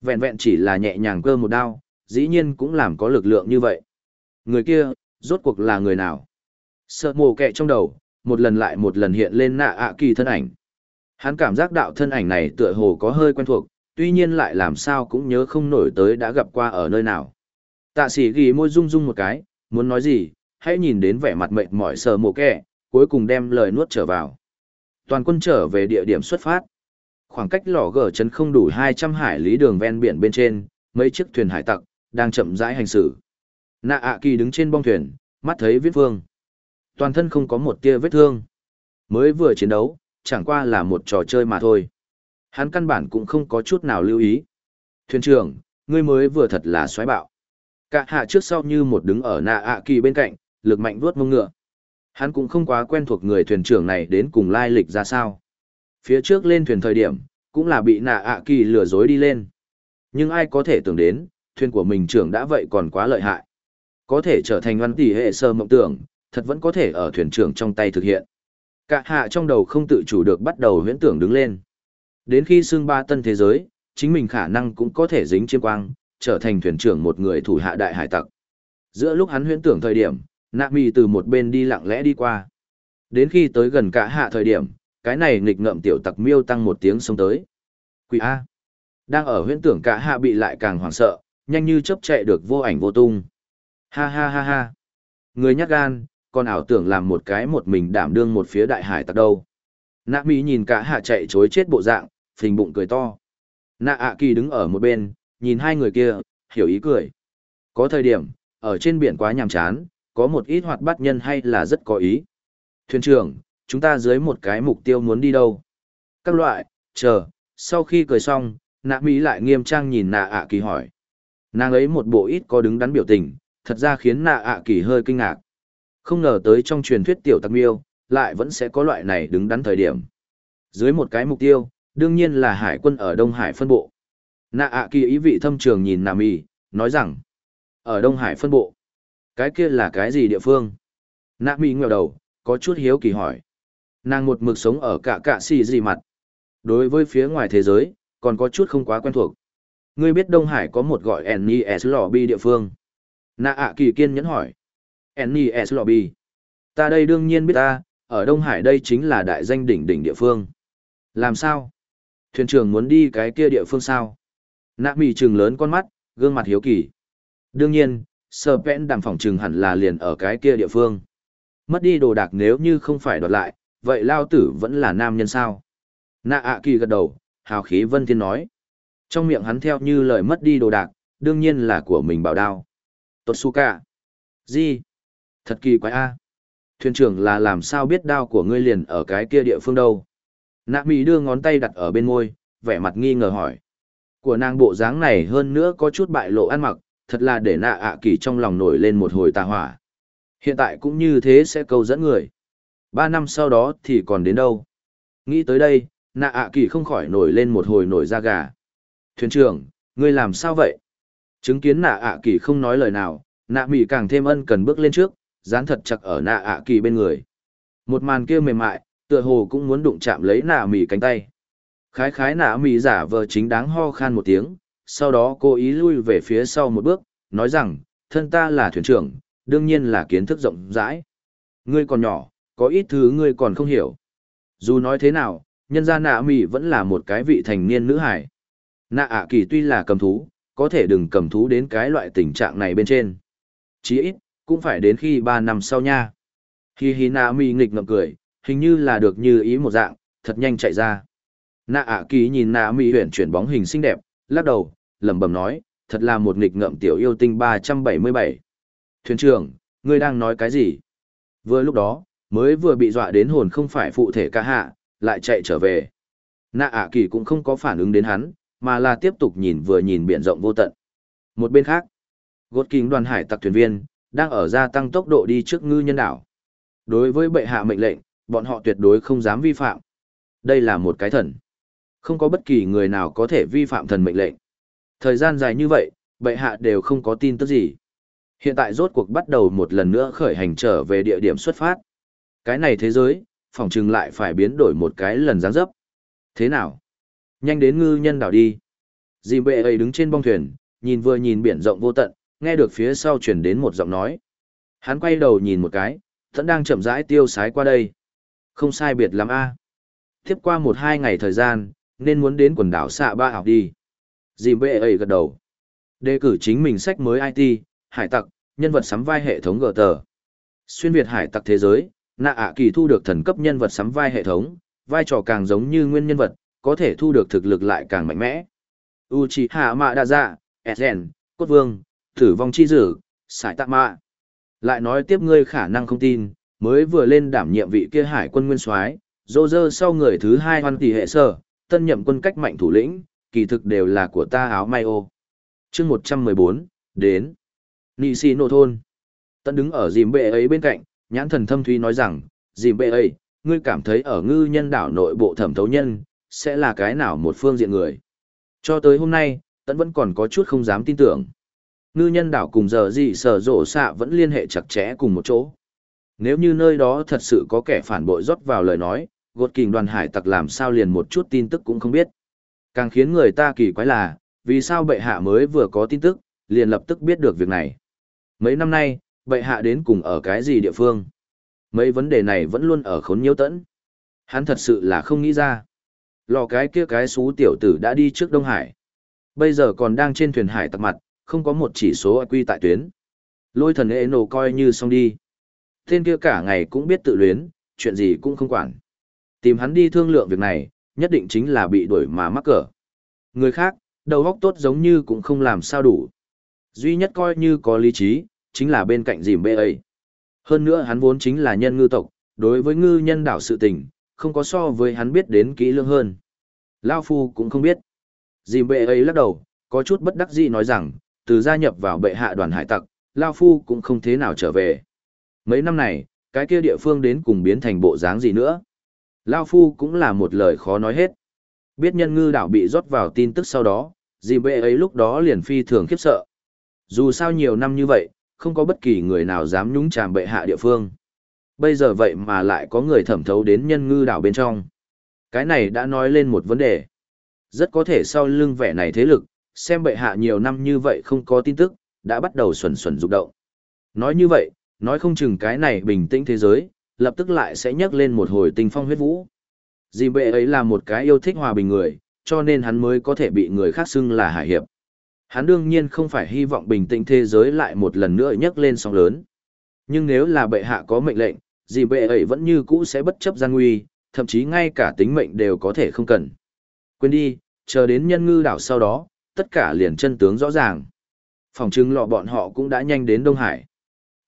Vẹn vẹn chỉ là nhẹ nhàng cơ một đao, dĩ nhiên cũng làm có lực lượng như vậy. Người kia, rốt cuộc là người nào? Sợ mồ kẹ trong đầu, một lần lại một lần hiện lên nạ ạ kỳ thân ảnh. Hắn cảm giác đạo thân ảnh này tựa hồ có hơi quen thuộc, tuy nhiên lại làm sao cũng nhớ không nổi tới đã gặp qua ở nơi nào. Tạ sĩ ghi môi rung rung một cái, muốn nói gì, hãy nhìn đến vẻ mặt mệt mỏi sờ mồ kẹ, cuối cùng đem lời nuốt trở vào. Toàn quân trở về địa điểm xuất phát. Khoảng cách lò gở chấn không đủ 200 hải lý đường ven biển bên trên, mấy chiếc thuyền hải tặc, đang chậm rãi hành xử. Nạ ạ kỳ đứng trên bong thuyền, mắt thấy viết vương. Toàn thân không có một tia vết thương. Mới vừa chiến đấu, chẳng qua là một trò chơi mà thôi. Hắn căn bản cũng không có chút nào lưu ý. Thuyền trưởng, ngươi mới vừa thật là xoáy bạo. Cả hạ trước sau như một đứng ở nạ ạ kỳ bên cạnh, lực mạnh vuốt mông ngựa. Hắn cũng không quá quen thuộc người thuyền trưởng này đến cùng lai lịch ra sao. Phía trước lên thuyền thời điểm, cũng là bị nạ ạ kỳ lừa dối đi lên. Nhưng ai có thể tưởng đến, thuyền của mình trưởng đã vậy còn quá lợi hại. Có thể trở thành văn tỷ hệ sơ mộng tưởng, thật vẫn có thể ở thuyền trưởng trong tay thực hiện. Cả hạ trong đầu không tự chủ được bắt đầu huyễn tưởng đứng lên. Đến khi xương ba tân thế giới, chính mình khả năng cũng có thể dính chiêm quang, trở thành thuyền trưởng một người thủ hạ đại hải tặc. Giữa lúc hắn huyễn tưởng thời điểm, nạ mì từ một bên đi lặng lẽ đi qua. Đến khi tới gần cả hạ thời điểm, cái này nghịch ngợm tiểu tặc miêu tăng một tiếng xông tới. Quỷ A. Đang ở huyễn tưởng cả hạ bị lại càng hoảng sợ, nhanh như chớp chạy được vô ảnh vô tung. Ha ha ha ha. Người nhát gan, còn ảo tưởng làm một cái một mình đảm đương một phía đại hải tặc đâu. Nạ mỹ nhìn cả hạ chạy chối chết bộ dạng, phình bụng cười to. Nạ ạ kỳ đứng ở một bên, nhìn hai người kia, hiểu ý cười. Có thời điểm, ở trên biển quá nhàm chán, có một ít hoạt bát nhân hay là rất có ý. Thuyền trưởng, chúng ta dưới một cái mục tiêu muốn đi đâu? Các loại, chờ, sau khi cười xong, nạ mỹ lại nghiêm trang nhìn nạ ạ kỳ hỏi. Nàng ấy một bộ ít có đứng đắn biểu tình, thật ra khiến nạ ạ kỳ hơi kinh ngạc. Không ngờ tới trong truyền thuyết tiểu tặc miêu, lại vẫn sẽ có loại này đứng đắn thời điểm. Dưới một cái mục tiêu, đương nhiên là hải quân ở Đông Hải phân bộ. Nạ ạ kỳ ý vị thâm trường nhìn nà mỹ nói rằng, ở Đông Hải phân bộ, cái kia là cái gì địa phương? Nạ mỹ ngẹo đầu, có chút hiếu kỳ hỏi. Nàng một mực sống ở cả cạ xì gì mặt. Đối với phía ngoài thế giới, còn có chút không quá quen thuộc. Ngươi biết Đông Hải có một gọi NES Lobby địa phương. Nạ ạ kỳ kiên nhẫn hỏi. NES Lobby. Ta đây đương nhiên biết ta, ở Đông Hải đây chính là đại danh đỉnh đỉnh địa phương. Làm sao? Thuyền trưởng muốn đi cái kia địa phương sao? Nạ mì trừng lớn con mắt, gương mặt hiếu kỳ. Đương nhiên, sơ vẽn đàm phòng trừng hẳn là liền ở cái kia địa phương. Mất đi đồ đạc nếu như không phải đoạt lại, vậy lao tử vẫn là nam nhân sao? Nạ ạ kỳ gật đầu, hào khí vân thiên nói. Trong miệng hắn theo như lời mất đi đồ đạc, đương nhiên là của mình bảo đao. Tốt su cả. Gì? Thật kỳ quái a. Thuyền trưởng là làm sao biết đao của ngươi liền ở cái kia địa phương đâu? Nạ mỹ đưa ngón tay đặt ở bên môi, vẻ mặt nghi ngờ hỏi. Của nàng bộ dáng này hơn nữa có chút bại lộ ăn mặc, thật là để nạ ạ kỳ trong lòng nổi lên một hồi tà hỏa. Hiện tại cũng như thế sẽ câu dẫn người. Ba năm sau đó thì còn đến đâu? Nghĩ tới đây, nạ ạ kỳ không khỏi nổi lên một hồi nổi da gà. Thuyền trưởng, ngươi làm sao vậy? Chứng kiến nạ ạ kỳ không nói lời nào, nạ mỹ càng thêm ân cần bước lên trước, dán thật chặt ở nạ ạ kỳ bên người. Một màn kia mềm mại, tựa hồ cũng muốn đụng chạm lấy nạ mỹ cánh tay. Khái khái nạ mỹ giả vờ chính đáng ho khan một tiếng, sau đó cố ý lui về phía sau một bước, nói rằng, thân ta là thuyền trưởng, đương nhiên là kiến thức rộng rãi. Ngươi còn nhỏ, có ít thứ ngươi còn không hiểu. Dù nói thế nào, nhân gia nạ mỹ vẫn là một cái vị thành niên nữ hải. Nạ ạ kỳ tuy là cầm thú, có thể đừng cầm thú đến cái loại tình trạng này bên trên. Chỉ ít, cũng phải đến khi ba năm sau nha. Hi hi nạ mỹ nghịch ngậm cười, hình như là được như ý một dạng, thật nhanh chạy ra. Nạ ạ kỳ nhìn nạ mỹ huyển chuyển bóng hình xinh đẹp, lắc đầu, lẩm bẩm nói, thật là một nghịch ngợm tiểu yêu tinh 377. Thuyền trưởng, ngươi đang nói cái gì? Vừa lúc đó, mới vừa bị dọa đến hồn không phải phụ thể ca hạ, lại chạy trở về. Nạ ạ kỳ cũng không có phản ứng đến hắn, mà là tiếp tục nhìn vừa nhìn biển rộng vô tận. Một bên khác, gột kính đoàn hải tặc thuyền viên, đang ở gia tăng tốc độ đi trước ngư nhân đảo. Đối với bệ hạ mệnh lệnh, bọn họ tuyệt đối không dám vi phạm. Đây là một cái thần. Không có bất kỳ người nào có thể vi phạm thần mệnh lệnh. Thời gian dài như vậy, bệ hạ đều không có tin tức gì. Hiện tại rốt cuộc bắt đầu một lần nữa khởi hành trở về địa điểm xuất phát. Cái này thế giới, phỏng chừng lại phải biến đổi một cái lần giáng dấp. Thế nào? Nhanh đến ngư nhân đảo đi. Dì bệ ấy đứng trên bong thuyền, nhìn vừa nhìn biển rộng vô tận, nghe được phía sau truyền đến một giọng nói. Hắn quay đầu nhìn một cái, vẫn đang chậm rãi tiêu sái qua đây. Không sai biệt lắm a. Tiếp qua một hai ngày thời gian, nên muốn đến quần đảo xạ ba học đi. Dì bệ ấy gật đầu. Đề cử chính mình sách mới IT, hải tặc, nhân vật sắm vai hệ thống gờ tờ. Xuyên Việt hải tặc thế giới, nạ ạ kỳ thu được thần cấp nhân vật sắm vai hệ thống, vai trò càng giống như nguyên nhân vật, có thể thu được thực lực lại càng mạnh mẽ. Uchiha Madara, Ezen, Cốt Vương, Tử vong chi dữ, Sải Tạ Mạ. Lại nói tiếp ngươi khả năng không tin, mới vừa lên đảm nhiệm vị kia hải quân nguyên soái, dô dơ sau người thứ hai hoan tỷ hệ sở, tân nhậm quân cách mạnh thủ lĩnh, kỳ thực đều là của ta áo may ô. chương 114, đến. Nị xì nô thôn. Tân đứng ở dìm bệ ấy bên cạnh, nhãn thần thâm thúy nói rằng, dìm bệ ấy, ngươi cảm thấy ở ngư nhân đảo nội bộ thẩm thấu nhân, sẽ là cái nào một phương diện người. Cho tới hôm nay, tẫn vẫn còn có chút không dám tin tưởng. Ngư nhân đảo cùng giờ gì sở rộ xạ vẫn liên hệ chặt chẽ cùng một chỗ. Nếu như nơi đó thật sự có kẻ phản bội rót vào lời nói, gột kình đoàn hải tặc làm sao liền một chút tin tức cũng không biết. Càng khiến người ta kỳ quái là, vì sao bệ hạ mới vừa có tin tức, liền lập tức biết được việc này. Mấy năm nay, bệ hạ đến cùng ở cái gì địa phương? Mấy vấn đề này vẫn luôn ở khốn nhiễu tẫn. Hắn thật sự là không nghĩ ra. Lò cái kia cái xú tiểu tử đã đi trước Đông Hải. Bây giờ còn đang trên thuyền hải tặc mặt, không có một chỉ số quy tại tuyến. Lôi thần ế nổ coi như xong đi. Tên kia cả ngày cũng biết tự luyến, chuyện gì cũng không quản. Tìm hắn đi thương lượng việc này, nhất định chính là bị đuổi mà mắc cỡ. Người khác, đầu óc tốt giống như cũng không làm sao đủ. Duy nhất coi như có lý trí, chính là bên cạnh dìm bê ấy. Hơn nữa hắn vốn chính là nhân ngư tộc, đối với ngư nhân đảo sự tình, không có so với hắn biết đến kỹ lưỡng hơn. Lao Phu cũng không biết. Dìm bệ ấy lắc đầu, có chút bất đắc dĩ nói rằng, từ gia nhập vào bệ hạ đoàn hải tặc, Lao Phu cũng không thế nào trở về. Mấy năm này, cái kia địa phương đến cùng biến thành bộ dáng gì nữa. Lao Phu cũng là một lời khó nói hết. Biết nhân ngư đảo bị rót vào tin tức sau đó, Dìm bệ ấy lúc đó liền phi thường khiếp sợ. Dù sao nhiều năm như vậy, không có bất kỳ người nào dám nhúng chàm bệ hạ địa phương. Bây giờ vậy mà lại có người thẩm thấu đến nhân ngư đảo bên trong. Cái này đã nói lên một vấn đề. Rất có thể sau lưng vẻ này thế lực, xem bệ hạ nhiều năm như vậy không có tin tức, đã bắt đầu xuẩn xuẩn rụng động. Nói như vậy, nói không chừng cái này bình tĩnh thế giới, lập tức lại sẽ nhấc lên một hồi tình phong huyết vũ. Dì bệ ấy là một cái yêu thích hòa bình người, cho nên hắn mới có thể bị người khác xưng là hải hiệp. Hắn đương nhiên không phải hy vọng bình tĩnh thế giới lại một lần nữa nhấc lên sóng lớn. Nhưng nếu là bệ hạ có mệnh lệnh, gì bệ ấy vẫn như cũ sẽ bất chấp gian nguy, thậm chí ngay cả tính mệnh đều có thể không cần. Quên đi, chờ đến nhân ngư đảo sau đó, tất cả liền chân tướng rõ ràng. Phòng chứng lọ bọn họ cũng đã nhanh đến Đông Hải.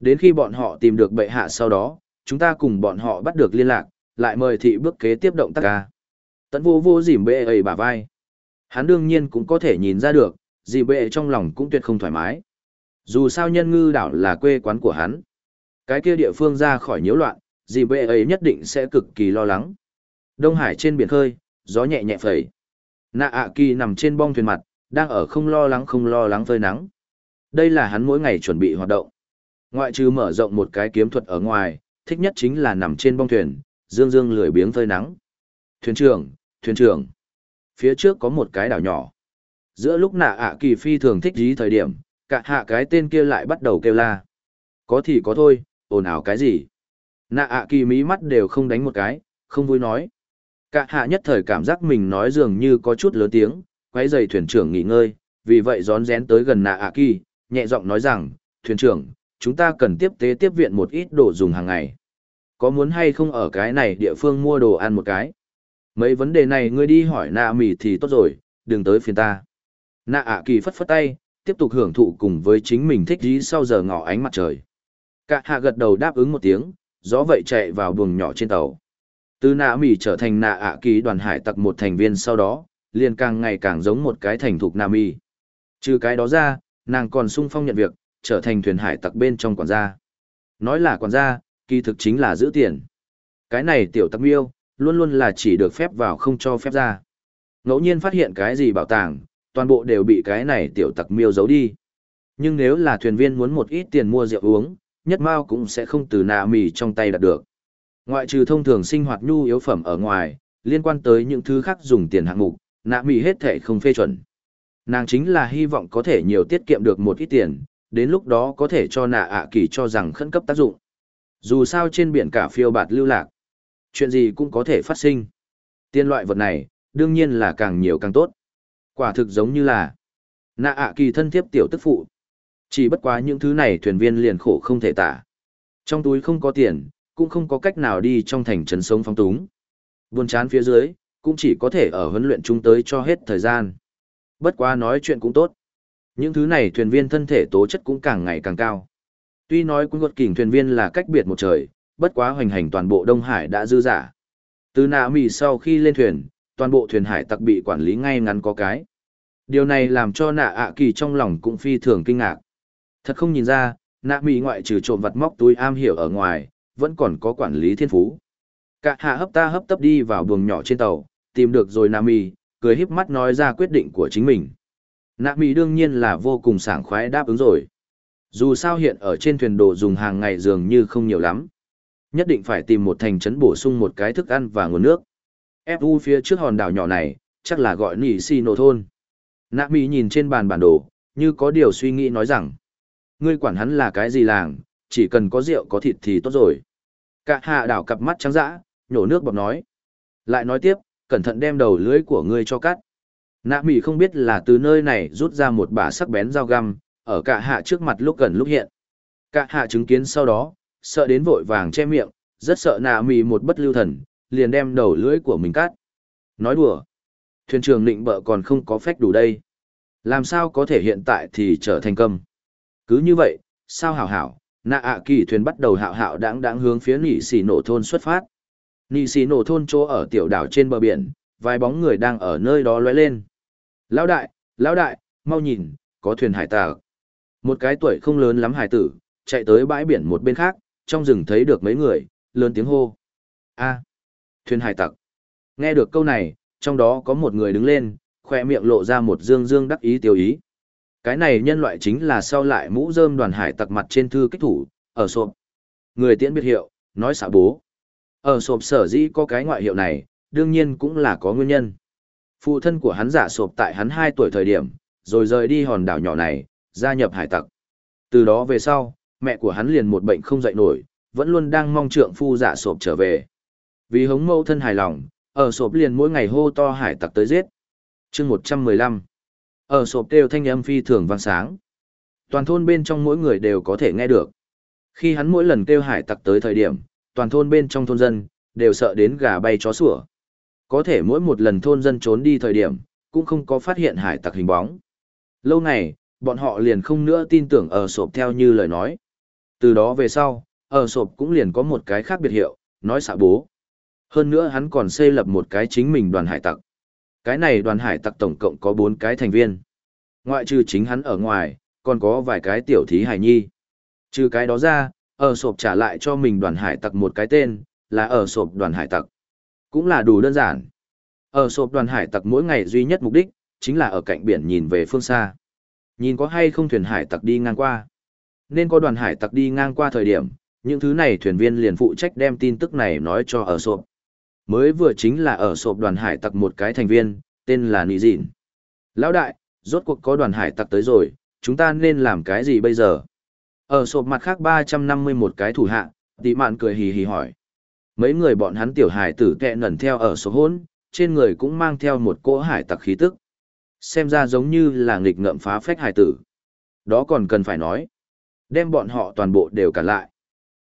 Đến khi bọn họ tìm được bệ hạ sau đó, chúng ta cùng bọn họ bắt được liên lạc, lại mời thị bước kế tiếp động tác ca. Tấn vô vô dìm bệ ấy bả vai. Hắn đương nhiên cũng có thể nhìn ra được, dì bệ trong lòng cũng tuyệt không thoải mái. Dù sao nhân ngư đảo là quê quán của hắn. Cái kia địa phương ra khỏi nhiễu loạn, dì bệ ấy nhất định sẽ cực kỳ lo lắng. Đông Hải trên biển khơi, gió nhẹ nhẹ phẩy. Nạ ạ kỳ nằm trên bong thuyền mặt, đang ở không lo lắng không lo lắng phơi nắng. Đây là hắn mỗi ngày chuẩn bị hoạt động. Ngoại trừ mở rộng một cái kiếm thuật ở ngoài, thích nhất chính là nằm trên bong thuyền, dương dương lười biếng phơi nắng. Thuyền trưởng, thuyền trưởng. Phía trước có một cái đảo nhỏ. Giữa lúc nạ ạ kỳ phi thường thích dí thời điểm, cả hạ cái tên kia lại bắt đầu kêu la. Có thì có thôi, ồn ào cái gì. Nạ ạ kỳ mí mắt đều không đánh một cái, không vui nói. Cả hạ nhất thời cảm giác mình nói dường như có chút lớn tiếng, quay giày thuyền trưởng nghỉ ngơi, vì vậy rón rén tới gần nạ ạ kỳ, nhẹ giọng nói rằng, thuyền trưởng, chúng ta cần tiếp tế tiếp viện một ít đồ dùng hàng ngày. Có muốn hay không ở cái này địa phương mua đồ ăn một cái? Mấy vấn đề này ngươi đi hỏi nạ mỉ thì tốt rồi, đừng tới phiền ta. Nạ ạ kỳ phất phất tay, tiếp tục hưởng thụ cùng với chính mình thích dí sau giờ ngỏ ánh mặt trời. Cả hạ gật đầu đáp ứng một tiếng, gió vậy chạy vào buồng nhỏ trên tàu. Từ nạ mỉ trở thành nạ ạ kỳ đoàn hải tặc một thành viên sau đó, liền càng ngày càng giống một cái thành thục nạ mỉ. Trừ cái đó ra, nàng còn sung phong nhận việc, trở thành thuyền hải tặc bên trong quản gia. Nói là quản gia, kỳ thực chính là giữ tiền. Cái này tiểu tặc miêu, luôn luôn là chỉ được phép vào không cho phép ra. Ngẫu nhiên phát hiện cái gì bảo tàng, toàn bộ đều bị cái này tiểu tặc miêu giấu đi. Nhưng nếu là thuyền viên muốn một ít tiền mua rượu uống, nhất mao cũng sẽ không từ nạ mì trong tay đạt được. Ngoại trừ thông thường sinh hoạt nhu yếu phẩm ở ngoài, liên quan tới những thứ khác dùng tiền hạng mục, nạ mì hết thể không phê chuẩn. Nàng chính là hy vọng có thể nhiều tiết kiệm được một ít tiền, đến lúc đó có thể cho nạ ạ kỳ cho rằng khẩn cấp tác dụng. Dù sao trên biển cả phiêu bạt lưu lạc, chuyện gì cũng có thể phát sinh. Tiên loại vật này, đương nhiên là càng nhiều càng tốt. Quả thực giống như là nạ ạ kỳ thân thiếp tiểu tức phụ. Chỉ bất quá những thứ này thuyền viên liền khổ không thể tả. Trong túi không có tiền, cũng không có cách nào đi trong thành trấn sống phong túng. Buồn chán phía dưới, cũng chỉ có thể ở huấn luyện chúng tới cho hết thời gian. Bất quá nói chuyện cũng tốt. Những thứ này thuyền viên thân thể tố chất cũng càng ngày càng cao. Tuy nói quân luật kình thuyền viên là cách biệt một trời, bất quá hoành hành toàn bộ Đông Hải đã dư giả. Từ nạ mì sau khi lên thuyền, toàn bộ thuyền hải tặc bị quản lý ngay ngắn có cái. Điều này làm cho nạ ạ kỳ trong lòng cũng phi thường kinh ngạc. Thật không nhìn ra, nạ mỹ ngoại trừ trộm vặt móc túi am hiểu ở ngoài, vẫn còn có quản lý thiên phú. Cả hạ hấp ta hấp tấp đi vào buồng nhỏ trên tàu, tìm được rồi nạ mỹ, cười híp mắt nói ra quyết định của chính mình. Nạ mỹ đương nhiên là vô cùng sảng khoái đáp ứng rồi. Dù sao hiện ở trên thuyền đồ dùng hàng ngày dường như không nhiều lắm. Nhất định phải tìm một thành trấn bổ sung một cái thức ăn và nguồn nước. Fu phía trước hòn đảo nhỏ này, chắc là gọi nỉ xì nổ thôn. Nạ mỹ nhìn trên bàn bản đồ, như có điều suy nghĩ nói rằng. Ngươi quản hắn là cái gì làng, chỉ cần có rượu có thịt thì tốt rồi. Cả hạ đảo cặp mắt trắng dã, nhổ nước bọc nói. Lại nói tiếp, cẩn thận đem đầu lưới của ngươi cho cắt. Nạ mỹ không biết là từ nơi này rút ra một bả sắc bén dao găm, ở cả hạ trước mặt lúc gần lúc hiện. Cả hạ chứng kiến sau đó, sợ đến vội vàng che miệng, rất sợ nạ mỹ một bất lưu thần, liền đem đầu lưới của mình cắt. Nói đùa, thuyền trưởng định bợ còn không có phách đủ đây. Làm sao có thể hiện tại thì trở thành cầm. Cứ như vậy, sao hảo hảo, nạ ạ kỳ thuyền bắt đầu hạo hạo đáng đáng hướng phía nỉ xì nổ thôn xuất phát. Nỉ xì nổ thôn chỗ ở tiểu đảo trên bờ biển, vài bóng người đang ở nơi đó lóe lên. Lão đại, lão đại, mau nhìn, có thuyền hải tặc. Một cái tuổi không lớn lắm hải tử, chạy tới bãi biển một bên khác, trong rừng thấy được mấy người, lớn tiếng hô. a thuyền hải tặc. Nghe được câu này, trong đó có một người đứng lên, khoe miệng lộ ra một dương dương đắc ý tiêu ý. Cái này nhân loại chính là sau lại mũ rơm đoàn hải tặc mặt trên thư kích thủ, ở sộp. Người tiễn biệt hiệu, nói xạ bố. Ở sộp sở dĩ có cái ngoại hiệu này, đương nhiên cũng là có nguyên nhân. Phụ thân của hắn giả sộp tại hắn 2 tuổi thời điểm, rồi rời đi hòn đảo nhỏ này, gia nhập hải tặc. Từ đó về sau, mẹ của hắn liền một bệnh không dậy nổi, vẫn luôn đang mong trượng phu giả sộp trở về. Vì hống mâu thân hài lòng, ở sộp liền mỗi ngày hô to hải tặc tới giết. chương 115. Ở sộp kêu thanh âm phi thường vang sáng. Toàn thôn bên trong mỗi người đều có thể nghe được. Khi hắn mỗi lần kêu hải tặc tới thời điểm, toàn thôn bên trong thôn dân, đều sợ đến gà bay chó sủa. Có thể mỗi một lần thôn dân trốn đi thời điểm, cũng không có phát hiện hải tặc hình bóng. Lâu này, bọn họ liền không nữa tin tưởng ở sộp theo như lời nói. Từ đó về sau, ở sộp cũng liền có một cái khác biệt hiệu, nói xạ bố. Hơn nữa hắn còn xây lập một cái chính mình đoàn hải tặc. Cái này đoàn hải tặc tổng cộng có 4 cái thành viên. Ngoại trừ chính hắn ở ngoài, còn có vài cái tiểu thí hải nhi. Trừ cái đó ra, ở sộp trả lại cho mình đoàn hải tặc một cái tên, là ở sộp đoàn hải tặc. Cũng là đủ đơn giản. Ở sộp đoàn hải tặc mỗi ngày duy nhất mục đích, chính là ở cạnh biển nhìn về phương xa. Nhìn có hay không thuyền hải tặc đi ngang qua. Nên có đoàn hải tặc đi ngang qua thời điểm, những thứ này thuyền viên liền phụ trách đem tin tức này nói cho ở sộp. Mới vừa chính là ở sộp đoàn hải tặc một cái thành viên, tên là Nị Dịn. Lão đại, rốt cuộc có đoàn hải tặc tới rồi, chúng ta nên làm cái gì bây giờ? Ở sộp mặt khác 351 cái thủ hạ, tỷ mạn cười hì hì hỏi. Mấy người bọn hắn tiểu hải tử kẹ nẩn theo ở số hôn, trên người cũng mang theo một cỗ hải tặc khí tức. Xem ra giống như là nghịch ngợm phá phách hải tử. Đó còn cần phải nói. Đem bọn họ toàn bộ đều cản lại.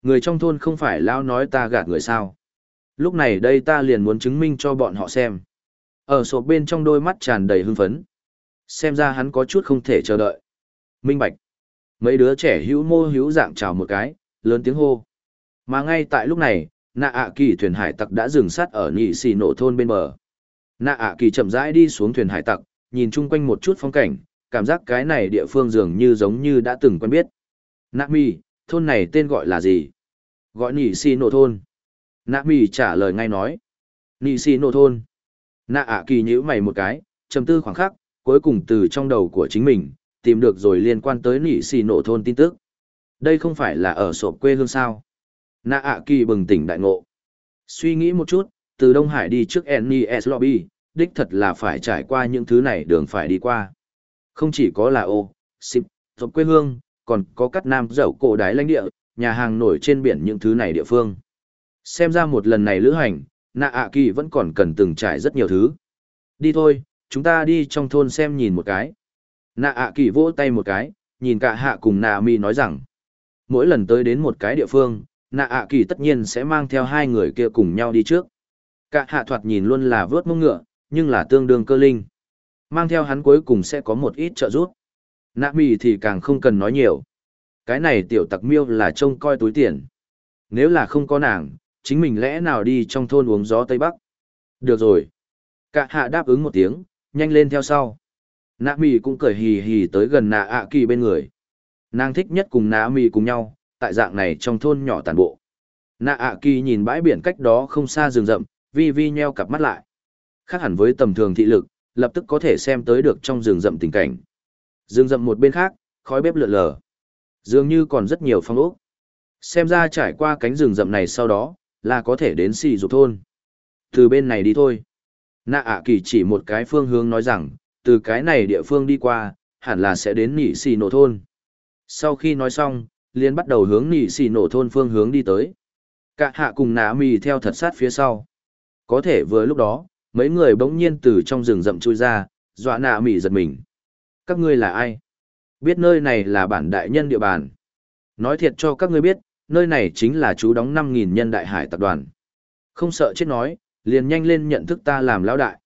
Người trong thôn không phải lao nói ta gạt người sao. Lúc này đây ta liền muốn chứng minh cho bọn họ xem. Ở sổ bên trong đôi mắt tràn đầy hưng phấn. Xem ra hắn có chút không thể chờ đợi. Minh bạch. Mấy đứa trẻ hữu mô hữu dạng chào một cái, lớn tiếng hô. Mà ngay tại lúc này, nạ ạ kỳ thuyền hải tặc đã dừng sát ở nhị xì nổ thôn bên bờ. Nạ ạ kỳ chậm rãi đi xuống thuyền hải tặc, nhìn chung quanh một chút phong cảnh, cảm giác cái này địa phương dường như giống như đã từng quen biết. Nạ mi, thôn này tên gọi là gì? Gọi nhị xì nổ thôn. Nạ mì trả lời ngay nói. nị xì nô thôn. Nạ ạ kỳ nhữ mày một cái, trầm tư khoảng khắc, cuối cùng từ trong đầu của chính mình, tìm được rồi liên quan tới nị xì nổ thôn tin tức. Đây không phải là ở sộp quê hương sao. Nạ ạ kỳ bừng tỉnh đại ngộ. Suy nghĩ một chút, từ Đông Hải đi trước NES Lobby, đích thật là phải trải qua những thứ này đường phải đi qua. không chỉ có là ô, xịp, sộp quê hương, còn có cắt nam dậu cổ đái lãnh địa, nhà hàng nổi trên biển những thứ này địa phương. Xem ra một lần này lữ hành, nạ ạ kỳ vẫn còn cần từng trải rất nhiều thứ. Đi thôi, chúng ta đi trong thôn xem nhìn một cái. Nạ ạ kỳ vỗ tay một cái, nhìn cả hạ cùng nạ mi nói rằng, mỗi lần tới đến một cái địa phương, nạ ạ kỳ tất nhiên sẽ mang theo hai người kia cùng nhau đi trước. Cả hạ thoạt nhìn luôn là vớt mông ngựa, nhưng là tương đương cơ linh. Mang theo hắn cuối cùng sẽ có một ít trợ giúp. Nạ mi thì càng không cần nói nhiều. Cái này tiểu tặc miêu là trông coi túi tiền. Nếu là không có nàng, chính mình lẽ nào đi trong thôn uống gió Tây Bắc. Được rồi. Cả hạ đáp ứng một tiếng, nhanh lên theo sau. Nạ mì cũng cười hì hì tới gần nạ ạ kỳ bên người. Nàng thích nhất cùng nạ mì cùng nhau, tại dạng này trong thôn nhỏ tàn bộ. Nạ ạ kỳ nhìn bãi biển cách đó không xa rừng rậm, vi vi nheo cặp mắt lại. Khác hẳn với tầm thường thị lực, lập tức có thể xem tới được trong rừng rậm tình cảnh. Rừng rậm một bên khác, khói bếp lượn lờ. Dường như còn rất nhiều phong ốc. Xem ra trải qua cánh rừng rậm này sau đó, là có thể đến xì dục thôn. Từ bên này đi thôi. Nạ ạ kỳ chỉ một cái phương hướng nói rằng, từ cái này địa phương đi qua, hẳn là sẽ đến nỉ xì nổ thôn. Sau khi nói xong, liền bắt đầu hướng nỉ xì nổ thôn phương hướng đi tới. Cả hạ cùng nạ mì theo thật sát phía sau. Có thể vừa lúc đó, mấy người bỗng nhiên từ trong rừng rậm chui ra, dọa nạ mì giật mình. Các ngươi là ai? Biết nơi này là bản đại nhân địa bàn. Nói thiệt cho các ngươi biết, nơi này chính là chú đóng 5.000 nhân đại hải tập đoàn. Không sợ chết nói, liền nhanh lên nhận thức ta làm lão đại.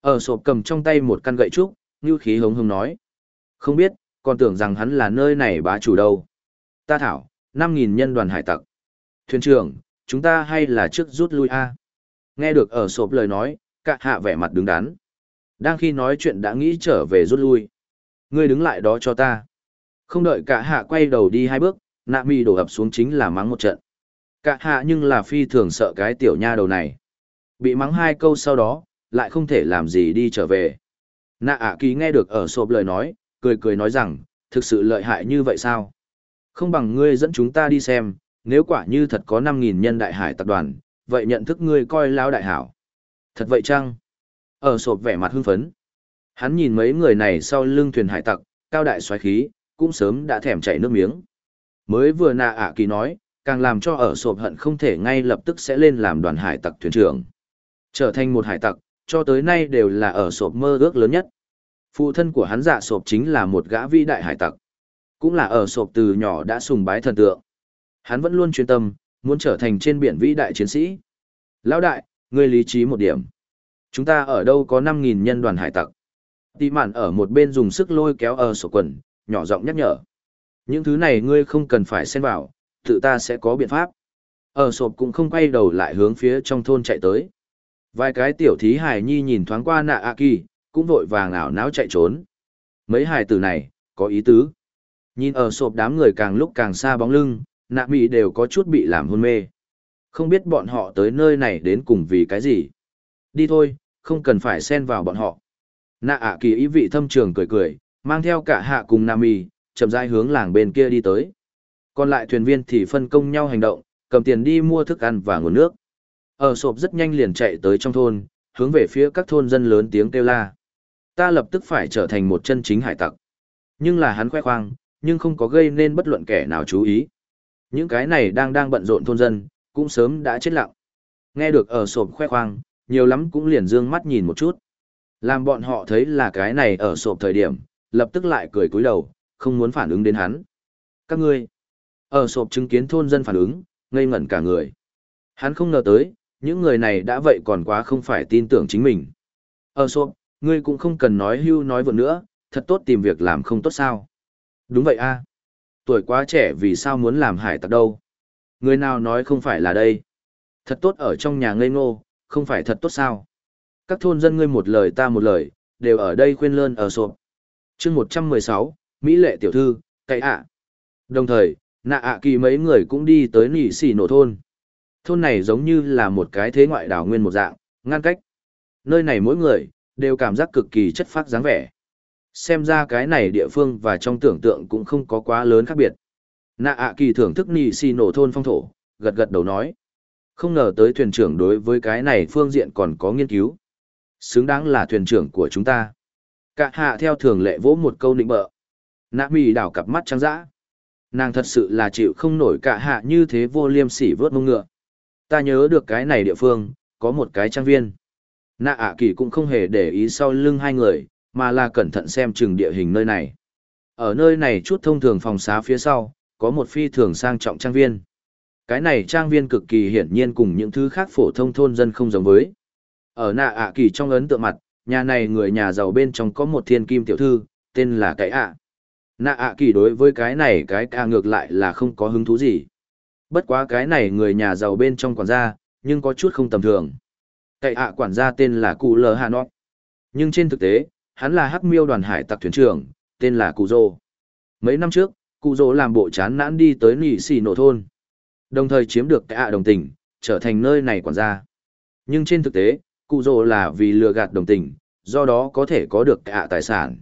Ở sộp cầm trong tay một căn gậy trúc, như khí hống hống nói. Không biết, còn tưởng rằng hắn là nơi này bá chủ đâu. Ta thảo, 5.000 nhân đoàn hải tặc. Thuyền trưởng, chúng ta hay là trước rút lui a Nghe được ở sộp lời nói, cả hạ vẻ mặt đứng đắn. Đang khi nói chuyện đã nghĩ trở về rút lui. Ngươi đứng lại đó cho ta. Không đợi cả hạ quay đầu đi hai bước, nạ mi đổ ập xuống chính là mắng một trận. Cả hạ nhưng là phi thường sợ cái tiểu nha đầu này. Bị mắng hai câu sau đó, lại không thể làm gì đi trở về. Nạ ạ kỳ nghe được ở sộp lời nói, cười cười nói rằng, thực sự lợi hại như vậy sao? Không bằng ngươi dẫn chúng ta đi xem, nếu quả như thật có 5.000 nhân đại hải tập đoàn, vậy nhận thức ngươi coi lao đại hảo. Thật vậy chăng? Ở sộp vẻ mặt hưng phấn. Hắn nhìn mấy người này sau lưng thuyền hải tặc, cao đại xoáy khí, cũng sớm đã thèm chảy nước miếng. Mới vừa nạ ạ kỳ nói, càng làm cho ở sộp hận không thể ngay lập tức sẽ lên làm đoàn hải tặc thuyền trưởng. Trở thành một hải tặc, cho tới nay đều là ở sộp mơ ước lớn nhất. Phụ thân của hắn dạ sộp chính là một gã vĩ đại hải tặc. Cũng là ở sộp từ nhỏ đã sùng bái thần tượng. Hắn vẫn luôn chuyên tâm, muốn trở thành trên biển vĩ đại chiến sĩ. Lão đại, ngươi lý trí một điểm. Chúng ta ở đâu có 5.000 nhân đoàn hải tặc. Tì mạn ở một bên dùng sức lôi kéo ở sổ quần, nhỏ giọng nhắc nhở. Những thứ này ngươi không cần phải xen vào, tự ta sẽ có biện pháp. Ở sộp cũng không quay đầu lại hướng phía trong thôn chạy tới. Vài cái tiểu thí hài nhi nhìn thoáng qua nạ a kỳ, cũng vội vàng ảo náo chạy trốn. Mấy hài tử này, có ý tứ. Nhìn ở sộp đám người càng lúc càng xa bóng lưng, nạ mị đều có chút bị làm hôn mê. Không biết bọn họ tới nơi này đến cùng vì cái gì. Đi thôi, không cần phải xen vào bọn họ. Nạ ạ kỳ ý vị thâm trường cười cười, mang theo cả hạ cùng Nam mì, chậm rãi hướng làng bên kia đi tới. Còn lại thuyền viên thì phân công nhau hành động, cầm tiền đi mua thức ăn và nguồn nước. Ở sộp rất nhanh liền chạy tới trong thôn, hướng về phía các thôn dân lớn tiếng kêu la. Ta lập tức phải trở thành một chân chính hải tặc. Nhưng là hắn khoe khoang, nhưng không có gây nên bất luận kẻ nào chú ý. Những cái này đang đang bận rộn thôn dân, cũng sớm đã chết lặng. Nghe được ở sộp khoe khoang, nhiều lắm cũng liền dương mắt nhìn một chút. Làm bọn họ thấy là cái này ở sộp thời điểm, lập tức lại cười cúi đầu, không muốn phản ứng đến hắn. Các ngươi, ở sộp chứng kiến thôn dân phản ứng, ngây ngẩn cả người. Hắn không ngờ tới, những người này đã vậy còn quá không phải tin tưởng chính mình. Ở sộp, ngươi cũng không cần nói hưu nói vượt nữa, thật tốt tìm việc làm không tốt sao. Đúng vậy a Tuổi quá trẻ vì sao muốn làm hải tặc đâu. Người nào nói không phải là đây. Thật tốt ở trong nhà ngây ngô, không phải thật tốt sao. Các thôn dân ngươi một lời ta một lời, đều ở đây khuyên lơn ở sộp. chương 116, Mỹ lệ tiểu thư, cậy ạ. Đồng thời, nạ ạ kỳ mấy người cũng đi tới nỉ xỉ nổ thôn. Thôn này giống như là một cái thế ngoại đảo nguyên một dạng, ngăn cách. Nơi này mỗi người, đều cảm giác cực kỳ chất phác dáng vẻ. Xem ra cái này địa phương và trong tưởng tượng cũng không có quá lớn khác biệt. Nạ ạ kỳ thưởng thức nỉ xỉ nổ thôn phong thổ, gật gật đầu nói. Không ngờ tới thuyền trưởng đối với cái này phương diện còn có nghiên cứu xứng đáng là thuyền trưởng của chúng ta. Cả hạ theo thường lệ vỗ một câu nịnh bợ. Nạ mì đảo cặp mắt trắng dã. Nàng thật sự là chịu không nổi cả hạ như thế vô liêm sỉ vớt mông ngựa. Ta nhớ được cái này địa phương, có một cái trang viên. Nạ ạ kỳ cũng không hề để ý sau lưng hai người, mà là cẩn thận xem chừng địa hình nơi này. Ở nơi này chút thông thường phòng xá phía sau, có một phi thường sang trọng trang viên. Cái này trang viên cực kỳ hiển nhiên cùng những thứ khác phổ thông thôn dân không giống với. Ở nạ ạ kỳ trong ấn tượng mặt, nhà này người nhà giàu bên trong có một thiên kim tiểu thư, tên là cái ạ. Nạ ạ kỳ đối với cái này cái ca ngược lại là không có hứng thú gì. Bất quá cái này người nhà giàu bên trong quản gia, nhưng có chút không tầm thường. Cậy ạ quản gia tên là Cụ Lờ Hà nót Nhưng trên thực tế, hắn là hắc miêu đoàn hải tặc thuyền trưởng, tên là Cụ Dô. Mấy năm trước, Cụ Dô làm bộ chán nản đi tới nỉ xì nổ thôn. Đồng thời chiếm được cái ạ đồng tình, trở thành nơi này quản gia. Nhưng trên thực tế, Cụ Dô là vì lừa gạt đồng tình, do đó có thể có được cái ạ tài sản.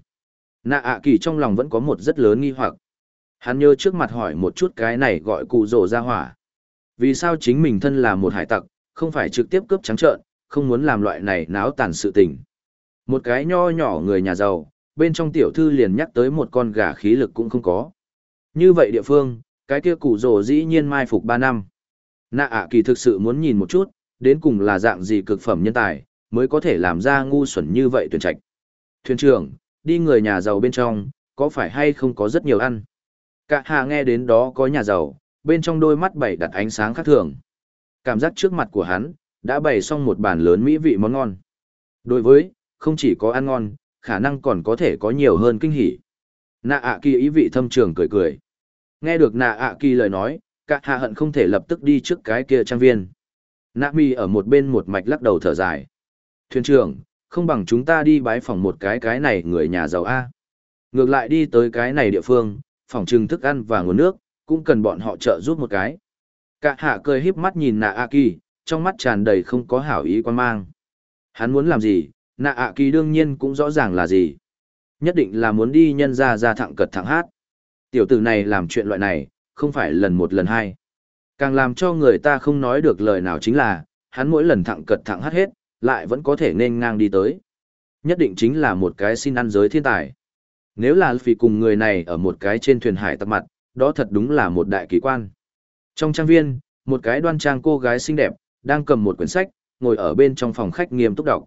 Nạ ạ kỳ trong lòng vẫn có một rất lớn nghi hoặc. Hắn nhớ trước mặt hỏi một chút cái này gọi cụ rổ ra hỏa. Vì sao chính mình thân là một hải tặc, không phải trực tiếp cướp trắng trợn, không muốn làm loại này náo tàn sự tình. Một cái nho nhỏ người nhà giàu, bên trong tiểu thư liền nhắc tới một con gà khí lực cũng không có. Như vậy địa phương, cái kia cụ rổ dĩ nhiên mai phục ba năm. Nạ ạ kỳ thực sự muốn nhìn một chút, đến cùng là dạng gì cực phẩm nhân tài, mới có thể làm ra ngu xuẩn như vậy tuyển trạch. Thuyền trưởng, đi người nhà giàu bên trong, có phải hay không có rất nhiều ăn. Cả hạ nghe đến đó có nhà giàu, bên trong đôi mắt bảy đặt ánh sáng khác thường. Cảm giác trước mặt của hắn, đã bày xong một bàn lớn mỹ vị món ngon. Đối với, không chỉ có ăn ngon, khả năng còn có thể có nhiều hơn kinh hỉ. Nạ ạ kỳ ý vị thâm trường cười cười. Nghe được nạ ạ kỳ lời nói, cả hạ hận không thể lập tức đi trước cái kia trang viên. Nạ mi ở một bên một mạch lắc đầu thở dài. Thuyền trưởng, không bằng chúng ta đi bái phòng một cái cái này người nhà giàu A. Ngược lại đi tới cái này địa phương, phòng trừng thức ăn và nguồn nước, cũng cần bọn họ trợ giúp một cái. Cả hạ cười híp mắt nhìn nạ A Kỳ, trong mắt tràn đầy không có hảo ý quan mang. Hắn muốn làm gì, nạ A Kỳ đương nhiên cũng rõ ràng là gì. Nhất định là muốn đi nhân ra ra thẳng cật thẳng hát. Tiểu tử này làm chuyện loại này, không phải lần một lần hai. Càng làm cho người ta không nói được lời nào chính là, hắn mỗi lần thẳng cật thẳng hát hết, lại vẫn có thể nên ngang đi tới. Nhất định chính là một cái xin ăn giới thiên tài. Nếu là vì cùng người này ở một cái trên thuyền hải tặc mặt, đó thật đúng là một đại kỳ quan. Trong trang viên, một cái đoan trang cô gái xinh đẹp, đang cầm một quyển sách, ngồi ở bên trong phòng khách nghiêm túc đọc.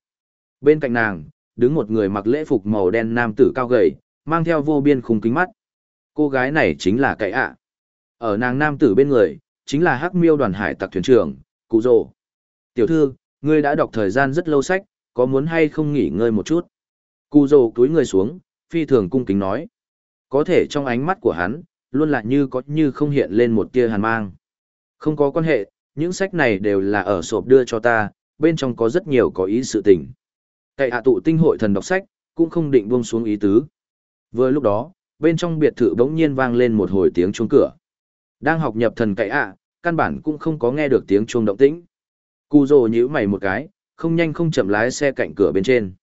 Bên cạnh nàng, đứng một người mặc lễ phục màu đen nam tử cao gầy, mang theo vô biên khung kính mắt. Cô gái này chính là cậy ạ. Ở nàng nam tử bên người, chính là hắc miêu đoàn hải tặc thuyền trưởng, cụ rồ. Tiểu thư, ngươi đã đọc thời gian rất lâu sách, có muốn hay không nghỉ ngơi một chút? Cù dồ túi người xuống, phi thường cung kính nói. Có thể trong ánh mắt của hắn, luôn là như có như không hiện lên một tia hàn mang. Không có quan hệ, những sách này đều là ở sộp đưa cho ta, bên trong có rất nhiều có ý sự tình. Cậy hạ tụ tinh hội thần đọc sách, cũng không định buông xuống ý tứ. Vừa lúc đó, bên trong biệt thự bỗng nhiên vang lên một hồi tiếng chuông cửa. Đang học nhập thần cậy ạ, căn bản cũng không có nghe được tiếng chuông động tĩnh. Cù rồ nhíu mày một cái, không nhanh không chậm lái xe cạnh cửa bên trên.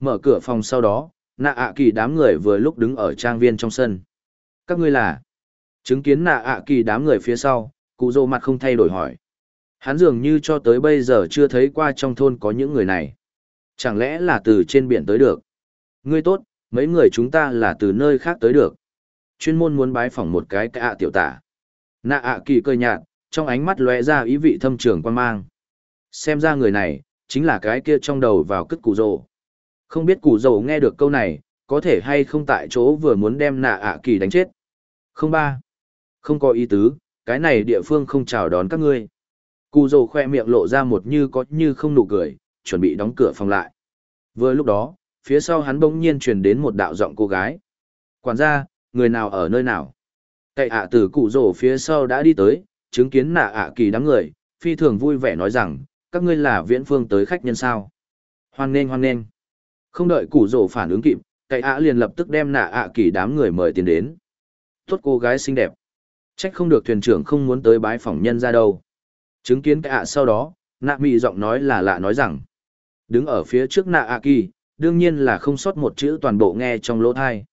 Mở cửa phòng sau đó, nạ ạ kỳ đám người vừa lúc đứng ở trang viên trong sân. Các ngươi là? Chứng kiến nạ ạ kỳ đám người phía sau, cụ rồ mặt không thay đổi hỏi. Hắn dường như cho tới bây giờ chưa thấy qua trong thôn có những người này. Chẳng lẽ là từ trên biển tới được? Ngươi tốt, mấy người chúng ta là từ nơi khác tới được. Chuyên môn muốn bái phỏng một cái cạ tiểu tả. Nạ ạ kỳ cười nhạt, trong ánh mắt lóe ra ý vị thâm trường quan mang. Xem ra người này, chính là cái kia trong đầu vào cất cụ rồ. Không biết cụ rồ nghe được câu này, có thể hay không tại chỗ vừa muốn đem nạ ạ kỳ đánh chết. Không ba. Không có ý tứ, cái này địa phương không chào đón các ngươi. Cụ rồ khoe miệng lộ ra một như có như không nụ cười, chuẩn bị đóng cửa phòng lại. Vừa lúc đó, phía sau hắn bỗng nhiên truyền đến một đạo giọng cô gái. Quản gia, người nào ở nơi nào? Cậy ạ từ cụ rồ phía sau đã đi tới, chứng kiến nạ ạ kỳ đám người, phi thường vui vẻ nói rằng, các ngươi là viễn phương tới khách nhân sao. Hoan nghênh hoan nghênh. Không đợi cụ rổ phản ứng kịp, cậy ạ liền lập tức đem nạ ạ kỳ đám người mời tiền đến. Tốt cô gái xinh đẹp. Trách không được thuyền trưởng không muốn tới bái phỏng nhân ra đâu. Chứng kiến cậy ạ sau đó, nạ mị giọng nói là lạ nói rằng. Đứng ở phía trước nạ ạ kỳ, đương nhiên là không sót một chữ toàn bộ nghe trong lỗ thai.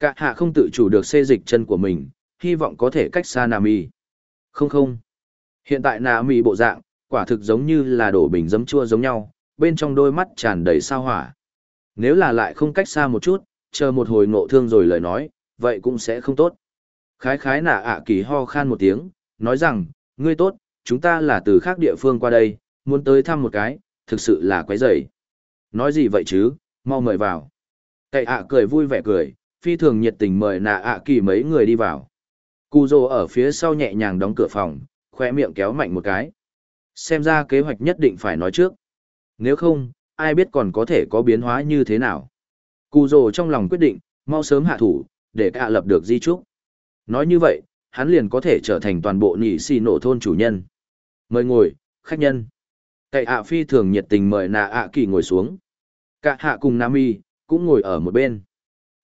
Cả hạ không tự chủ được xê dịch chân của mình, hy vọng có thể cách xa nà mì. Không không. Hiện tại nà mì bộ dạng, quả thực giống như là đổ bình giấm chua giống nhau, bên trong đôi mắt tràn đầy sao hỏa. Nếu là lại không cách xa một chút, chờ một hồi ngộ thương rồi lời nói, vậy cũng sẽ không tốt. Khái khái nạ ạ kỳ ho khan một tiếng, nói rằng, ngươi tốt, chúng ta là từ khác địa phương qua đây, muốn tới thăm một cái, thực sự là quấy rầy. Nói gì vậy chứ, mau mời vào. Cậy ạ cười vui vẻ cười, phi thường nhiệt tình mời nạ ạ kỳ mấy người đi vào. Cù rồ ở phía sau nhẹ nhàng đóng cửa phòng, khoe miệng kéo mạnh một cái. Xem ra kế hoạch nhất định phải nói trước. Nếu không, ai biết còn có thể có biến hóa như thế nào. Cù rồ trong lòng quyết định, mau sớm hạ thủ, để cả lập được di trúc. Nói như vậy, hắn liền có thể trở thành toàn bộ nhị xì nổ thôn chủ nhân. Mời ngồi, khách nhân. Cậy ạ phi thường nhiệt tình mời nạ ạ kỳ ngồi xuống. Cả hạ cùng Nami, cũng ngồi ở một bên.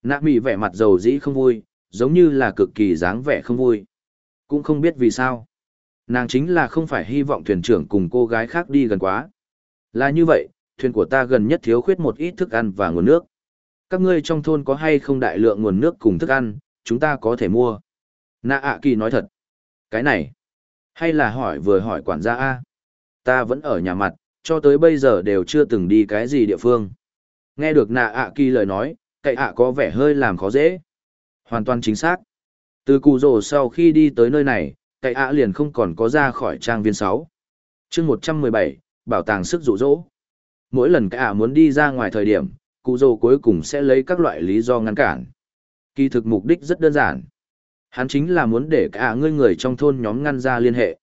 Nami vẻ mặt dầu dĩ không vui, giống như là cực kỳ dáng vẻ không vui. Cũng không biết vì sao. Nàng chính là không phải hy vọng thuyền trưởng cùng cô gái khác đi gần quá. Là như vậy, thuyền của ta gần nhất thiếu khuyết một ít thức ăn và nguồn nước. Các ngươi trong thôn có hay không đại lượng nguồn nước cùng thức ăn, chúng ta có thể mua. Nạ ạ kỳ nói thật. Cái này, hay là hỏi vừa hỏi quản gia A. Ta vẫn ở nhà mặt, cho tới bây giờ đều chưa từng đi cái gì địa phương. Nghe được nạ ạ kỳ lời nói, cậy ạ có vẻ hơi làm khó dễ. Hoàn toàn chính xác. Từ cụ rồ sau khi đi tới nơi này, cậy ạ liền không còn có ra khỏi trang viên 6. chương 117, bảo tàng sức dụ dỗ. Mỗi lần cậy ạ muốn đi ra ngoài thời điểm, cụ dô cuối cùng sẽ lấy các loại lý do ngăn cản. Kỳ thực mục đích rất đơn giản. Hắn chính là muốn để cả ngươi người trong thôn nhóm ngăn ra liên hệ.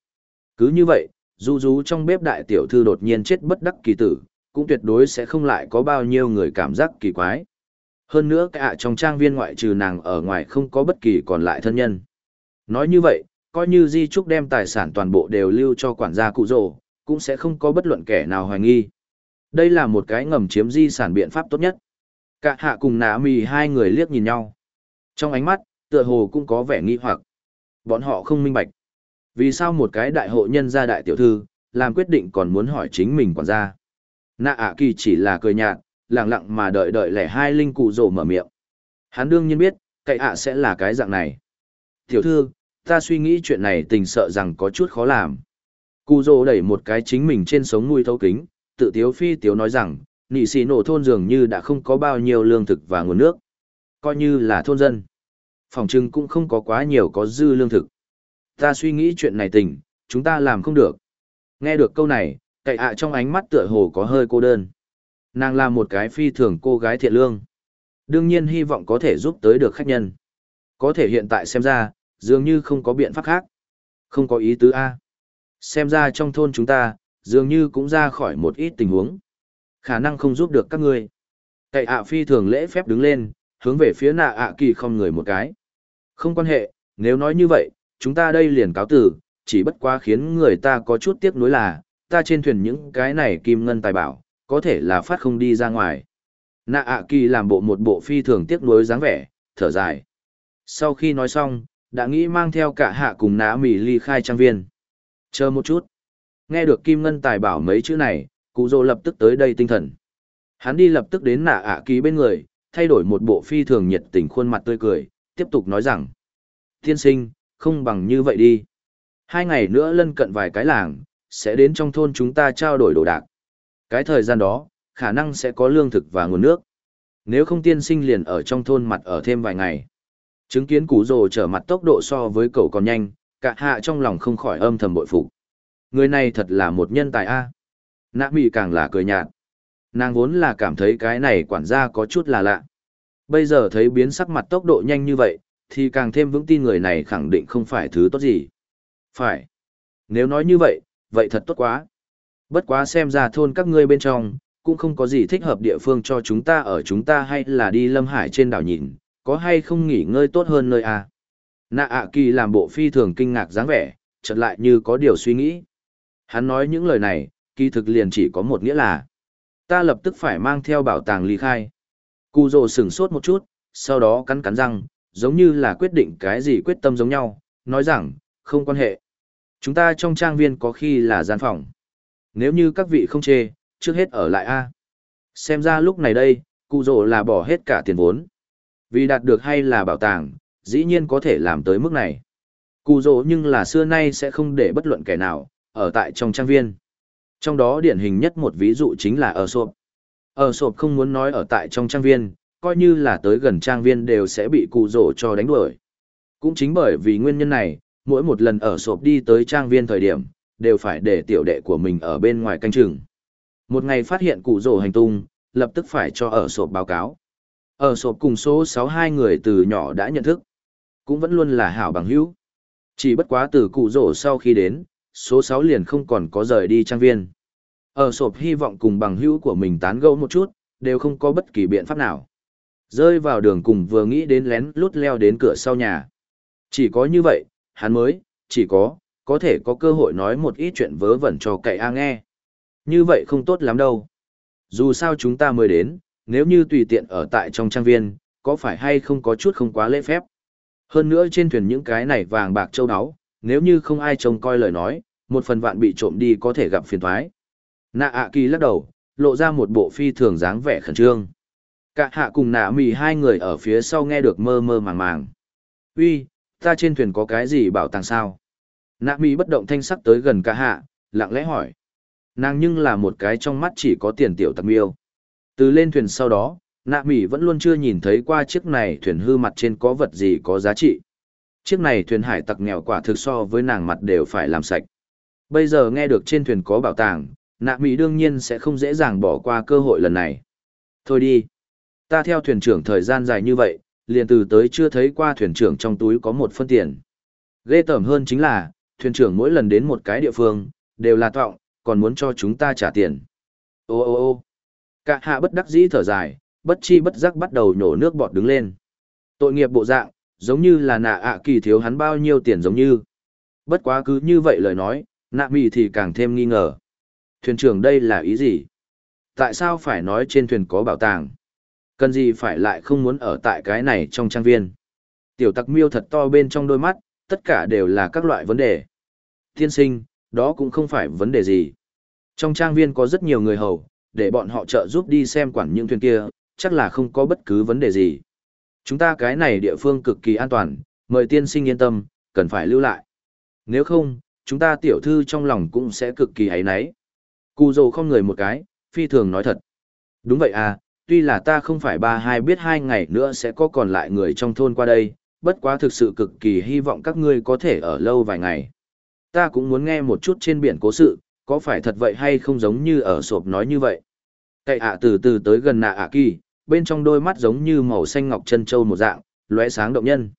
Cứ như vậy, du rú trong bếp đại tiểu thư đột nhiên chết bất đắc kỳ tử, cũng tuyệt đối sẽ không lại có bao nhiêu người cảm giác kỳ quái. Hơn nữa cả trong trang viên ngoại trừ nàng ở ngoài không có bất kỳ còn lại thân nhân. Nói như vậy, coi như Di Trúc đem tài sản toàn bộ đều lưu cho quản gia cụ rồ, cũng sẽ không có bất luận kẻ nào hoài nghi. Đây là một cái ngầm chiếm di sản biện pháp tốt nhất. Cả hạ cùng nạ mì hai người liếc nhìn nhau. Trong ánh mắt, tựa hồ cũng có vẻ nghi hoặc. Bọn họ không minh bạch. Vì sao một cái đại hộ nhân gia đại tiểu thư, làm quyết định còn muốn hỏi chính mình quản gia. Nạ ạ kỳ chỉ là cười nhạt, lặng lặng mà đợi đợi lẻ hai linh cụ rồ mở miệng. Hắn đương nhiên biết, cậy ạ sẽ là cái dạng này. Tiểu thư, ta suy nghĩ chuyện này tình sợ rằng có chút khó làm. Cụ rồ đẩy một cái chính mình trên sống nuôi thấu kính, tự tiếu phi tiếu nói rằng, nị xì nổ thôn dường như đã không có bao nhiêu lương thực và nguồn nước. Coi như là thôn dân. Phòng trưng cũng không có quá nhiều có dư lương thực. Ta suy nghĩ chuyện này tình, chúng ta làm không được. Nghe được câu này, cậy ạ trong ánh mắt tựa hồ có hơi cô đơn. Nàng là một cái phi thường cô gái thiện lương. Đương nhiên hy vọng có thể giúp tới được khách nhân. Có thể hiện tại xem ra, dường như không có biện pháp khác. Không có ý tứ A. Xem ra trong thôn chúng ta, dường như cũng ra khỏi một ít tình huống. Khả năng không giúp được các ngươi. Cậy ạ phi thường lễ phép đứng lên, hướng về phía nạ ạ kỳ không người một cái. Không quan hệ, nếu nói như vậy, chúng ta đây liền cáo tử, chỉ bất quá khiến người ta có chút tiếc nuối là, ta trên thuyền những cái này kim ngân tài bảo, có thể là phát không đi ra ngoài. Nạ ạ kỳ làm bộ một bộ phi thường tiếc nuối dáng vẻ, thở dài. Sau khi nói xong, đã nghĩ mang theo cả hạ cùng nã mì ly khai trang viên. Chờ một chút. Nghe được kim ngân tài bảo mấy chữ này, cụ dô lập tức tới đây tinh thần. Hắn đi lập tức đến nạ ạ ký bên người, thay đổi một bộ phi thường nhiệt tình khuôn mặt tươi cười, tiếp tục nói rằng. Thiên sinh, không bằng như vậy đi. Hai ngày nữa lân cận vài cái làng, sẽ đến trong thôn chúng ta trao đổi đồ đạc. Cái thời gian đó, khả năng sẽ có lương thực và nguồn nước. Nếu không tiên sinh liền ở trong thôn mặt ở thêm vài ngày. Chứng kiến củ rồ trở mặt tốc độ so với cậu còn nhanh, cả hạ trong lòng không khỏi âm thầm bội phục. Người này thật là một nhân tài a. nạ mị càng là cười nhạt. Nàng vốn là cảm thấy cái này quản gia có chút là lạ. Bây giờ thấy biến sắc mặt tốc độ nhanh như vậy, thì càng thêm vững tin người này khẳng định không phải thứ tốt gì. Phải. Nếu nói như vậy, vậy thật tốt quá. Bất quá xem ra thôn các ngươi bên trong, cũng không có gì thích hợp địa phương cho chúng ta ở chúng ta hay là đi lâm hải trên đảo nhìn, có hay không nghỉ ngơi tốt hơn nơi à. Nạ ạ kỳ làm bộ phi thường kinh ngạc dáng vẻ, chợt lại như có điều suy nghĩ. Hắn nói những lời này, kỳ thực liền chỉ có một nghĩa là ta lập tức phải mang theo bảo tàng ly khai. Cù rồ sửng sốt một chút, sau đó cắn cắn răng, giống như là quyết định cái gì quyết tâm giống nhau, nói rằng, không quan hệ. Chúng ta trong trang viên có khi là gian phòng. Nếu như các vị không chê, trước hết ở lại A. Xem ra lúc này đây, cụ rồ là bỏ hết cả tiền vốn. Vì đạt được hay là bảo tàng, dĩ nhiên có thể làm tới mức này. cù dỗ nhưng là xưa nay sẽ không để bất luận kẻ nào, ở tại trong trang viên. Trong đó điển hình nhất một ví dụ chính là ở sộp. Ở sộp không muốn nói ở tại trong trang viên, coi như là tới gần trang viên đều sẽ bị cụ rổ cho đánh đuổi. Cũng chính bởi vì nguyên nhân này, mỗi một lần ở sộp đi tới trang viên thời điểm, đều phải để tiểu đệ của mình ở bên ngoài canh chừng. Một ngày phát hiện cụ rổ hành tung, lập tức phải cho ở sộp báo cáo. Ở sộp cùng số 62 người từ nhỏ đã nhận thức, cũng vẫn luôn là hảo bằng hữu. Chỉ bất quá từ cụ rổ sau khi đến, số 6 liền không còn có rời đi trang viên. Ở sộp hy vọng cùng bằng hữu của mình tán gẫu một chút, đều không có bất kỳ biện pháp nào. Rơi vào đường cùng vừa nghĩ đến lén lút leo đến cửa sau nhà. Chỉ có như vậy, hắn mới, chỉ có, có thể có cơ hội nói một ít chuyện vớ vẩn cho cậy A nghe. Như vậy không tốt lắm đâu. Dù sao chúng ta mới đến, nếu như tùy tiện ở tại trong trang viên, có phải hay không có chút không quá lễ phép. Hơn nữa trên thuyền những cái này vàng bạc châu áo, nếu như không ai trông coi lời nói, một phần vạn bị trộm đi có thể gặp phiền thoái. Nạ ạ kỳ lắc đầu, lộ ra một bộ phi thường dáng vẻ khẩn trương. Cả hạ cùng nạ mì hai người ở phía sau nghe được mơ mơ màng màng. Uy, ta trên thuyền có cái gì bảo tàng sao? Nạ mì bất động thanh sắc tới gần cả hạ, lặng lẽ hỏi. Nàng nhưng là một cái trong mắt chỉ có tiền tiểu tặc miêu. Từ lên thuyền sau đó, nạ mỉ vẫn luôn chưa nhìn thấy qua chiếc này thuyền hư mặt trên có vật gì có giá trị. Chiếc này thuyền hải tặc nghèo quả thực so với nàng mặt đều phải làm sạch. Bây giờ nghe được trên thuyền có bảo tàng, nạ mỹ đương nhiên sẽ không dễ dàng bỏ qua cơ hội lần này. Thôi đi. Ta theo thuyền trưởng thời gian dài như vậy, liền từ tới chưa thấy qua thuyền trưởng trong túi có một phân tiền. Ghê tởm hơn chính là, thuyền trưởng mỗi lần đến một cái địa phương, đều là tọng, còn muốn cho chúng ta trả tiền. Ô ô ô cả hạ bất đắc dĩ thở dài, bất chi bất giác bắt đầu nhổ nước bọt đứng lên. Tội nghiệp bộ dạng, giống như là nạ ạ kỳ thiếu hắn bao nhiêu tiền giống như. Bất quá cứ như vậy lời nói, nạ mì thì càng thêm nghi ngờ. Thuyền trưởng đây là ý gì? Tại sao phải nói trên thuyền có bảo tàng? Cần gì phải lại không muốn ở tại cái này trong trang viên? Tiểu tặc miêu thật to bên trong đôi mắt, tất cả đều là các loại vấn đề. Tiên sinh, đó cũng không phải vấn đề gì. Trong trang viên có rất nhiều người hầu, để bọn họ trợ giúp đi xem quản những thuyền kia, chắc là không có bất cứ vấn đề gì. Chúng ta cái này địa phương cực kỳ an toàn, mời tiên sinh yên tâm, cần phải lưu lại. Nếu không, chúng ta tiểu thư trong lòng cũng sẽ cực kỳ ấy náy. Cù dồ không người một cái, phi thường nói thật. Đúng vậy à, tuy là ta không phải ba hai biết hai ngày nữa sẽ có còn lại người trong thôn qua đây, bất quá thực sự cực kỳ hy vọng các ngươi có thể ở lâu vài ngày. Ta cũng muốn nghe một chút trên biển cố sự, có phải thật vậy hay không giống như ở sộp nói như vậy. Cậy ạ từ từ tới gần nạ ạ kỳ, bên trong đôi mắt giống như màu xanh ngọc chân châu một dạng, lóe sáng động nhân.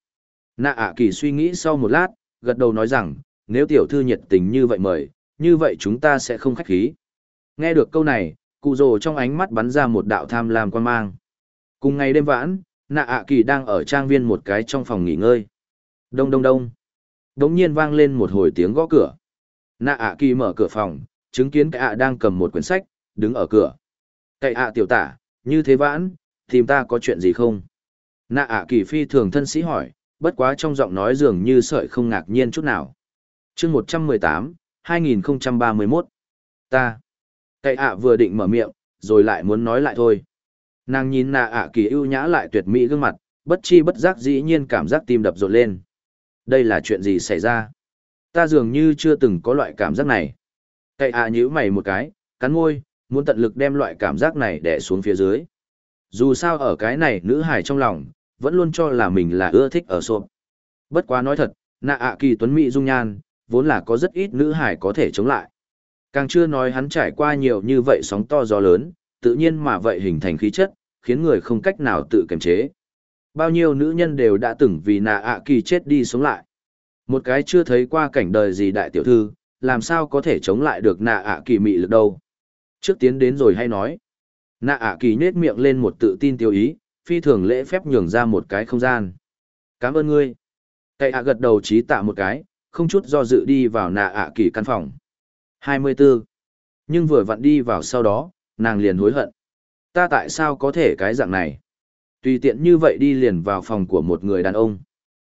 Nạ ạ kỳ suy nghĩ sau một lát, gật đầu nói rằng, nếu tiểu thư nhiệt tình như vậy mời, như vậy chúng ta sẽ không khách khí. Nghe được câu này, cụ rồ trong ánh mắt bắn ra một đạo tham lam quan mang. Cùng ngày đêm vãn, nạ ạ kỳ đang ở trang viên một cái trong phòng nghỉ ngơi. Đông đông đông. Đống nhiên vang lên một hồi tiếng gõ cửa. Nạ ạ kỳ mở cửa phòng, chứng kiến cái ạ đang cầm một quyển sách, đứng ở cửa. Cậy ạ tiểu tả, như thế vãn, tìm ta có chuyện gì không? Nạ ạ kỳ phi thường thân sĩ hỏi, bất quá trong giọng nói dường như sợi không ngạc nhiên chút nào. chương 118, 2031. Ta. Cậy ạ vừa định mở miệng, rồi lại muốn nói lại thôi. Nàng nhìn nạ ạ kỳ ưu nhã lại tuyệt mỹ gương mặt, bất chi bất giác dĩ nhiên cảm giác tim đập rộn lên. Đây là chuyện gì xảy ra? Ta dường như chưa từng có loại cảm giác này. Cậy ạ nhíu mày một cái, cắn môi, muốn tận lực đem loại cảm giác này đè xuống phía dưới. Dù sao ở cái này nữ hải trong lòng, vẫn luôn cho là mình là ưa thích ở sộp. Bất quá nói thật, nạ ạ kỳ tuấn mỹ dung nhan, vốn là có rất ít nữ hải có thể chống lại. Càng chưa nói hắn trải qua nhiều như vậy sóng to gió lớn, tự nhiên mà vậy hình thành khí chất, khiến người không cách nào tự kiềm chế. Bao nhiêu nữ nhân đều đã từng vì nạ ạ kỳ chết đi sống lại. Một cái chưa thấy qua cảnh đời gì đại tiểu thư, làm sao có thể chống lại được nạ ạ kỳ mị lực đâu. Trước tiến đến rồi hay nói. Nạ ạ kỳ nết miệng lên một tự tin tiêu ý, phi thường lễ phép nhường ra một cái không gian. Cảm ơn ngươi. Cậy ạ gật đầu trí tạ một cái, không chút do dự đi vào nạ ạ kỳ căn phòng. 24. Nhưng vừa vặn đi vào sau đó, nàng liền hối hận. Ta tại sao có thể cái dạng này? Tùy tiện như vậy đi liền vào phòng của một người đàn ông.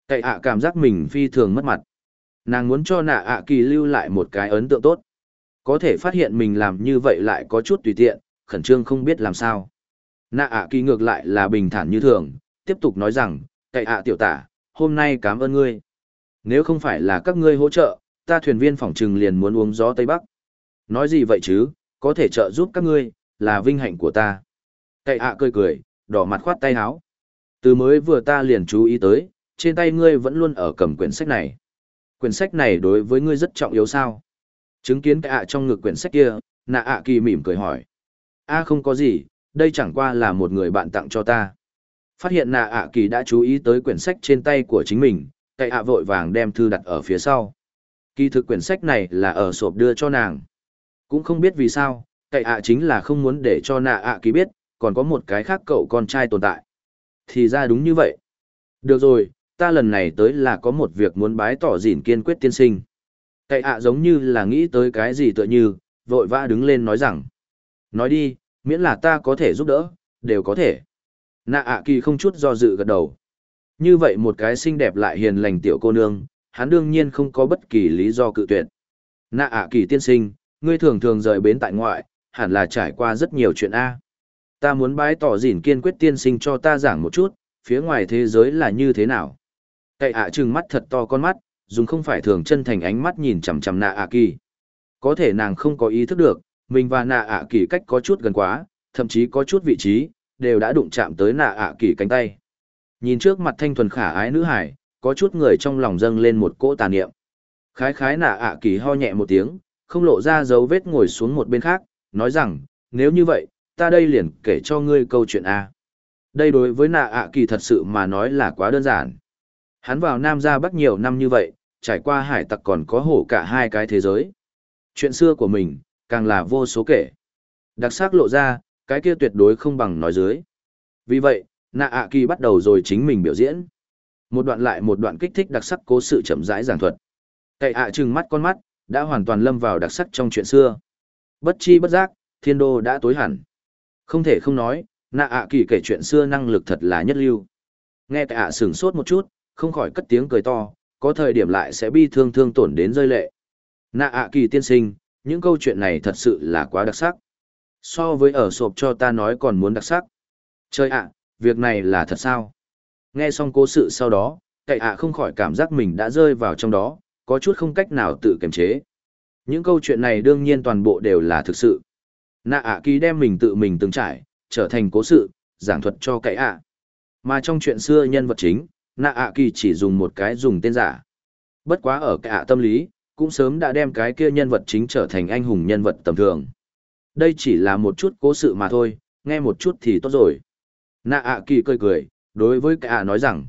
Cậy ạ cảm giác mình phi thường mất mặt. Nàng muốn cho nạ ạ kỳ lưu lại một cái ấn tượng tốt. Có thể phát hiện mình làm như vậy lại có chút tùy tiện, khẩn trương không biết làm sao. Nạ ạ kỳ ngược lại là bình thản như thường, tiếp tục nói rằng, cậy ạ tiểu tả, hôm nay cảm ơn ngươi. Nếu không phải là các ngươi hỗ trợ, ta thuyền viên phỏng trừng liền muốn uống gió Tây Bắc. Nói gì vậy chứ, có thể trợ giúp các ngươi, là vinh hạnh của ta. Cậy ạ cười cười, đỏ mặt khoát tay háo, Từ mới vừa ta liền chú ý tới, trên tay ngươi vẫn luôn ở cầm quyển sách này. Quyển sách này đối với ngươi rất trọng yếu sao? Chứng kiến cậy ạ trong ngực quyển sách kia, nạ ạ kỳ mỉm cười hỏi. a không có gì, đây chẳng qua là một người bạn tặng cho ta. Phát hiện nạ ạ kỳ đã chú ý tới quyển sách trên tay của chính mình, cậy ạ vội vàng đem thư đặt ở phía sau. Kỳ thực quyển sách này là ở sộp đưa cho nàng. Cũng không biết vì sao, cậy ạ chính là không muốn để cho nạ ạ kỳ biết, còn có một cái khác cậu con trai tồn tại. Thì ra đúng như vậy. Được rồi, ta lần này tới là có một việc muốn bái tỏ dỉn kiên quyết tiên sinh. Cậy ạ giống như là nghĩ tới cái gì tựa như, vội vã đứng lên nói rằng. Nói đi, miễn là ta có thể giúp đỡ, đều có thể. Nạ ạ kỳ không chút do dự gật đầu. Như vậy một cái xinh đẹp lại hiền lành tiểu cô nương, hắn đương nhiên không có bất kỳ lý do cự tuyệt. Nạ ạ kỳ tiên sinh, ngươi thường thường rời bến tại ngoại, hẳn là trải qua rất nhiều chuyện A. Ta muốn bái tỏ dỉn kiên quyết tiên sinh cho ta giảng một chút, phía ngoài thế giới là như thế nào. Tệ ạ trừng mắt thật to con mắt, dùng không phải thường chân thành ánh mắt nhìn chằm chằm nạ ạ kỳ. Có thể nàng không có ý thức được, mình và nạ ạ kỳ cách có chút gần quá, thậm chí có chút vị trí, đều đã đụng chạm tới nạ ạ kỳ cánh tay. Nhìn trước mặt thanh thuần khả ái nữ hải, có chút người trong lòng dâng lên một cỗ tà niệm. Khái khái nạ ạ kỳ ho nhẹ một tiếng, không lộ ra dấu vết ngồi xuống một bên khác, nói rằng, nếu như vậy, ta đây liền kể cho ngươi câu chuyện A. Đây đối với nạ ạ kỳ thật sự mà nói là quá đơn giản. Hắn vào Nam ra Bắc nhiều năm như vậy, trải qua hải tặc còn có hổ cả hai cái thế giới. Chuyện xưa của mình, càng là vô số kể. Đặc sắc lộ ra, cái kia tuyệt đối không bằng nói dưới. Vì vậy, nạ ạ kỳ bắt đầu rồi chính mình biểu diễn. Một đoạn lại một đoạn kích thích đặc sắc cố sự chậm rãi giảng thuật. Cậy ạ trừng mắt con mắt, đã hoàn toàn lâm vào đặc sắc trong chuyện xưa. Bất chi bất giác, thiên đô đã tối hẳn. Không thể không nói, nạ ạ kỳ kể chuyện xưa năng lực thật là nhất lưu. Nghe cậy ạ sửng sốt một chút, không khỏi cất tiếng cười to, có thời điểm lại sẽ bi thương thương tổn đến rơi lệ. Nạ ạ kỳ tiên sinh, những câu chuyện này thật sự là quá đặc sắc. So với ở sộp cho ta nói còn muốn đặc sắc. Trời ạ, việc này là thật sao? Nghe xong cố sự sau đó, cậy ạ không khỏi cảm giác mình đã rơi vào trong đó, có chút không cách nào tự kiềm chế. Những câu chuyện này đương nhiên toàn bộ đều là thực sự. Nạ ạ kỳ đem mình tự mình từng trải, trở thành cố sự, giảng thuật cho cậy ạ. Mà trong chuyện xưa nhân vật chính, nạ ạ kỳ chỉ dùng một cái dùng tên giả. Bất quá ở cả tâm lý, cũng sớm đã đem cái kia nhân vật chính trở thành anh hùng nhân vật tầm thường. Đây chỉ là một chút cố sự mà thôi, nghe một chút thì tốt rồi. Nạ ạ kỳ cười cười, đối với cả nói rằng,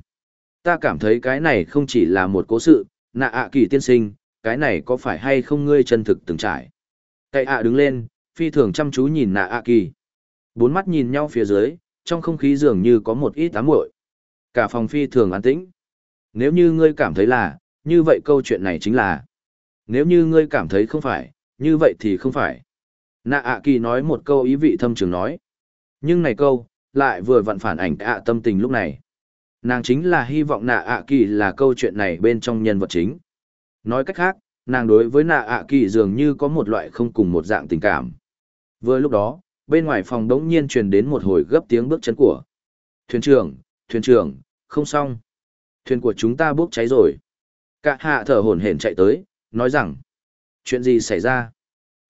ta cảm thấy cái này không chỉ là một cố sự, nạ ạ kỳ tiên sinh, cái này có phải hay không ngươi chân thực từng trải. Cậy ạ đứng lên, phi thường chăm chú nhìn nạ ạ kỳ. Bốn mắt nhìn nhau phía dưới, trong không khí dường như có một ít ám muội. Cả phòng phi thường an tĩnh. Nếu như ngươi cảm thấy là, như vậy câu chuyện này chính là. Nếu như ngươi cảm thấy không phải, như vậy thì không phải. Nạ ạ kỳ nói một câu ý vị thâm trường nói. Nhưng này câu, lại vừa vặn phản ảnh ạ tâm tình lúc này. Nàng chính là hy vọng nạ ạ kỳ là câu chuyện này bên trong nhân vật chính. Nói cách khác, nàng đối với nạ ạ kỳ dường như có một loại không cùng một dạng tình cảm. Vừa lúc đó, bên ngoài phòng đống nhiên truyền đến một hồi gấp tiếng bước chân của. Thuyền trưởng, thuyền trưởng, không xong. Thuyền của chúng ta bốc cháy rồi. Cả hạ thở hổn hển chạy tới, nói rằng. Chuyện gì xảy ra?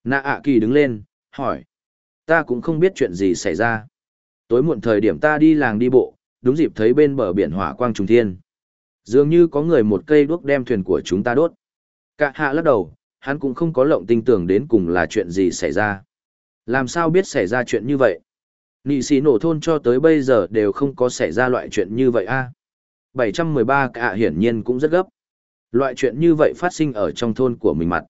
Nạ ạ kỳ đứng lên, hỏi. Ta cũng không biết chuyện gì xảy ra. Tối muộn thời điểm ta đi làng đi bộ, đúng dịp thấy bên bờ biển hỏa quang trùng thiên. Dường như có người một cây đuốc đem thuyền của chúng ta đốt. Cả hạ lắc đầu, hắn cũng không có lộng tinh tưởng đến cùng là chuyện gì xảy ra. Làm sao biết xảy ra chuyện như vậy? Nị sĩ nổ thôn cho tới bây giờ đều không có xảy ra loại chuyện như vậy a. À? 713 cả hiển nhiên cũng rất gấp. Loại chuyện như vậy phát sinh ở trong thôn của mình mặt.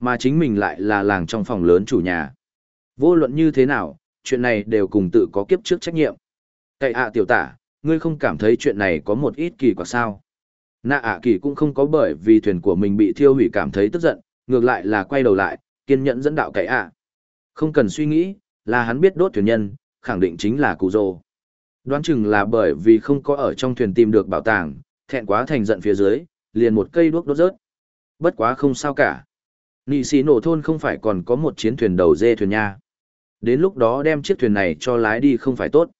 Mà chính mình lại là làng trong phòng lớn chủ nhà. Vô luận như thế nào, chuyện này đều cùng tự có kiếp trước trách nhiệm. Cậy ạ tiểu tả, ngươi không cảm thấy chuyện này có một ít kỳ quặc sao? Nạ ạ kỳ cũng không có bởi vì thuyền của mình bị thiêu hủy cảm thấy tức giận, ngược lại là quay đầu lại, kiên nhẫn dẫn đạo cậy ạ. Không cần suy nghĩ, là hắn biết đốt thuyền nhân, khẳng định chính là cụ rồ. Đoán chừng là bởi vì không có ở trong thuyền tìm được bảo tàng, thẹn quá thành giận phía dưới, liền một cây đuốc đốt rớt. Bất quá không sao cả. Nị sĩ nổ thôn không phải còn có một chiến thuyền đầu dê thuyền nha. Đến lúc đó đem chiếc thuyền này cho lái đi không phải tốt.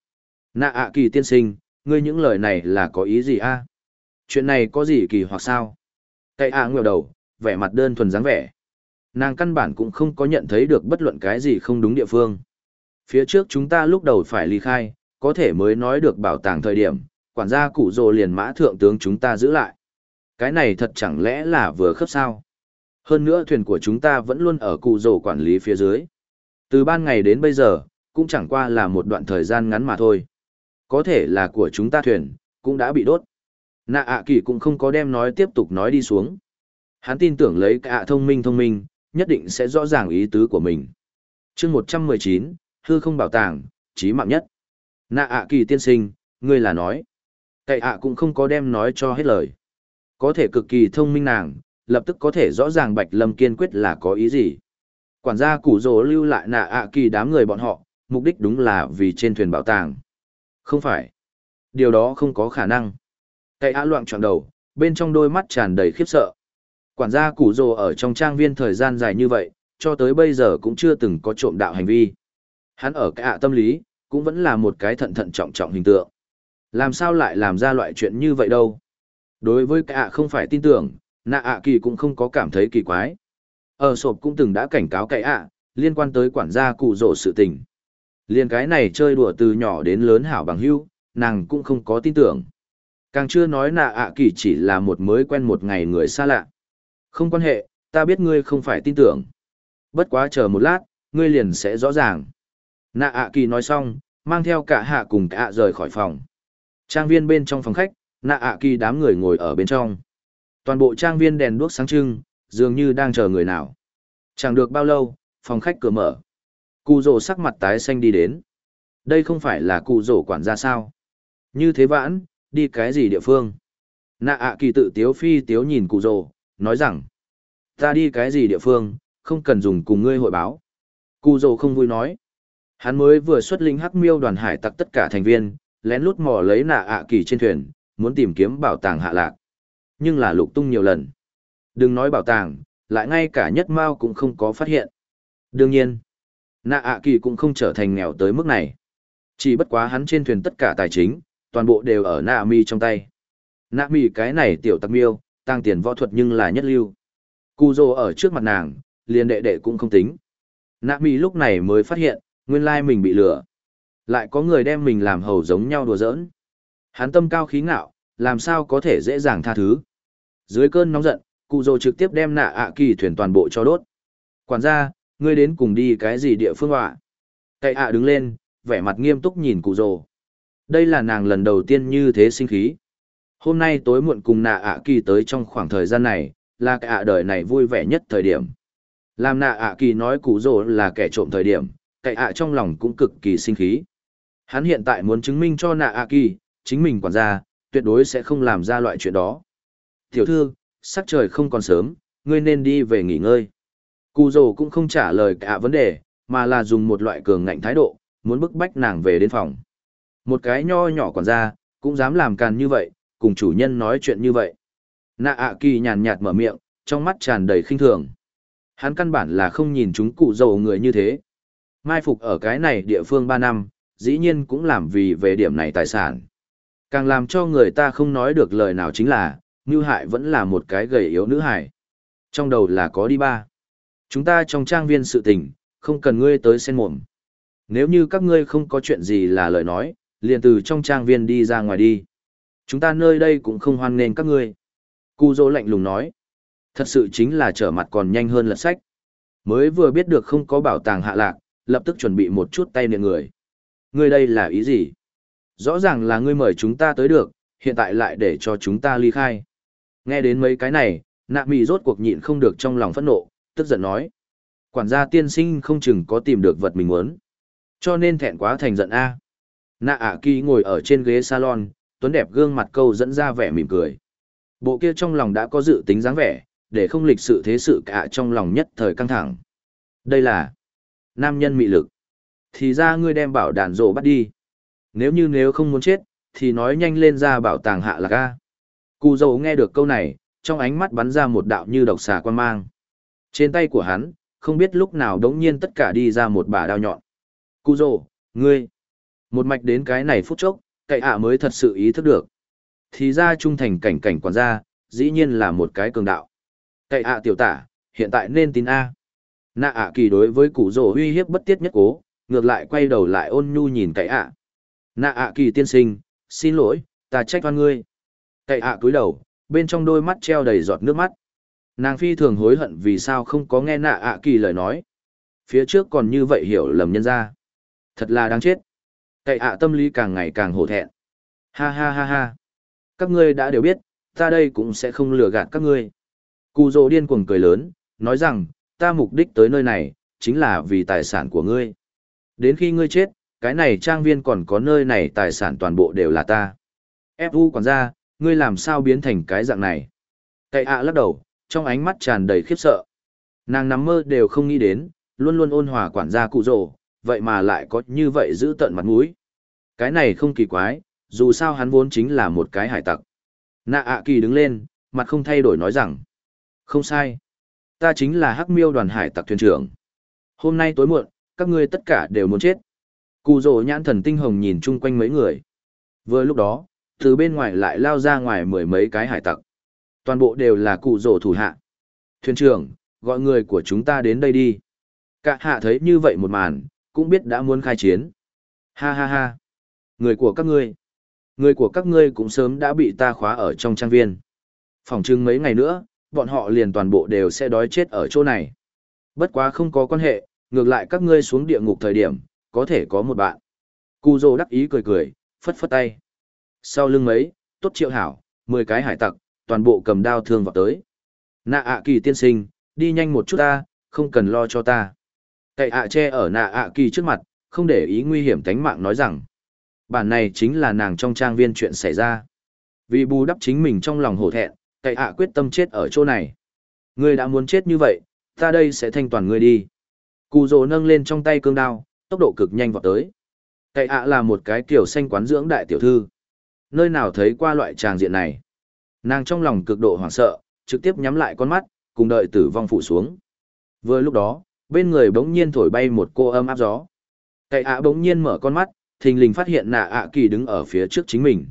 Nạ ạ kỳ tiên sinh, ngươi những lời này là có ý gì a? Chuyện này có gì kỳ hoặc sao? Cậy ạ à đầu, vẻ mặt đơn thuần dáng vẻ. Nàng căn bản cũng không có nhận thấy được bất luận cái gì không đúng địa phương. Phía trước chúng ta lúc đầu phải ly khai, có thể mới nói được bảo tàng thời điểm, quản gia cụ rồ liền mã thượng tướng chúng ta giữ lại. Cái này thật chẳng lẽ là vừa khớp sao? Hơn nữa thuyền của chúng ta vẫn luôn ở cụ rồ quản lý phía dưới. Từ ban ngày đến bây giờ, cũng chẳng qua là một đoạn thời gian ngắn mà thôi. Có thể là của chúng ta thuyền, cũng đã bị đốt. Nạ ạ kỳ cũng không có đem nói tiếp tục nói đi xuống. Hắn tin tưởng lấy cả thông minh thông minh, nhất định sẽ rõ ràng ý tứ của mình. chương 119, hư không bảo tàng, trí mạng nhất. Nạ ạ kỳ tiên sinh, ngươi là nói. Cậy ạ cũng không có đem nói cho hết lời. Có thể cực kỳ thông minh nàng, lập tức có thể rõ ràng Bạch Lâm kiên quyết là có ý gì. Quản gia củ rồ lưu lại nạ ạ kỳ đám người bọn họ, mục đích đúng là vì trên thuyền bảo tàng. Không phải. Điều đó không có khả năng. Cậy ạ loạn trọn đầu, bên trong đôi mắt tràn đầy khiếp sợ. Quản gia củ rồ ở trong trang viên thời gian dài như vậy, cho tới bây giờ cũng chưa từng có trộm đạo hành vi. Hắn ở cái ạ tâm lý, cũng vẫn là một cái thận thận trọng trọng hình tượng. Làm sao lại làm ra loại chuyện như vậy đâu? Đối với cái ạ không phải tin tưởng, nạ ạ kỳ cũng không có cảm thấy kỳ quái. Ở sộp cũng từng đã cảnh cáo cái ạ, liên quan tới quản gia cụ rổ sự tình. Liên cái này chơi đùa từ nhỏ đến lớn hảo bằng hữu, nàng cũng không có tin tưởng. Càng chưa nói nạ ạ kỳ chỉ là một mới quen một ngày người xa lạ. Không quan hệ, ta biết ngươi không phải tin tưởng. Bất quá chờ một lát, ngươi liền sẽ rõ ràng. Nạ ạ kỳ nói xong, mang theo cả hạ cùng cả rời khỏi phòng. Trang viên bên trong phòng khách, nạ ạ kỳ đám người ngồi ở bên trong. Toàn bộ trang viên đèn đuốc sáng trưng, dường như đang chờ người nào. Chẳng được bao lâu, phòng khách cửa mở. Cụ rổ sắc mặt tái xanh đi đến. Đây không phải là cụ rổ quản gia sao? Như thế vãn, đi cái gì địa phương? Nạ ạ kỳ tự tiếu phi tiếu nhìn cụ rổ, nói rằng, ta đi cái gì địa phương, không cần dùng cùng ngươi hội báo. Cụ rổ không vui nói. Hắn mới vừa xuất linh hắc miêu đoàn hải tặc tất cả thành viên, lén lút mò lấy nạ ạ kỳ trên thuyền, muốn tìm kiếm bảo tàng hạ lạc. Nhưng là lục tung nhiều lần. Đừng nói bảo tàng, lại ngay cả nhất mao cũng không có phát hiện. Đương nhiên, nạ ạ kỳ cũng không trở thành nghèo tới mức này. Chỉ bất quá hắn trên thuyền tất cả tài chính, toàn bộ đều ở nạ mi trong tay. Nạ mi cái này tiểu tặc miêu, tăng tiền võ thuật nhưng là nhất lưu. Cù ở trước mặt nàng, liền đệ đệ cũng không tính. Nạ mi lúc này mới phát hiện, nguyên lai mình bị lừa. Lại có người đem mình làm hầu giống nhau đùa giỡn. Hắn tâm cao khí ngạo, làm sao có thể dễ dàng tha thứ. Dưới cơn nóng giận, cụ rồ trực tiếp đem nạ ạ kỳ thuyền toàn bộ cho đốt. Quản gia, ngươi đến cùng đi cái gì địa phương họa? Cậy ạ đứng lên, vẻ mặt nghiêm túc nhìn cụ rồ. Đây là nàng lần đầu tiên như thế sinh khí. Hôm nay tối muộn cùng nạ ạ kỳ tới trong khoảng thời gian này, là cái ạ đời này vui vẻ nhất thời điểm. Làm nạ ạ kỳ nói cụ rồ là kẻ trộm thời điểm, cậy ạ trong lòng cũng cực kỳ sinh khí. Hắn hiện tại muốn chứng minh cho nạ ạ kỳ, chính mình quản gia, tuyệt đối sẽ không làm ra loại chuyện đó. Tiểu thư, sắc trời không còn sớm, ngươi nên đi về nghỉ ngơi. Cù rồ cũng không trả lời cả vấn đề, mà là dùng một loại cường ngạnh thái độ, muốn bức bách nàng về đến phòng. Một cái nho nhỏ quản gia, cũng dám làm càn như vậy, cùng chủ nhân nói chuyện như vậy. Nạ ạ kỳ nhàn nhạt mở miệng, trong mắt tràn đầy khinh thường. Hắn căn bản là không nhìn chúng cụ dầu người như thế. Mai phục ở cái này địa phương 3 năm, dĩ nhiên cũng làm vì về điểm này tài sản. Càng làm cho người ta không nói được lời nào chính là, Ngưu hải vẫn là một cái gầy yếu nữ hải. Trong đầu là có đi ba. Chúng ta trong trang viên sự tình, không cần ngươi tới sen mồm. Nếu như các ngươi không có chuyện gì là lời nói, liền từ trong trang viên đi ra ngoài đi. Chúng ta nơi đây cũng không hoan nghênh các ngươi. Cu dỗ lạnh lùng nói. Thật sự chính là trở mặt còn nhanh hơn lật sách. Mới vừa biết được không có bảo tàng hạ lạc, lập tức chuẩn bị một chút tay niệm người. Ngươi đây là ý gì? Rõ ràng là ngươi mời chúng ta tới được, hiện tại lại để cho chúng ta ly khai. Nghe đến mấy cái này, nạ mì rốt cuộc nhịn không được trong lòng phẫn nộ, tức giận nói. Quản gia tiên sinh không chừng có tìm được vật mình muốn. Cho nên thẹn quá thành giận A. Nạ ạ kỳ ngồi ở trên ghế salon, tuấn đẹp gương mặt câu dẫn ra vẻ mỉm cười. Bộ kia trong lòng đã có dự tính dáng vẻ, để không lịch sự thế sự cả trong lòng nhất thời căng thẳng. Đây là nam nhân mị lực. Thì ra ngươi đem bảo đàn rộ bắt đi. Nếu như nếu không muốn chết, thì nói nhanh lên ra bảo tàng hạ lạc A. Cù dầu nghe được câu này, trong ánh mắt bắn ra một đạo như độc xà quan mang. Trên tay của hắn, không biết lúc nào đống nhiên tất cả đi ra một bà đao nhọn. Cù dầu, ngươi, một mạch đến cái này phút chốc, cậy ạ mới thật sự ý thức được. Thì ra trung thành cảnh cảnh quản gia, dĩ nhiên là một cái cường đạo. Cậy ạ tiểu tả, hiện tại nên tin A. Nạ ạ kỳ đối với cụ rồ uy hiếp bất tiết nhất cố, ngược lại quay đầu lại ôn nhu nhìn cậy ạ. Nạ ạ kỳ tiên sinh, xin lỗi, ta trách oan ngươi. Cậy ạ cúi đầu, bên trong đôi mắt treo đầy giọt nước mắt. Nàng phi thường hối hận vì sao không có nghe nạ ạ kỳ lời nói. Phía trước còn như vậy hiểu lầm nhân ra. Thật là đáng chết. Cậy ạ tâm lý càng ngày càng hổ thẹn. Ha ha ha ha. Các ngươi đã đều biết, ta đây cũng sẽ không lừa gạt các ngươi. Cụ rồ điên cuồng cười lớn, nói rằng, ta mục đích tới nơi này, chính là vì tài sản của ngươi. Đến khi ngươi chết, cái này trang viên còn có nơi này tài sản toàn bộ đều là ta. Fu quản gia, ngươi làm sao biến thành cái dạng này? Cậy ạ lắc đầu, trong ánh mắt tràn đầy khiếp sợ. Nàng nằm mơ đều không nghĩ đến, luôn luôn ôn hòa quản gia cụ rồ, vậy mà lại có như vậy giữ tận mặt mũi. Cái này không kỳ quái, dù sao hắn vốn chính là một cái hải tặc. Nạ ạ kỳ đứng lên, mặt không thay đổi nói rằng. Không sai. Ta chính là hắc miêu đoàn hải tặc thuyền trưởng. Hôm nay tối muộn, các ngươi tất cả đều muốn chết. Cụ rỗ nhãn thần tinh hồng nhìn chung quanh mấy người. Vừa lúc đó, từ bên ngoài lại lao ra ngoài mười mấy cái hải tặc. Toàn bộ đều là cụ rỗ thủ hạ. Thuyền trưởng, gọi người của chúng ta đến đây đi. Cả hạ thấy như vậy một màn, cũng biết đã muốn khai chiến. Ha ha ha. Người của các ngươi. Người của các ngươi cũng sớm đã bị ta khóa ở trong trang viên. Phòng trưng mấy ngày nữa, bọn họ liền toàn bộ đều sẽ đói chết ở chỗ này. Bất quá không có quan hệ, ngược lại các ngươi xuống địa ngục thời điểm, có thể có một bạn. Cù dồ đắc ý cười cười, phất phất tay. Sau lưng mấy, tốt triệu hảo, 10 cái hải tặc, toàn bộ cầm đao thương vào tới. Nạ ạ kỳ tiên sinh, đi nhanh một chút ta, không cần lo cho ta. Cậy ạ che ở nạ ạ kỳ trước mặt, không để ý nguy hiểm tánh mạng nói rằng. Bản này chính là nàng trong trang viên chuyện xảy ra. Vì bù đắp chính mình trong lòng hổ thẹn, cậy ạ quyết tâm chết ở chỗ này. Ngươi đã muốn chết như vậy, ta đây sẽ thanh toàn ngươi đi. Cù rồ nâng lên trong tay cương đao, tốc độ cực nhanh vọt tới. Cậy ạ là một cái kiểu xanh quán dưỡng đại tiểu thư. Nơi nào thấy qua loại tràng diện này. Nàng trong lòng cực độ hoảng sợ, trực tiếp nhắm lại con mắt, cùng đợi tử vong phụ xuống. Vừa lúc đó, bên người bỗng nhiên thổi bay một cô âm áp gió. Cậy ạ bỗng nhiên mở con mắt, thình lình phát hiện nạ ạ kỳ đứng ở phía trước chính mình.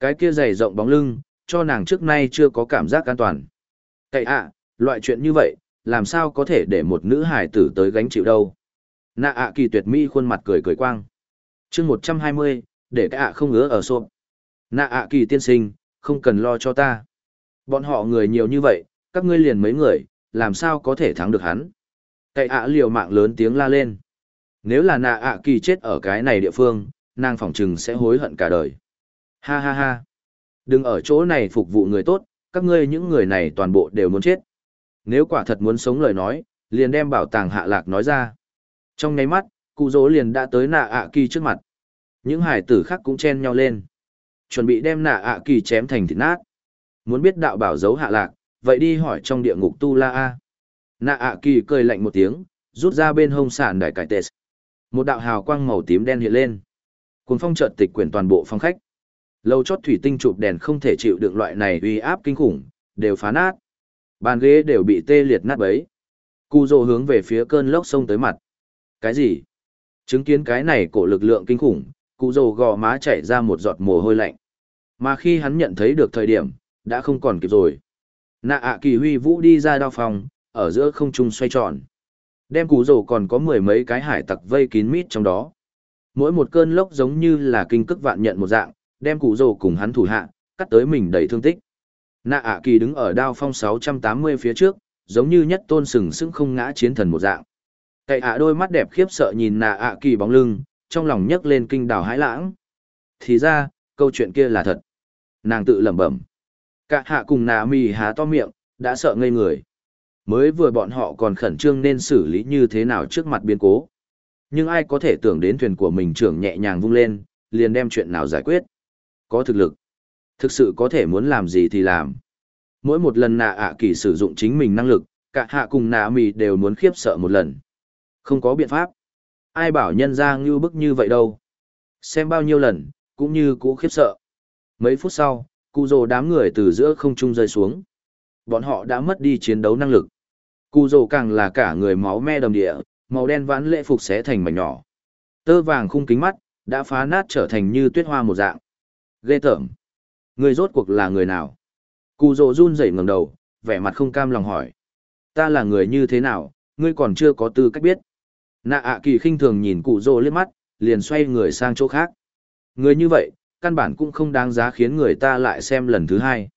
Cái kia dày rộng bóng lưng, cho nàng trước nay chưa có cảm giác an toàn. Cậy ạ, loại chuyện như vậy, làm sao có thể để một nữ hải tử tới gánh chịu đâu. Nạ ạ kỳ tuyệt mỹ khuôn mặt cười cười quang. chương một trăm hai mươi, để cái ạ không ngứa ở xộp. Nạ ạ kỳ tiên sinh, không cần lo cho ta. Bọn họ người nhiều như vậy, các ngươi liền mấy người, làm sao có thể thắng được hắn. Cậy ạ liều mạng lớn tiếng la lên. Nếu là nạ ạ kỳ chết ở cái này địa phương, nàng phỏng chừng sẽ hối hận cả đời. Ha ha ha. Đừng ở chỗ này phục vụ người tốt, các ngươi những người này toàn bộ đều muốn chết. Nếu quả thật muốn sống lời nói, liền đem bảo tàng hạ lạc nói ra. Trong nháy mắt, cụ dỗ liền đã tới nạ ạ kỳ trước mặt. Những hải tử khác cũng chen nhau lên. Chuẩn bị đem nạ ạ kỳ chém thành thịt nát. Muốn biết đạo bảo giấu hạ lạc, vậy đi hỏi trong địa ngục tu la a. Nạ ạ kỳ cười lạnh một tiếng, rút ra bên hông sản đại cải tệ. Một đạo hào quang màu tím đen hiện lên. Cuốn phong chợt tịch quyển toàn bộ phòng khách. Lâu chót thủy tinh chụp đèn không thể chịu được loại này uy áp kinh khủng, đều phá nát. Bàn ghế đều bị tê liệt nát bấy. Cù rồ hướng về phía cơn lốc sông tới mặt. Cái gì? Chứng kiến cái này cổ lực lượng kinh khủng, cụ rồ gò má chảy ra một giọt mồ hôi lạnh. Mà khi hắn nhận thấy được thời điểm, đã không còn kịp rồi. Nạ ạ kỳ huy vũ đi ra đao phòng, ở giữa không trung xoay tròn. Đem cụ rồ còn có mười mấy cái hải tặc vây kín mít trong đó. Mỗi một cơn lốc giống như là kinh cức vạn nhận một dạng, đem cụ rồ cùng hắn thủ hạ, cắt tới mình đầy thương tích. Nạ ạ kỳ đứng ở đao phong 680 phía trước, giống như nhất tôn sừng sững không ngã chiến thần một dạng. Cậy ạ đôi mắt đẹp khiếp sợ nhìn nạ ạ kỳ bóng lưng, trong lòng nhấc lên kinh đào hãi lãng. Thì ra, câu chuyện kia là thật. Nàng tự lẩm bẩm. Cả hạ cùng nạ mì há to miệng, đã sợ ngây người. Mới vừa bọn họ còn khẩn trương nên xử lý như thế nào trước mặt biến cố. Nhưng ai có thể tưởng đến thuyền của mình trưởng nhẹ nhàng vung lên, liền đem chuyện nào giải quyết. Có thực lực. Thực sự có thể muốn làm gì thì làm. Mỗi một lần nạ ạ kỳ sử dụng chính mình năng lực, cả hạ cùng nạ mì đều muốn khiếp sợ một lần. Không có biện pháp. Ai bảo nhân ra ngưu bức như vậy đâu. Xem bao nhiêu lần, cũng như cũ khiếp sợ. Mấy phút sau, cụ rồ đám người từ giữa không trung rơi xuống. Bọn họ đã mất đi chiến đấu năng lực. Cụ rồ càng là cả người máu me đầm địa, màu đen vãn lệ phục xé thành mảnh nhỏ. Tơ vàng khung kính mắt, đã phá nát trở thành như tuyết hoa một dạng. Ghê tởm. Người rốt cuộc là người nào? Cụ rồ run rẩy ngẩng đầu, vẻ mặt không cam lòng hỏi. Ta là người như thế nào, ngươi còn chưa có tư cách biết. nạ ạ kỳ khinh thường nhìn cụ rồ liếc mắt liền xoay người sang chỗ khác người như vậy căn bản cũng không đáng giá khiến người ta lại xem lần thứ hai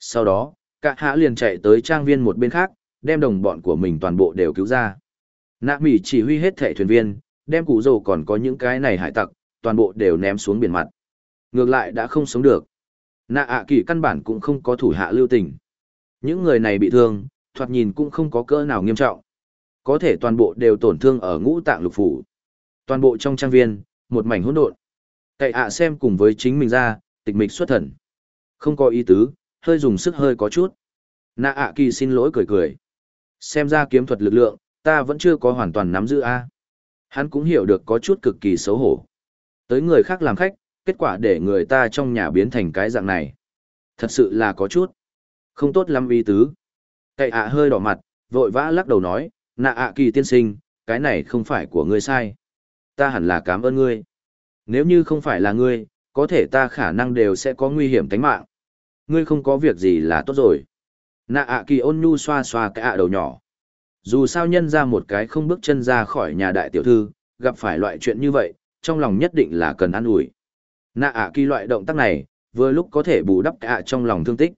sau đó cả hạ liền chạy tới trang viên một bên khác đem đồng bọn của mình toàn bộ đều cứu ra nạ mỹ chỉ huy hết thẻ thuyền viên đem cụ rồ còn có những cái này hải tặc toàn bộ đều ném xuống biển mặt ngược lại đã không sống được nạ ạ kỳ căn bản cũng không có thủ hạ lưu tình những người này bị thương thoạt nhìn cũng không có cỡ nào nghiêm trọng có thể toàn bộ đều tổn thương ở ngũ tạng lục phủ. Toàn bộ trong trang viên, một mảnh hỗn độn. Cậy ạ xem cùng với chính mình ra, tịch mịch xuất thần. Không có ý tứ, hơi dùng sức hơi có chút. Nạ ạ kỳ xin lỗi cười cười. Xem ra kiếm thuật lực lượng, ta vẫn chưa có hoàn toàn nắm giữ a. Hắn cũng hiểu được có chút cực kỳ xấu hổ. Tới người khác làm khách, kết quả để người ta trong nhà biến thành cái dạng này. Thật sự là có chút. Không tốt lắm ý tứ. Cậy ạ hơi đỏ mặt, vội vã lắc đầu nói, nạ ạ kỳ tiên sinh, cái này không phải của ngươi sai. Ta hẳn là cảm ơn ngươi. Nếu như không phải là ngươi, có thể ta khả năng đều sẽ có nguy hiểm tính mạng. Ngươi không có việc gì là tốt rồi. Nạ ạ kỳ ôn nhu xoa xoa cái ạ đầu nhỏ. Dù sao nhân ra một cái không bước chân ra khỏi nhà đại tiểu thư, gặp phải loại chuyện như vậy, trong lòng nhất định là cần ăn ủi. Nạ ạ kỳ loại động tác này, vừa lúc có thể bù đắp cái ạ trong lòng thương tích.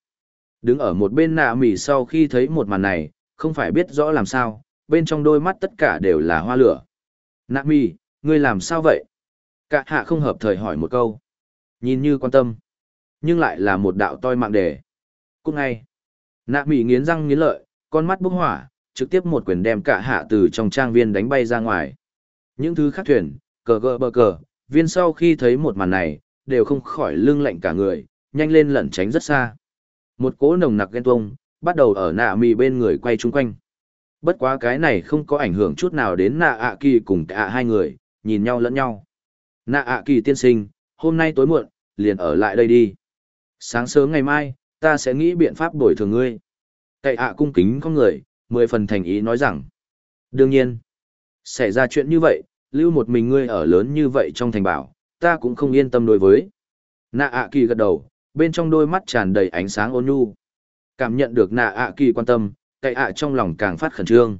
Đứng ở một bên nạ mỉ sau khi thấy một màn này, không phải biết rõ làm sao, bên trong đôi mắt tất cả đều là hoa lửa. Nạ Mỉ, ngươi làm sao vậy? Cả hạ không hợp thời hỏi một câu. Nhìn như quan tâm, nhưng lại là một đạo toi mạng đề. cúc ngay, nạ Mỉ nghiến răng nghiến lợi, con mắt bốc hỏa, trực tiếp một quyền đem cả hạ từ trong trang viên đánh bay ra ngoài. Những thứ khác thuyền, cờ gờ bờ cờ, viên sau khi thấy một màn này, đều không khỏi lưng lạnh cả người, nhanh lên lẩn tránh rất xa. Một cỗ nồng nặc ghen tuông, bắt đầu ở nạ mì bên người quay chung quanh. Bất quá cái này không có ảnh hưởng chút nào đến nạ ạ kỳ cùng cả hai người, nhìn nhau lẫn nhau. Nạ ạ kỳ tiên sinh, hôm nay tối muộn, liền ở lại đây đi. Sáng sớm ngày mai, ta sẽ nghĩ biện pháp bồi thường ngươi. Cậy ạ cung kính con người, mười phần thành ý nói rằng. Đương nhiên, xảy ra chuyện như vậy, lưu một mình ngươi ở lớn như vậy trong thành bảo, ta cũng không yên tâm đối với. Nạ ạ kỳ gật đầu, bên trong đôi mắt tràn đầy ánh sáng ôn nhu. Cảm nhận được nạ ạ kỳ quan tâm, cậy ạ trong lòng càng phát khẩn trương.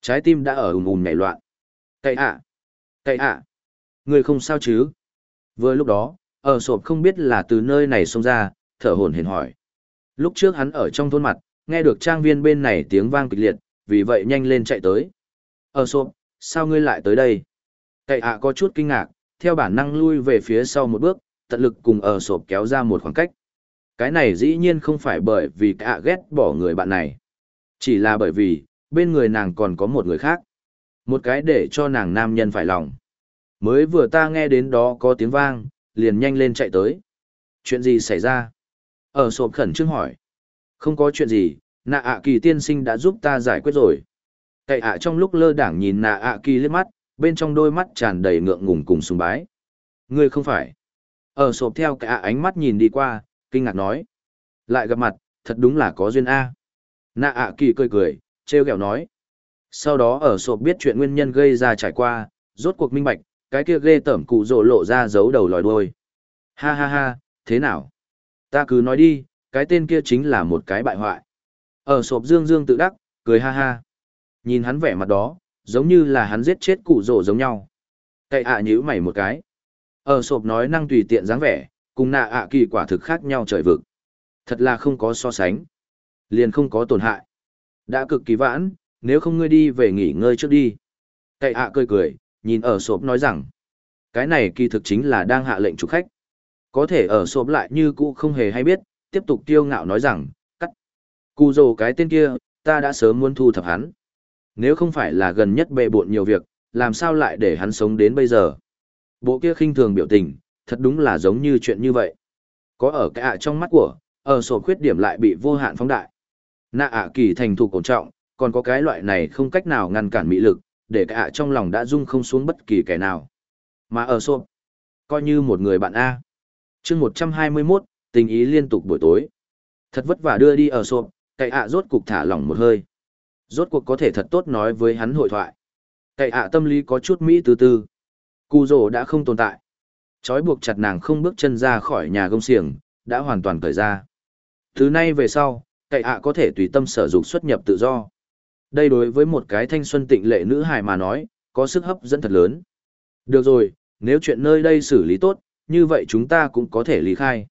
Trái tim đã ở ùm ùm nhảy loạn. Cậy ạ! Cậy ạ! Người không sao chứ? Vừa lúc đó, ở sộp không biết là từ nơi này xông ra, thở hổn hển hỏi. Lúc trước hắn ở trong thôn mặt, nghe được trang viên bên này tiếng vang kịch liệt, vì vậy nhanh lên chạy tới. Ở sộp, sao ngươi lại tới đây? Cậy ạ có chút kinh ngạc, theo bản năng lui về phía sau một bước, tận lực cùng ở sộp kéo ra một khoảng cách. Cái này dĩ nhiên không phải bởi vì cả ghét bỏ người bạn này. Chỉ là bởi vì, bên người nàng còn có một người khác. Một cái để cho nàng nam nhân phải lòng. Mới vừa ta nghe đến đó có tiếng vang, liền nhanh lên chạy tới. Chuyện gì xảy ra? Ở sộp khẩn trương hỏi. Không có chuyện gì, nạ ạ kỳ tiên sinh đã giúp ta giải quyết rồi. Cậy ạ trong lúc lơ đảng nhìn nạ ạ kỳ liếc mắt, bên trong đôi mắt tràn đầy ngượng ngùng cùng sùng bái. Ngươi không phải. Ở sộp theo cả ánh mắt nhìn đi qua, kinh ngạc nói. Lại gặp mặt, thật đúng là có duyên A. Nạ ạ kỳ cười cười, treo kẹo nói. Sau đó ở sộp biết chuyện nguyên nhân gây ra trải qua, rốt cuộc minh bạch, cái kia ghê tẩm cụ rộ lộ ra giấu đầu lòi đuôi. Ha ha ha, thế nào? Ta cứ nói đi, cái tên kia chính là một cái bại hoại. Ở sộp dương dương tự đắc, cười ha ha. Nhìn hắn vẻ mặt đó, giống như là hắn giết chết cụ rổ giống nhau. Cậy ạ nhíu mày một cái. Ở sộp nói năng tùy tiện dáng vẻ, cùng nạ ạ kỳ quả thực khác nhau trời vực. Thật là không có so sánh liền không có tổn hại. Đã cực kỳ vãn, nếu không ngươi đi về nghỉ ngơi trước đi. Cậy ạ cười cười, nhìn ở sộp nói rằng, cái này kỳ thực chính là đang hạ lệnh chủ khách. Có thể ở sộp lại như cũ không hề hay biết, tiếp tục tiêu ngạo nói rằng, cắt. Cù dồ cái tên kia, ta đã sớm muốn thu thập hắn. Nếu không phải là gần nhất bệ bộn nhiều việc, làm sao lại để hắn sống đến bây giờ. Bộ kia khinh thường biểu tình, thật đúng là giống như chuyện như vậy. Có ở cái ạ trong mắt của, ở sổ khuyết điểm lại bị vô hạn phóng đại. Nạ ạ kỳ thành thục cổ trọng, còn có cái loại này không cách nào ngăn cản mỹ lực, để cả trong lòng đã rung không xuống bất kỳ kẻ nào. Mà ở sổ, coi như một người bạn A. chương 121, tình ý liên tục buổi tối. Thật vất vả đưa đi ở sổ, cái ạ rốt cục thả lỏng một hơi. Rốt cuộc có thể thật tốt nói với hắn hội thoại. Cậy ạ tâm lý có chút mỹ từ từ. Cù rồ đã không tồn tại. Chói buộc chặt nàng không bước chân ra khỏi nhà gông xiềng, đã hoàn toàn cởi ra. Thứ nay về sau, cậy ạ có thể tùy tâm sở dục xuất nhập tự do. Đây đối với một cái thanh xuân tịnh lệ nữ hài mà nói, có sức hấp dẫn thật lớn. Được rồi, nếu chuyện nơi đây xử lý tốt, như vậy chúng ta cũng có thể lý khai.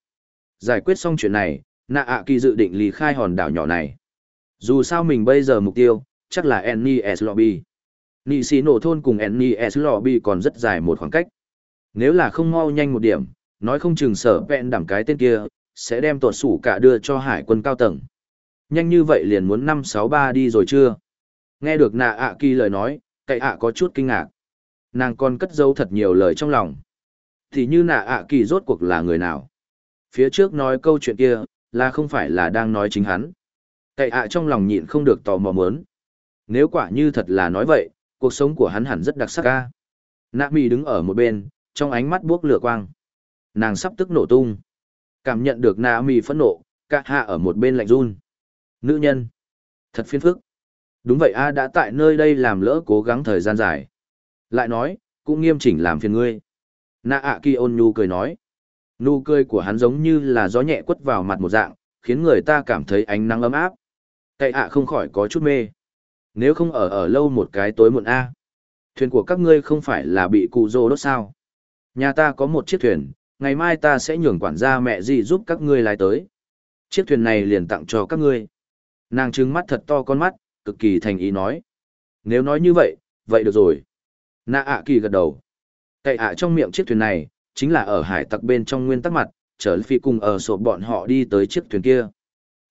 Giải quyết xong chuyện này, nạ ạ kỳ dự định lý khai hòn đảo nhỏ này. Dù sao mình bây giờ mục tiêu, chắc là NES Lobby. Nị xì nổ thôn cùng NES Lobby còn rất dài một khoảng cách. Nếu là không mau nhanh một điểm, nói không chừng sở vẹn đảm cái tên kia, sẽ đem tuột sủ cả đưa cho hải quân cao tầng. Nhanh như vậy liền muốn 563 đi rồi chưa? Nghe được nạ ạ kỳ lời nói, cậy ạ có chút kinh ngạc. Nàng còn cất giấu thật nhiều lời trong lòng. Thì như nạ ạ kỳ rốt cuộc là người nào? Phía trước nói câu chuyện kia, là không phải là đang nói chính hắn. Cậy ạ trong lòng nhịn không được tò mò mớn. Nếu quả như thật là nói vậy, cuộc sống của hắn hẳn rất đặc sắc ca. Nạ mì đứng ở một bên, trong ánh mắt buốc lửa quang. Nàng sắp tức nổ tung. Cảm nhận được nạ mì phẫn nộ, cả hạ ở một bên lạnh run. Nữ nhân. Thật phiền phức. Đúng vậy a đã tại nơi đây làm lỡ cố gắng thời gian dài. Lại nói, cũng nghiêm chỉnh làm phiền ngươi. Nạ ạ kỳ ôn nhu cười nói. Nụ cười của hắn giống như là gió nhẹ quất vào mặt một dạng, khiến người ta cảm thấy ánh nắng ấm áp. Cậy ạ không khỏi có chút mê. Nếu không ở ở lâu một cái tối muộn a Thuyền của các ngươi không phải là bị cụ rô đốt sao. Nhà ta có một chiếc thuyền, ngày mai ta sẽ nhường quản gia mẹ gì giúp các ngươi lái tới. Chiếc thuyền này liền tặng cho các ngươi. Nàng trừng mắt thật to con mắt, cực kỳ thành ý nói. Nếu nói như vậy, vậy được rồi. Nạ ạ kỳ gật đầu. Cậy ạ trong miệng chiếc thuyền này, chính là ở hải tặc bên trong nguyên tắc mặt, chở phi cùng ở sổ bọn họ đi tới chiếc thuyền kia.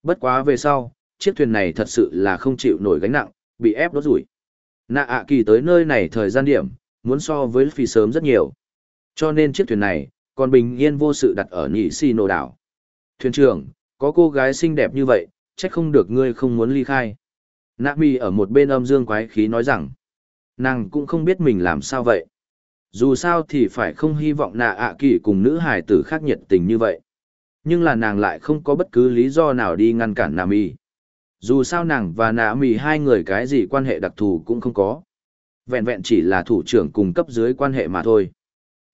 Bất quá về sau, chiếc thuyền này thật sự là không chịu nổi gánh nặng, bị ép đốt rủi. Nạ ạ kỳ tới nơi này thời gian điểm, muốn so với phi sớm rất nhiều. Cho nên chiếc thuyền này, còn bình yên vô sự đặt ở nhị si nổ đảo. Thuyền trưởng, có cô gái xinh đẹp như vậy, chắc không được ngươi không muốn ly khai. Nạ mi ở một bên âm dương quái khí nói rằng, nàng cũng không biết mình làm sao vậy. Dù sao thì phải không hy vọng nạ ạ kỳ cùng nữ hải tử khác nhiệt tình như vậy. Nhưng là nàng lại không có bất cứ lý do nào đi ngăn cản nạ mi. Dù sao nàng và nạ mì hai người cái gì quan hệ đặc thù cũng không có. Vẹn vẹn chỉ là thủ trưởng cùng cấp dưới quan hệ mà thôi.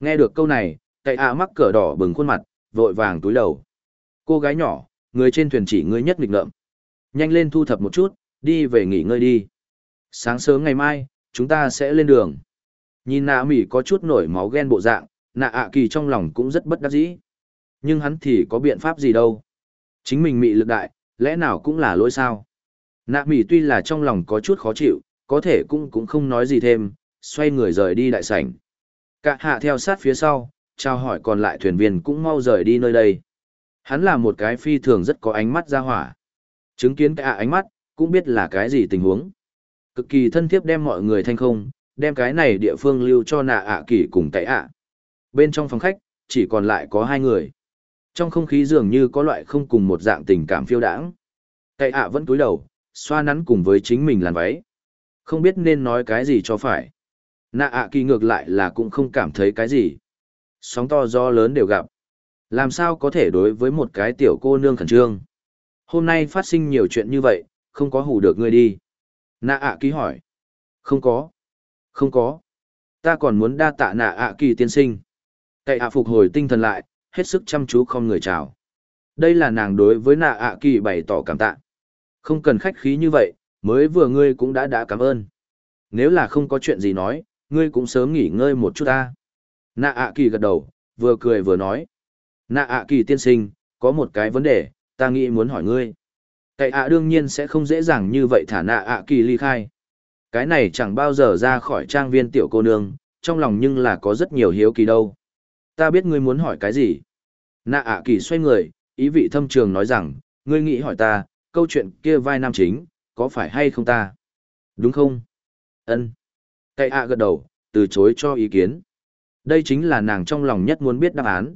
Nghe được câu này, cậy ạ mắc cỡ đỏ bừng khuôn mặt, vội vàng túi đầu. Cô gái nhỏ, người trên thuyền chỉ ngươi nhất nghịch ngợm. Nhanh lên thu thập một chút, đi về nghỉ ngơi đi. Sáng sớm ngày mai, chúng ta sẽ lên đường. Nhìn nạ mỉ có chút nổi máu ghen bộ dạng, nạ ạ kỳ trong lòng cũng rất bất đắc dĩ. Nhưng hắn thì có biện pháp gì đâu. Chính mình mị lực đại, lẽ nào cũng là lỗi sao. Nạ mỉ tuy là trong lòng có chút khó chịu, có thể cũng cũng không nói gì thêm, xoay người rời đi đại sảnh. Cả hạ theo sát phía sau, trao hỏi còn lại thuyền viên cũng mau rời đi nơi đây. Hắn là một cái phi thường rất có ánh mắt ra hỏa. Chứng kiến cả ánh mắt, cũng biết là cái gì tình huống. Cực kỳ thân thiết đem mọi người thanh không, đem cái này địa phương lưu cho nạ ạ kỳ cùng tại ạ. Bên trong phòng khách, chỉ còn lại có hai người. Trong không khí dường như có loại không cùng một dạng tình cảm phiêu đãng. cậy ạ vẫn cúi đầu, xoa nắn cùng với chính mình làn váy. Không biết nên nói cái gì cho phải. Nạ ạ kỳ ngược lại là cũng không cảm thấy cái gì. Sóng to gió lớn đều gặp. Làm sao có thể đối với một cái tiểu cô nương khẩn trương. Hôm nay phát sinh nhiều chuyện như vậy, không có hù được ngươi đi. Nạ ạ kỳ hỏi. Không có. Không có. Ta còn muốn đa tạ nạ ạ kỳ tiên sinh. Cậy ạ phục hồi tinh thần lại, hết sức chăm chú không người chào. Đây là nàng đối với nạ ạ kỳ bày tỏ cảm tạ. Không cần khách khí như vậy, mới vừa ngươi cũng đã đã cảm ơn. Nếu là không có chuyện gì nói, ngươi cũng sớm nghỉ ngơi một chút ta. Nạ ạ kỳ gật đầu, vừa cười vừa nói. Nạ ạ kỳ tiên sinh, có một cái vấn đề, ta nghĩ muốn hỏi ngươi. Cậy ạ đương nhiên sẽ không dễ dàng như vậy thả nạ ạ kỳ ly khai. Cái này chẳng bao giờ ra khỏi trang viên tiểu cô nương, trong lòng nhưng là có rất nhiều hiếu kỳ đâu. Ta biết ngươi muốn hỏi cái gì. Nạ ạ kỳ xoay người, ý vị thâm trường nói rằng, ngươi nghĩ hỏi ta, câu chuyện kia vai nam chính, có phải hay không ta? Đúng không? Ân. Cậy ạ gật đầu, từ chối cho ý kiến. Đây chính là nàng trong lòng nhất muốn biết đáp án.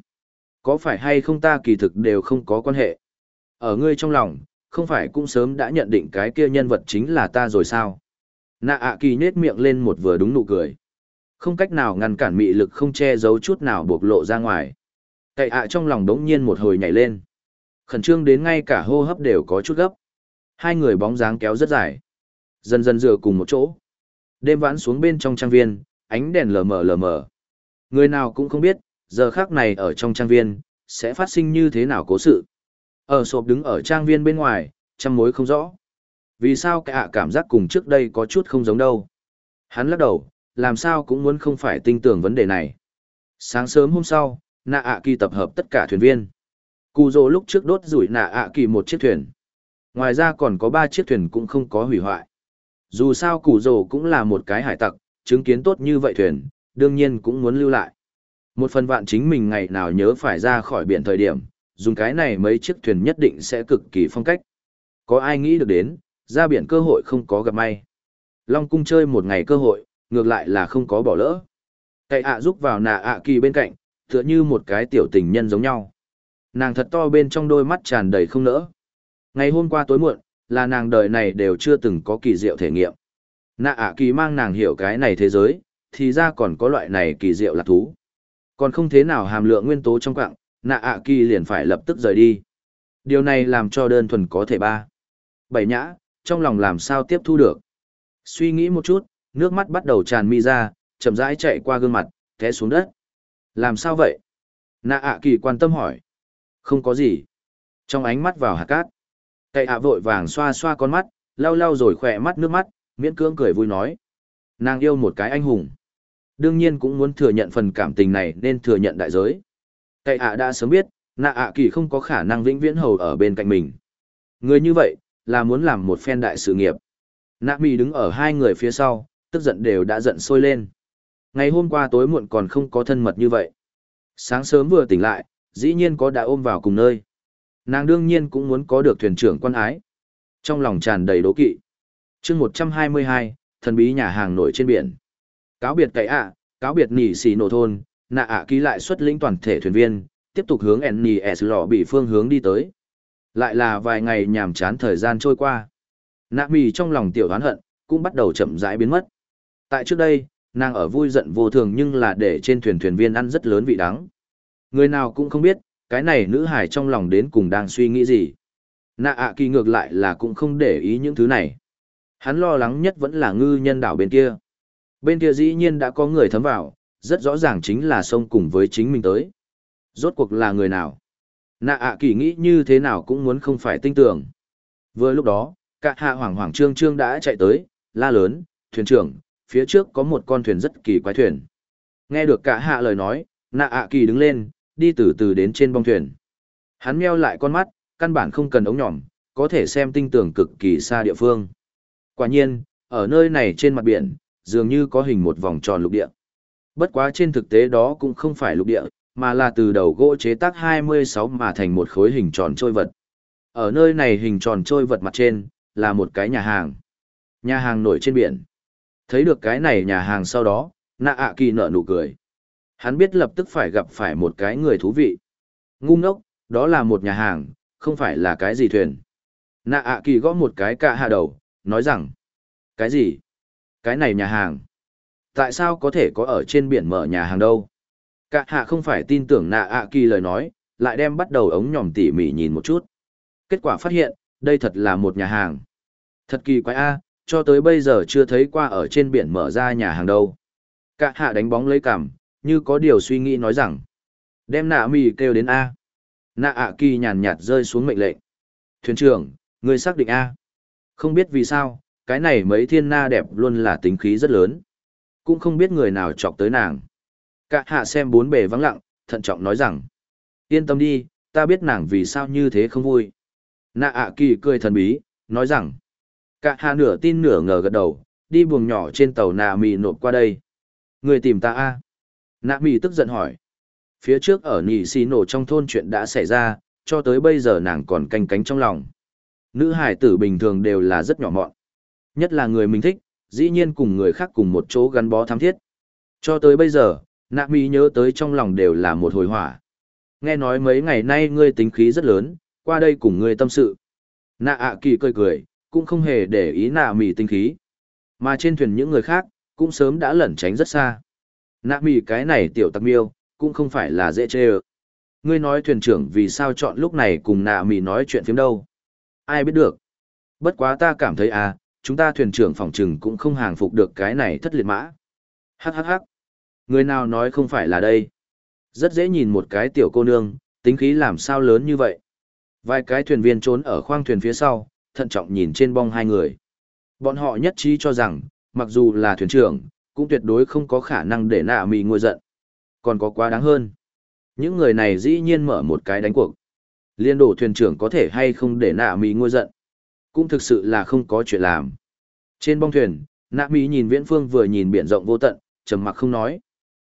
Có phải hay không ta kỳ thực đều không có quan hệ. Ở ngươi trong lòng, không phải cũng sớm đã nhận định cái kia nhân vật chính là ta rồi sao? Nạ ạ kỳ nết miệng lên một vừa đúng nụ cười. Không cách nào ngăn cản mị lực không che giấu chút nào bộc lộ ra ngoài. Cậy ạ trong lòng đống nhiên một hồi nhảy lên. Khẩn trương đến ngay cả hô hấp đều có chút gấp. Hai người bóng dáng kéo rất dài. Dần dần dựa cùng một chỗ. Đêm vãn xuống bên trong trang viên, ánh đèn lờ mờ lờ mờ. Người nào cũng không biết, giờ khác này ở trong trang viên, sẽ phát sinh như thế nào cố sự. Ở sộp đứng ở trang viên bên ngoài, trăm mối không rõ. Vì sao cả cảm giác cùng trước đây có chút không giống đâu. Hắn lắc đầu, làm sao cũng muốn không phải tin tưởng vấn đề này. Sáng sớm hôm sau, nạ ạ kỳ tập hợp tất cả thuyền viên. Cù rồ lúc trước đốt rủi nạ ạ kỳ một chiếc thuyền. Ngoài ra còn có ba chiếc thuyền cũng không có hủy hoại. Dù sao cù rồ cũng là một cái hải tặc, chứng kiến tốt như vậy thuyền, đương nhiên cũng muốn lưu lại. Một phần vạn chính mình ngày nào nhớ phải ra khỏi biển thời điểm, dùng cái này mấy chiếc thuyền nhất định sẽ cực kỳ phong cách. Có ai nghĩ được đến, ra biển cơ hội không có gặp may. Long cung chơi một ngày cơ hội, ngược lại là không có bỏ lỡ. Cậy ạ giúp vào nạ ạ kỳ bên cạnh, tựa như một cái tiểu tình nhân giống nhau. Nàng thật to bên trong đôi mắt tràn đầy không nỡ. Ngày hôm qua tối muộn, là nàng đời này đều chưa từng có kỳ diệu thể nghiệm. Nạ ạ kỳ mang nàng hiểu cái này thế giới, thì ra còn có loại này kỳ diệu lạc thú. Còn không thế nào hàm lượng nguyên tố trong quặng nạ ạ kỳ liền phải lập tức rời đi. Điều này làm cho đơn thuần có thể ba. Bảy nhã, trong lòng làm sao tiếp thu được. Suy nghĩ một chút, nước mắt bắt đầu tràn mi ra, chậm rãi chạy qua gương mặt, té xuống đất. Làm sao vậy? Nạ ạ kỳ quan tâm hỏi. Không có gì. Trong ánh mắt vào hạt cát. Cậy ạ vội vàng xoa xoa con mắt, lau lau rồi khỏe mắt nước mắt, miễn cưỡng cười vui nói. Nàng yêu một cái anh hùng. Đương nhiên cũng muốn thừa nhận phần cảm tình này nên thừa nhận đại giới. Cậy ạ đã sớm biết, nạ ạ kỳ không có khả năng vĩnh viễn hầu ở bên cạnh mình. Người như vậy, là muốn làm một phen đại sự nghiệp. Nạ mì đứng ở hai người phía sau, tức giận đều đã giận sôi lên. Ngày hôm qua tối muộn còn không có thân mật như vậy. Sáng sớm vừa tỉnh lại, dĩ nhiên có đã ôm vào cùng nơi. Nàng đương nhiên cũng muốn có được thuyền trưởng quan ái. Trong lòng tràn đầy đố kỵ. chương 122, thần bí nhà hàng nổi trên biển. Cáo biệt cậy ạ, cáo biệt nỉ xì nổ thôn, nạ ạ ký lại xuất lĩnh toàn thể thuyền viên, tiếp tục hướng NES lò bị phương hướng đi tới. Lại là vài ngày nhàm chán thời gian trôi qua. Nạ mì trong lòng tiểu đoán hận, cũng bắt đầu chậm rãi biến mất. Tại trước đây, nàng ở vui giận vô thường nhưng là để trên thuyền thuyền viên ăn rất lớn vị đắng. Người nào cũng không biết, cái này nữ hải trong lòng đến cùng đang suy nghĩ gì. Nạ ạ kỳ ngược lại là cũng không để ý những thứ này. Hắn lo lắng nhất vẫn là ngư nhân đảo bên kia. Bên kia dĩ nhiên đã có người thấm vào, rất rõ ràng chính là sông cùng với chính mình tới. Rốt cuộc là người nào? Nạ ạ kỳ nghĩ như thế nào cũng muốn không phải tinh tưởng. Vừa lúc đó, cả hạ hoảng hoảng trương trương đã chạy tới, la lớn, thuyền trưởng, phía trước có một con thuyền rất kỳ quái thuyền. Nghe được cả hạ lời nói, nạ ạ kỳ đứng lên, đi từ từ đến trên bong thuyền. Hắn meo lại con mắt, căn bản không cần ống nhỏm, có thể xem tinh tường cực kỳ xa địa phương. Quả nhiên, ở nơi này trên mặt biển, dường như có hình một vòng tròn lục địa. Bất quá trên thực tế đó cũng không phải lục địa, mà là từ đầu gỗ chế tác 26 mà thành một khối hình tròn trôi vật. Ở nơi này hình tròn trôi vật mặt trên, là một cái nhà hàng. Nhà hàng nổi trên biển. Thấy được cái này nhà hàng sau đó, nạ ạ kỳ nở nụ cười. Hắn biết lập tức phải gặp phải một cái người thú vị. Ngu ngốc, đó là một nhà hàng, không phải là cái gì thuyền. Nạ ạ kỳ gõ một cái cạ hạ đầu, nói rằng. Cái gì? Cái này nhà hàng. Tại sao có thể có ở trên biển mở nhà hàng đâu? Cạ hạ không phải tin tưởng nạ ạ kỳ lời nói, lại đem bắt đầu ống nhòm tỉ mỉ nhìn một chút. Kết quả phát hiện, đây thật là một nhà hàng. Thật kỳ quái a, cho tới bây giờ chưa thấy qua ở trên biển mở ra nhà hàng đâu. Cả hạ đánh bóng lấy cảm, như có điều suy nghĩ nói rằng. Đem nạ mì kêu đến A. Nạ ạ kỳ nhàn nhạt rơi xuống mệnh lệnh. Thuyền trưởng, người xác định A. Không biết vì sao, cái này mấy thiên na đẹp luôn là tính khí rất lớn. Cũng không biết người nào chọc tới nàng. Cả hạ xem bốn bề vắng lặng, thận trọng nói rằng. Yên tâm đi, ta biết nàng vì sao như thế không vui. Nạ ạ kỳ cười thần bí, nói rằng. Cả hà nửa tin nửa ngờ gật đầu, đi buồng nhỏ trên tàu nà mì nộp qua đây. Người tìm ta a nà mì tức giận hỏi. Phía trước ở nỉ xì nổ trong thôn chuyện đã xảy ra, cho tới bây giờ nàng còn canh cánh trong lòng. Nữ hải tử bình thường đều là rất nhỏ mọn. Nhất là người mình thích, dĩ nhiên cùng người khác cùng một chỗ gắn bó thắm thiết. Cho tới bây giờ, nạ mì nhớ tới trong lòng đều là một hồi hỏa. Nghe nói mấy ngày nay ngươi tính khí rất lớn, qua đây cùng ngươi tâm sự. Nạ ạ kỳ cười cười, cũng không hề để ý nạ mì tinh khí. Mà trên thuyền những người khác, cũng sớm đã lẩn tránh rất xa. Nạ mì cái này tiểu tặc miêu, cũng không phải là dễ chê ơ. Ngươi nói thuyền trưởng vì sao chọn lúc này cùng nạ mì nói chuyện phiếm đâu. Ai biết được. Bất quá ta cảm thấy à, chúng ta thuyền trưởng phòng trừng cũng không hàng phục được cái này thất liệt mã. Hắc hắc hắc. Người nào nói không phải là đây. Rất dễ nhìn một cái tiểu cô nương, tính khí làm sao lớn như vậy. Vài cái thuyền viên trốn ở khoang thuyền phía sau, thận trọng nhìn trên bong hai người. Bọn họ nhất trí cho rằng, mặc dù là thuyền trưởng, cũng tuyệt đối không có khả năng để nạ mì ngồi giận. Còn có quá đáng hơn. Những người này dĩ nhiên mở một cái đánh cuộc. Liên đổ thuyền trưởng có thể hay không để nạ mì ngồi giận. Cũng thực sự là không có chuyện làm. Trên bong thuyền, nạ mì nhìn viễn phương vừa nhìn biển rộng vô tận, trầm mặc không nói.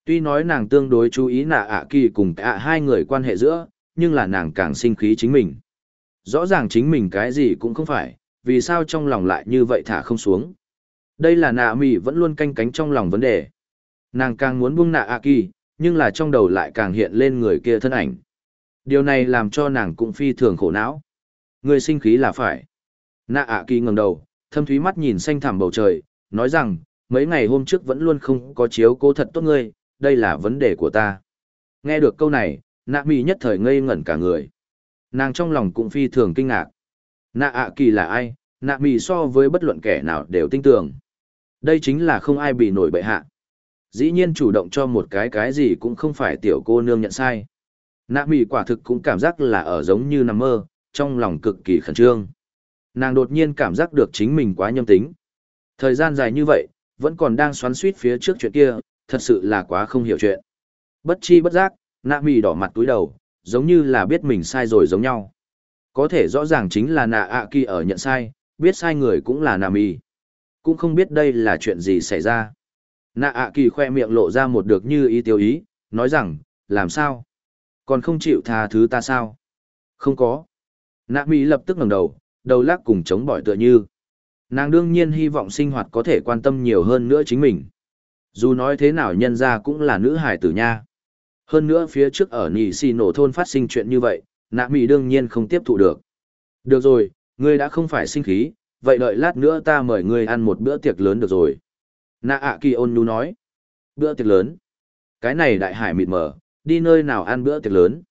Tuy nói nàng tương đối chú ý nạ ạ kỳ cùng ạ hai người quan hệ giữa, nhưng là nàng càng sinh khí chính mình. Rõ ràng chính mình cái gì cũng không phải, vì sao trong lòng lại như vậy thả không xuống. Đây là nạ mì vẫn luôn canh cánh trong lòng vấn đề. Nàng càng muốn buông nạ A kỳ, nhưng là trong đầu lại càng hiện lên người kia thân ảnh. Điều này làm cho nàng cũng phi thường khổ não. Người sinh khí là phải. Nạ A kỳ ngẩng đầu, thâm thúy mắt nhìn xanh thẳm bầu trời, nói rằng, mấy ngày hôm trước vẫn luôn không có chiếu cố thật tốt ngươi, đây là vấn đề của ta. Nghe được câu này, nạ mì nhất thời ngây ngẩn cả người. Nàng trong lòng cũng phi thường kinh ngạc. Nạ ạ kỳ là ai, nạ mì so với bất luận kẻ nào đều tin tưởng. Đây chính là không ai bị nổi bệ hạ. Dĩ nhiên chủ động cho một cái cái gì cũng không phải tiểu cô nương nhận sai. Nạ mì quả thực cũng cảm giác là ở giống như nằm mơ, trong lòng cực kỳ khẩn trương. Nàng đột nhiên cảm giác được chính mình quá nhâm tính. Thời gian dài như vậy, vẫn còn đang xoắn suýt phía trước chuyện kia, thật sự là quá không hiểu chuyện. Bất chi bất giác, nạ mì đỏ mặt túi đầu, giống như là biết mình sai rồi giống nhau. Có thể rõ ràng chính là nạ ạ kỳ ở nhận sai, biết sai người cũng là nà mì. Cũng không biết đây là chuyện gì xảy ra. Nạ ạ kỳ khoe miệng lộ ra một được như ý tiêu ý, nói rằng, làm sao? Còn không chịu tha thứ ta sao? Không có. Nạ mì lập tức ngẩng đầu, đầu lắc cùng chống bỏi tựa như. Nàng đương nhiên hy vọng sinh hoạt có thể quan tâm nhiều hơn nữa chính mình. Dù nói thế nào nhân ra cũng là nữ hải tử nha. Hơn nữa phía trước ở nỉ xì nổ thôn phát sinh chuyện như vậy, nạ mì đương nhiên không tiếp thụ được. Được rồi, ngươi đã không phải sinh khí, vậy đợi lát nữa ta mời ngươi ăn một bữa tiệc lớn được rồi. Nạ ạ kỳ ôn nhu nói. Bữa tiệc lớn. Cái này đại hải mịt mờ, đi nơi nào ăn bữa tiệc lớn.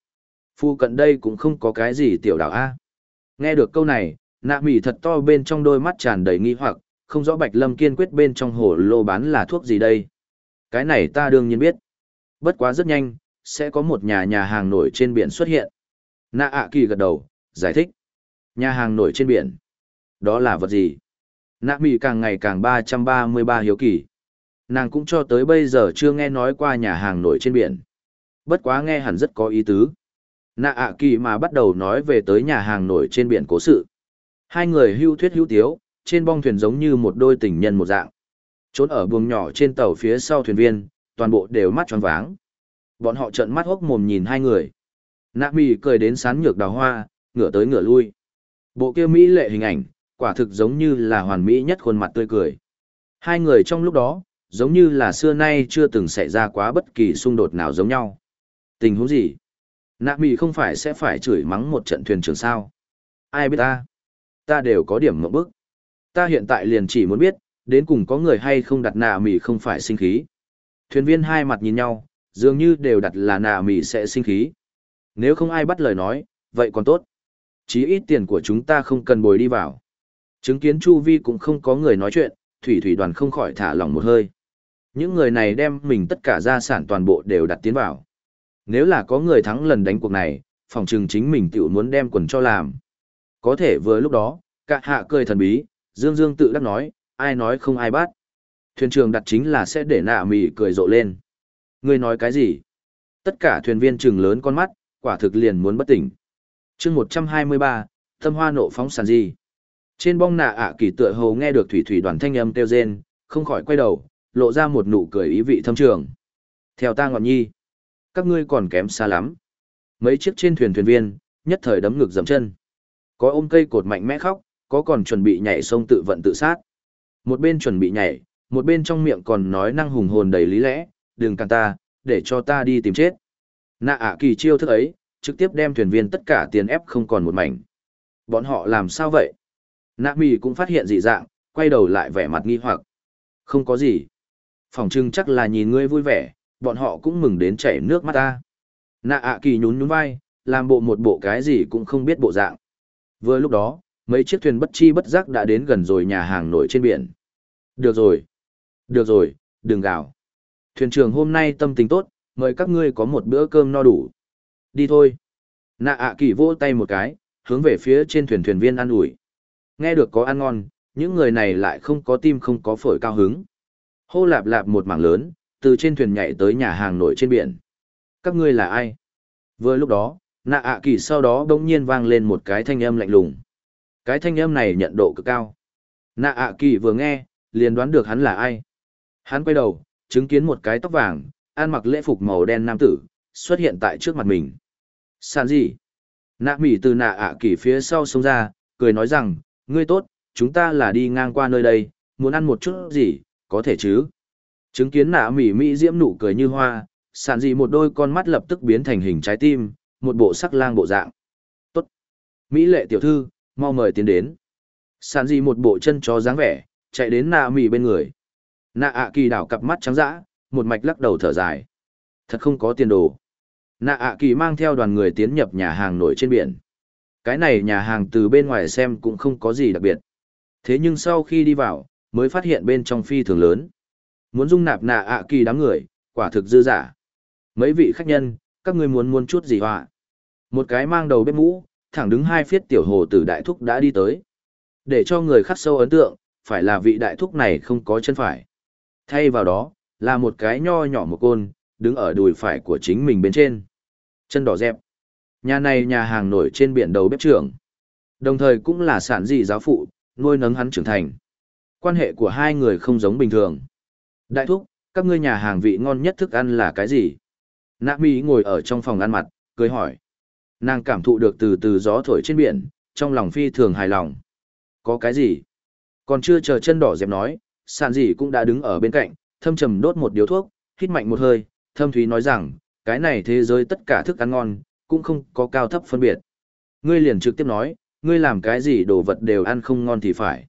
Phu cận đây cũng không có cái gì tiểu đảo A. Nghe được câu này, nạ mì thật to bên trong đôi mắt tràn đầy nghi hoặc, không rõ Bạch Lâm kiên quyết bên trong hồ lô bán là thuốc gì đây. Cái này ta đương nhiên biết. Bất quá rất nhanh, sẽ có một nhà nhà hàng nổi trên biển xuất hiện. Nạ ạ kỳ gật đầu, giải thích. Nhà hàng nổi trên biển. Đó là vật gì? Nạ mì càng ngày càng ba trăm ba mươi ba hiếu kỳ. Nàng cũng cho tới bây giờ chưa nghe nói qua nhà hàng nổi trên biển. Bất quá nghe hẳn rất có ý tứ. Nạ ạ kỳ mà bắt đầu nói về tới nhà hàng nổi trên biển cố sự. Hai người hưu thuyết hưu tiếu, trên bong thuyền giống như một đôi tình nhân một dạng. Trốn ở buồng nhỏ trên tàu phía sau thuyền viên, toàn bộ đều mắt tròn váng. Bọn họ trợn mắt hốc mồm nhìn hai người. Nạ mì cười đến sán nhược đào hoa, ngửa tới ngửa lui. Bộ kia Mỹ lệ hình ảnh, quả thực giống như là hoàn mỹ nhất khuôn mặt tươi cười. Hai người trong lúc đó, giống như là xưa nay chưa từng xảy ra quá bất kỳ xung đột nào giống nhau. Tình huống gì? Nạ mì không phải sẽ phải chửi mắng một trận thuyền trưởng sao? Ai biết ta? Ta đều có điểm mộng bức. Ta hiện tại liền chỉ muốn biết, đến cùng có người hay không đặt nạ mì không phải sinh khí. Thuyền viên hai mặt nhìn nhau, dường như đều đặt là nạ mì sẽ sinh khí. Nếu không ai bắt lời nói, vậy còn tốt. Chí ít tiền của chúng ta không cần bồi đi vào. Chứng kiến Chu Vi cũng không có người nói chuyện, thủy thủy đoàn không khỏi thả lỏng một hơi. Những người này đem mình tất cả gia sản toàn bộ đều đặt tiến vào. Nếu là có người thắng lần đánh cuộc này, phòng trừng chính mình tiểu muốn đem quần cho làm. Có thể vừa lúc đó, cả hạ cười thần bí, Dương Dương tự đắc nói, ai nói không ai bắt. Thuyền trưởng đặt chính là sẽ để nạ mì cười rộ lên. Ngươi nói cái gì? Tất cả thuyền viên trừng lớn con mắt, quả thực liền muốn bất tỉnh. chương 123, tâm hoa nộ phóng sàn gì? Trên bong nạ ạ kỳ tựa hồ nghe được thủy thủy đoàn thanh âm kêu rên, không khỏi quay đầu, lộ ra một nụ cười ý vị thâm trường. Theo ta ngọn nhi, các ngươi còn kém xa lắm. Mấy chiếc trên thuyền thuyền viên, nhất thời đấm ngực dầm chân. Có ôm cây cột mạnh mẽ khóc, có còn chuẩn bị nhảy sông tự vận tự sát. Một bên chuẩn bị nhảy, một bên trong miệng còn nói năng hùng hồn đầy lý lẽ, đừng càng ta, để cho ta đi tìm chết. Nạ ạ kỳ chiêu thức ấy, trực tiếp đem thuyền viên tất cả tiền ép không còn một mảnh. Bọn họ làm sao vậy? Nạ mì cũng phát hiện dị dạng, quay đầu lại vẻ mặt nghi hoặc. Không có gì. Phòng trưng chắc là nhìn ngươi vui vẻ, bọn họ cũng mừng đến chảy nước mắt ta. Nạ ạ kỳ nhún nhún vai, làm bộ một bộ cái gì cũng không biết bộ dạng. Vừa lúc đó, mấy chiếc thuyền bất chi bất giác đã đến gần rồi nhà hàng nổi trên biển. Được rồi. Được rồi, đừng gào. Thuyền trưởng hôm nay tâm tình tốt, mời các ngươi có một bữa cơm no đủ. Đi thôi. Nạ ạ kỳ vỗ tay một cái, hướng về phía trên thuyền thuyền viên ăn ủi Nghe được có ăn ngon, những người này lại không có tim không có phổi cao hứng. Hô lạp lạp một mảng lớn, từ trên thuyền nhảy tới nhà hàng nổi trên biển. Các ngươi là ai? Vừa lúc đó, nạ ạ kỳ sau đó bỗng nhiên vang lên một cái thanh âm lạnh lùng. Cái thanh âm này nhận độ cực cao. Nạ ạ kỳ vừa nghe, liền đoán được hắn là ai. Hắn quay đầu, chứng kiến một cái tóc vàng, ăn mặc lễ phục màu đen nam tử, xuất hiện tại trước mặt mình. Sàn gì? Nạ mỉ từ nạ ạ kỳ phía sau xông ra, cười nói rằng, ngươi tốt, chúng ta là đi ngang qua nơi đây, muốn ăn một chút gì, có thể chứ? Chứng kiến nạ mỉ mỹ diễm nụ cười như hoa, sàn gì một đôi con mắt lập tức biến thành hình trái tim, một bộ sắc lang bộ dạng. Tốt. Mỹ lệ tiểu thư, mau mời tiến đến. Sàn gì một bộ chân chó dáng vẻ, chạy đến nạ mỉ bên người. Nạ ạ kỳ đảo cặp mắt trắng dã, một mạch lắc đầu thở dài. Thật không có tiền đồ. Nạ ạ kỳ mang theo đoàn người tiến nhập nhà hàng nổi trên biển. Cái này nhà hàng từ bên ngoài xem cũng không có gì đặc biệt. Thế nhưng sau khi đi vào, mới phát hiện bên trong phi thường lớn. Muốn dung nạp nạ ạ kỳ đám người, quả thực dư giả. Mấy vị khách nhân, các ngươi muốn muốn chút gì họa? Một cái mang đầu bếp mũ, thẳng đứng hai phiết tiểu hồ tử đại thúc đã đi tới. Để cho người khắc sâu ấn tượng, phải là vị đại thúc này không có chân phải. Thay vào đó, là một cái nho nhỏ một côn, đứng ở đùi phải của chính mình bên trên. Chân đỏ dẹp. Nhà này nhà hàng nổi trên biển đầu bếp trưởng. Đồng thời cũng là sản dị giáo phụ, nuôi nấng hắn trưởng thành. Quan hệ của hai người không giống bình thường. Đại thúc, các ngươi nhà hàng vị ngon nhất thức ăn là cái gì? Nạ Mỹ ngồi ở trong phòng ăn mặt, cười hỏi. Nàng cảm thụ được từ từ gió thổi trên biển, trong lòng phi thường hài lòng. Có cái gì? Còn chưa chờ chân đỏ dẹp nói, sàn dị cũng đã đứng ở bên cạnh, thâm trầm đốt một điếu thuốc, hít mạnh một hơi, thâm thúy nói rằng, cái này thế giới tất cả thức ăn ngon, cũng không có cao thấp phân biệt. Ngươi liền trực tiếp nói, ngươi làm cái gì đồ vật đều ăn không ngon thì phải.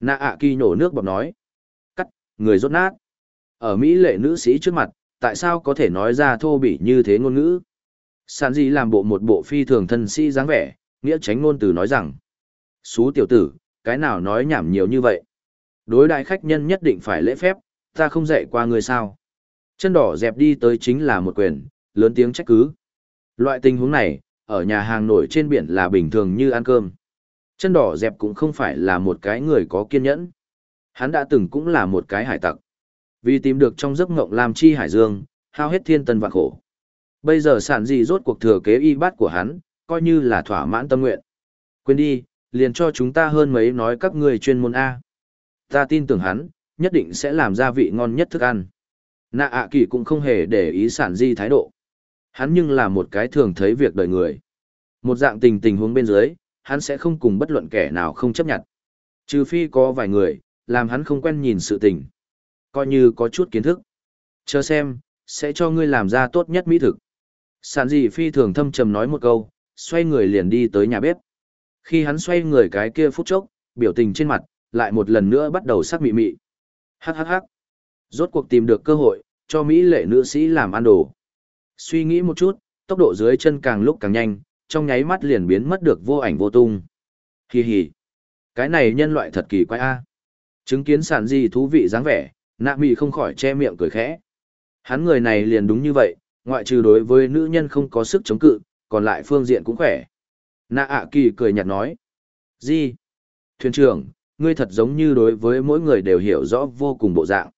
Nạ ạ kỳ nhổ nước bọt nói. Cắt, người rốt nát. Ở Mỹ lệ nữ sĩ trước mặt, tại sao có thể nói ra thô bỉ như thế ngôn ngữ? Sản gì làm bộ một bộ phi thường thân sĩ dáng vẻ, nghĩa tránh ngôn từ nói rằng. Xú tiểu tử, cái nào nói nhảm nhiều như vậy? Đối đại khách nhân nhất định phải lễ phép, ta không dạy qua người sao. Chân đỏ dẹp đi tới chính là một quyền, lớn tiếng trách cứ. Loại tình huống này, ở nhà hàng nổi trên biển là bình thường như ăn cơm. Chân đỏ dẹp cũng không phải là một cái người có kiên nhẫn. Hắn đã từng cũng là một cái hải tặc. Vì tìm được trong giấc ngộng làm chi hải dương, hao hết thiên tân vạn khổ. Bây giờ sản gì rốt cuộc thừa kế y bát của hắn, coi như là thỏa mãn tâm nguyện. Quên đi, liền cho chúng ta hơn mấy nói các người chuyên môn A. Ta tin tưởng hắn, nhất định sẽ làm ra vị ngon nhất thức ăn. Nạ ạ kỳ cũng không hề để ý sản di thái độ. Hắn nhưng là một cái thường thấy việc đời người. Một dạng tình tình huống bên dưới, hắn sẽ không cùng bất luận kẻ nào không chấp nhận. Trừ phi có vài người, làm hắn không quen nhìn sự tình. Coi như có chút kiến thức. Chờ xem, sẽ cho ngươi làm ra tốt nhất mỹ thực. Sản dị phi thường thâm trầm nói một câu, xoay người liền đi tới nhà bếp. Khi hắn xoay người cái kia phút chốc, biểu tình trên mặt, lại một lần nữa bắt đầu sắc mị mị. Hắc hắc hắc. Rốt cuộc tìm được cơ hội, cho Mỹ lệ nữ sĩ làm ăn đồ. Suy nghĩ một chút, tốc độ dưới chân càng lúc càng nhanh, trong nháy mắt liền biến mất được vô ảnh vô tung. Hi hi. Cái này nhân loại thật kỳ quái a. Chứng kiến sản gì thú vị dáng vẻ, nạ mị không khỏi che miệng cười khẽ. Hắn người này liền đúng như vậy, ngoại trừ đối với nữ nhân không có sức chống cự, còn lại phương diện cũng khỏe. Nạ ạ kỳ cười nhạt nói. Gì? Thuyền trưởng, ngươi thật giống như đối với mỗi người đều hiểu rõ vô cùng bộ dạng.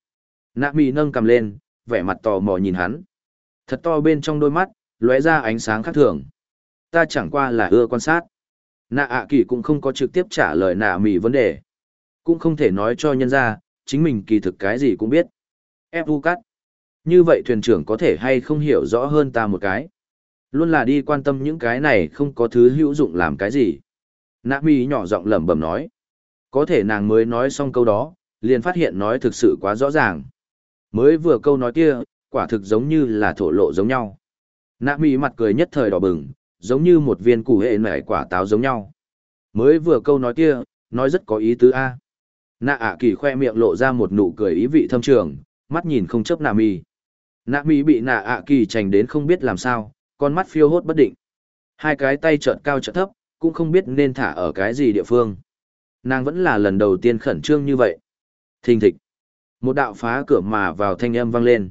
Nạ mị nâng cầm lên, vẻ mặt tò mò nhìn hắn. Thật to bên trong đôi mắt, lóe ra ánh sáng khác thường. Ta chẳng qua là ưa quan sát. Nạ ạ kỳ cũng không có trực tiếp trả lời nạ mị vấn đề. Cũng không thể nói cho nhân ra, chính mình kỳ thực cái gì cũng biết. Ép u cắt. Như vậy thuyền trưởng có thể hay không hiểu rõ hơn ta một cái. Luôn là đi quan tâm những cái này không có thứ hữu dụng làm cái gì. Nạ mị nhỏ giọng lẩm bẩm nói. Có thể nàng mới nói xong câu đó, liền phát hiện nói thực sự quá rõ ràng. Mới vừa câu nói kia, quả thực giống như là thổ lộ giống nhau. Nạ mỹ mặt cười nhất thời đỏ bừng, giống như một viên củ hệ nảy quả táo giống nhau. Mới vừa câu nói kia, nói rất có ý tứ A. Nạ ạ kỳ khoe miệng lộ ra một nụ cười ý vị thâm trường, mắt nhìn không chấp nạ mỹ. Nạ mỹ bị nạ ạ kỳ trành đến không biết làm sao, con mắt phiêu hốt bất định. Hai cái tay trợn cao trợn thấp, cũng không biết nên thả ở cái gì địa phương. Nàng vẫn là lần đầu tiên khẩn trương như vậy. Thình thịch. Một đạo phá cửa mà vào thanh âm vang lên.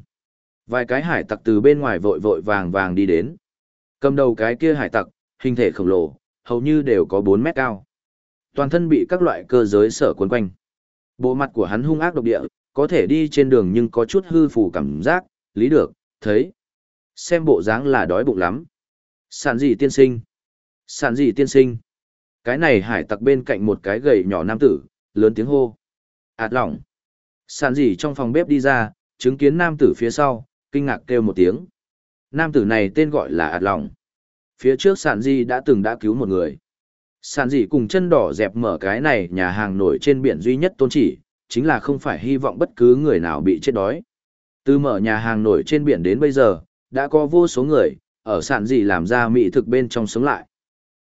Vài cái hải tặc từ bên ngoài vội vội vàng vàng đi đến. Cầm đầu cái kia hải tặc, hình thể khổng lồ, hầu như đều có 4 mét cao. Toàn thân bị các loại cơ giới sở cuốn quanh. Bộ mặt của hắn hung ác độc địa, có thể đi trên đường nhưng có chút hư phù cảm giác, lý được, thấy. Xem bộ dáng là đói bụng lắm. Sản gì tiên sinh? Sản gì tiên sinh? Cái này hải tặc bên cạnh một cái gầy nhỏ nam tử, lớn tiếng hô. ạt lỏng. sàn gì trong phòng bếp đi ra, chứng kiến nam tử phía sau, kinh ngạc kêu một tiếng. Nam tử này tên gọi là ạt lỏng Phía trước sàn dì đã từng đã cứu một người. sàn dì cùng chân đỏ dẹp mở cái này nhà hàng nổi trên biển duy nhất tôn chỉ, chính là không phải hy vọng bất cứ người nào bị chết đói. Từ mở nhà hàng nổi trên biển đến bây giờ, đã có vô số người, ở sàn dì làm ra mỹ thực bên trong sống lại.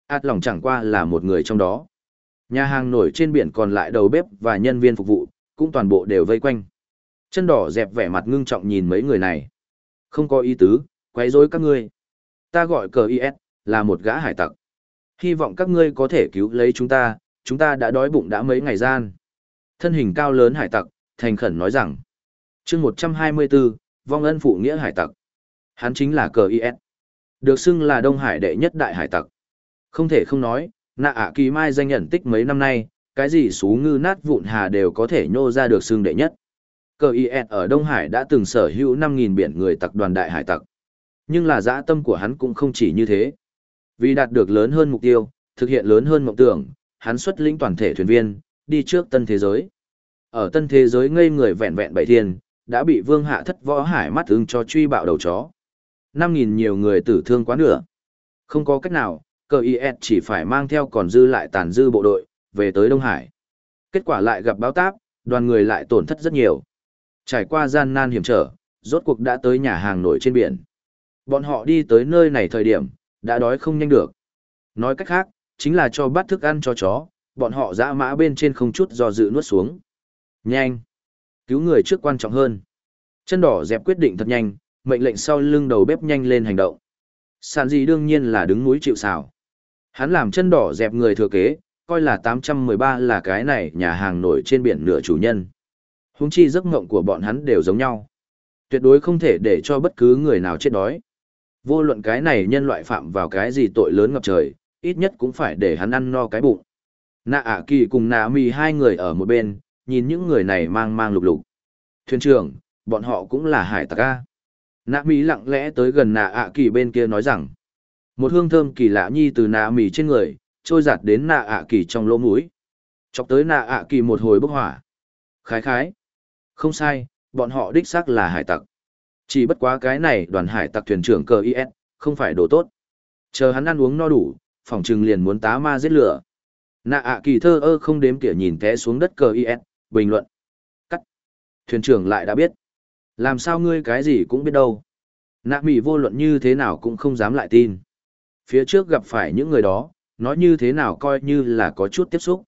Át lòng chẳng qua là một người trong đó. Nhà hàng nổi trên biển còn lại đầu bếp và nhân viên phục vụ, cũng toàn bộ đều vây quanh. Chân đỏ dẹp vẻ mặt ngưng trọng nhìn mấy người này. Không có ý tứ, quấy rối các ngươi. Ta gọi cờ IS, là một gã hải tặc. Hy vọng các ngươi có thể cứu lấy chúng ta, chúng ta đã đói bụng đã mấy ngày gian. Thân hình cao lớn hải tặc, thành khẩn nói rằng. chương 124, vong ân phụ nghĩa hải tặc. Hắn chính là cờ IS. Được xưng là Đông Hải đệ nhất đại hải tặc. Không thể không nói, nạ ạ kỳ mai danh nhận tích mấy năm nay, cái gì xú ngư nát vụn hà đều có thể nhô ra được xương đệ nhất. Cờ IS ở Đông Hải đã từng sở hữu 5.000 biển người tặc đoàn đại hải tặc. Nhưng là dã tâm của hắn cũng không chỉ như thế. Vì đạt được lớn hơn mục tiêu, thực hiện lớn hơn mộng tưởng, hắn xuất lĩnh toàn thể thuyền viên, đi trước tân thế giới. Ở tân thế giới ngây người vẹn vẹn bảy thiên, đã bị vương hạ thất võ hải mắt ưng cho truy bạo đầu chó. 5.000 nhiều người tử thương quá nửa. Không có cách nào, cờ IS chỉ phải mang theo còn dư lại tàn dư bộ đội, về tới Đông Hải. Kết quả lại gặp báo táp, đoàn người lại tổn thất rất nhiều. Trải qua gian nan hiểm trở, rốt cuộc đã tới nhà hàng nổi trên biển. Bọn họ đi tới nơi này thời điểm, đã đói không nhanh được. Nói cách khác, chính là cho bát thức ăn cho chó, bọn họ dã mã bên trên không chút do dự nuốt xuống. Nhanh! Cứu người trước quan trọng hơn. Chân đỏ dẹp quyết định thật nhanh, mệnh lệnh sau lưng đầu bếp nhanh lên hành động. Sàn gì đương nhiên là đứng núi chịu xào. Hắn làm chân đỏ dẹp người thừa kế, coi là 813 là cái này nhà hàng nổi trên biển nửa chủ nhân. Húng chi giấc mộng của bọn hắn đều giống nhau. Tuyệt đối không thể để cho bất cứ người nào chết đói. Vô luận cái này nhân loại phạm vào cái gì tội lớn ngập trời, ít nhất cũng phải để hắn ăn no cái bụng. Nạ ả kỳ cùng nạ mì hai người ở một bên, nhìn những người này mang mang lục lục. Thuyền trưởng, bọn họ cũng là hải tặc a. Nạ mì lặng lẽ tới gần nạ ả kỳ bên kia nói rằng, một hương thơm kỳ lạ nhi từ nạ mì trên người, trôi giạt đến nạ ạ kỳ trong lỗ mũi. Chọc tới nạ ạ kỳ một hồi bốc hỏa. Khái khái. Không sai, bọn họ đích xác là hải tặc. Chỉ bất quá cái này đoàn hải tặc thuyền trưởng cờ IS, không phải đồ tốt. Chờ hắn ăn uống no đủ, phòng trừng liền muốn tá ma giết lửa. Nạ ạ kỳ thơ ơ không đếm kỉa nhìn té xuống đất cờ IS, bình luận. Cắt. Thuyền trưởng lại đã biết. Làm sao ngươi cái gì cũng biết đâu. Nạ mỉ vô luận như thế nào cũng không dám lại tin. Phía trước gặp phải những người đó, nói như thế nào coi như là có chút tiếp xúc.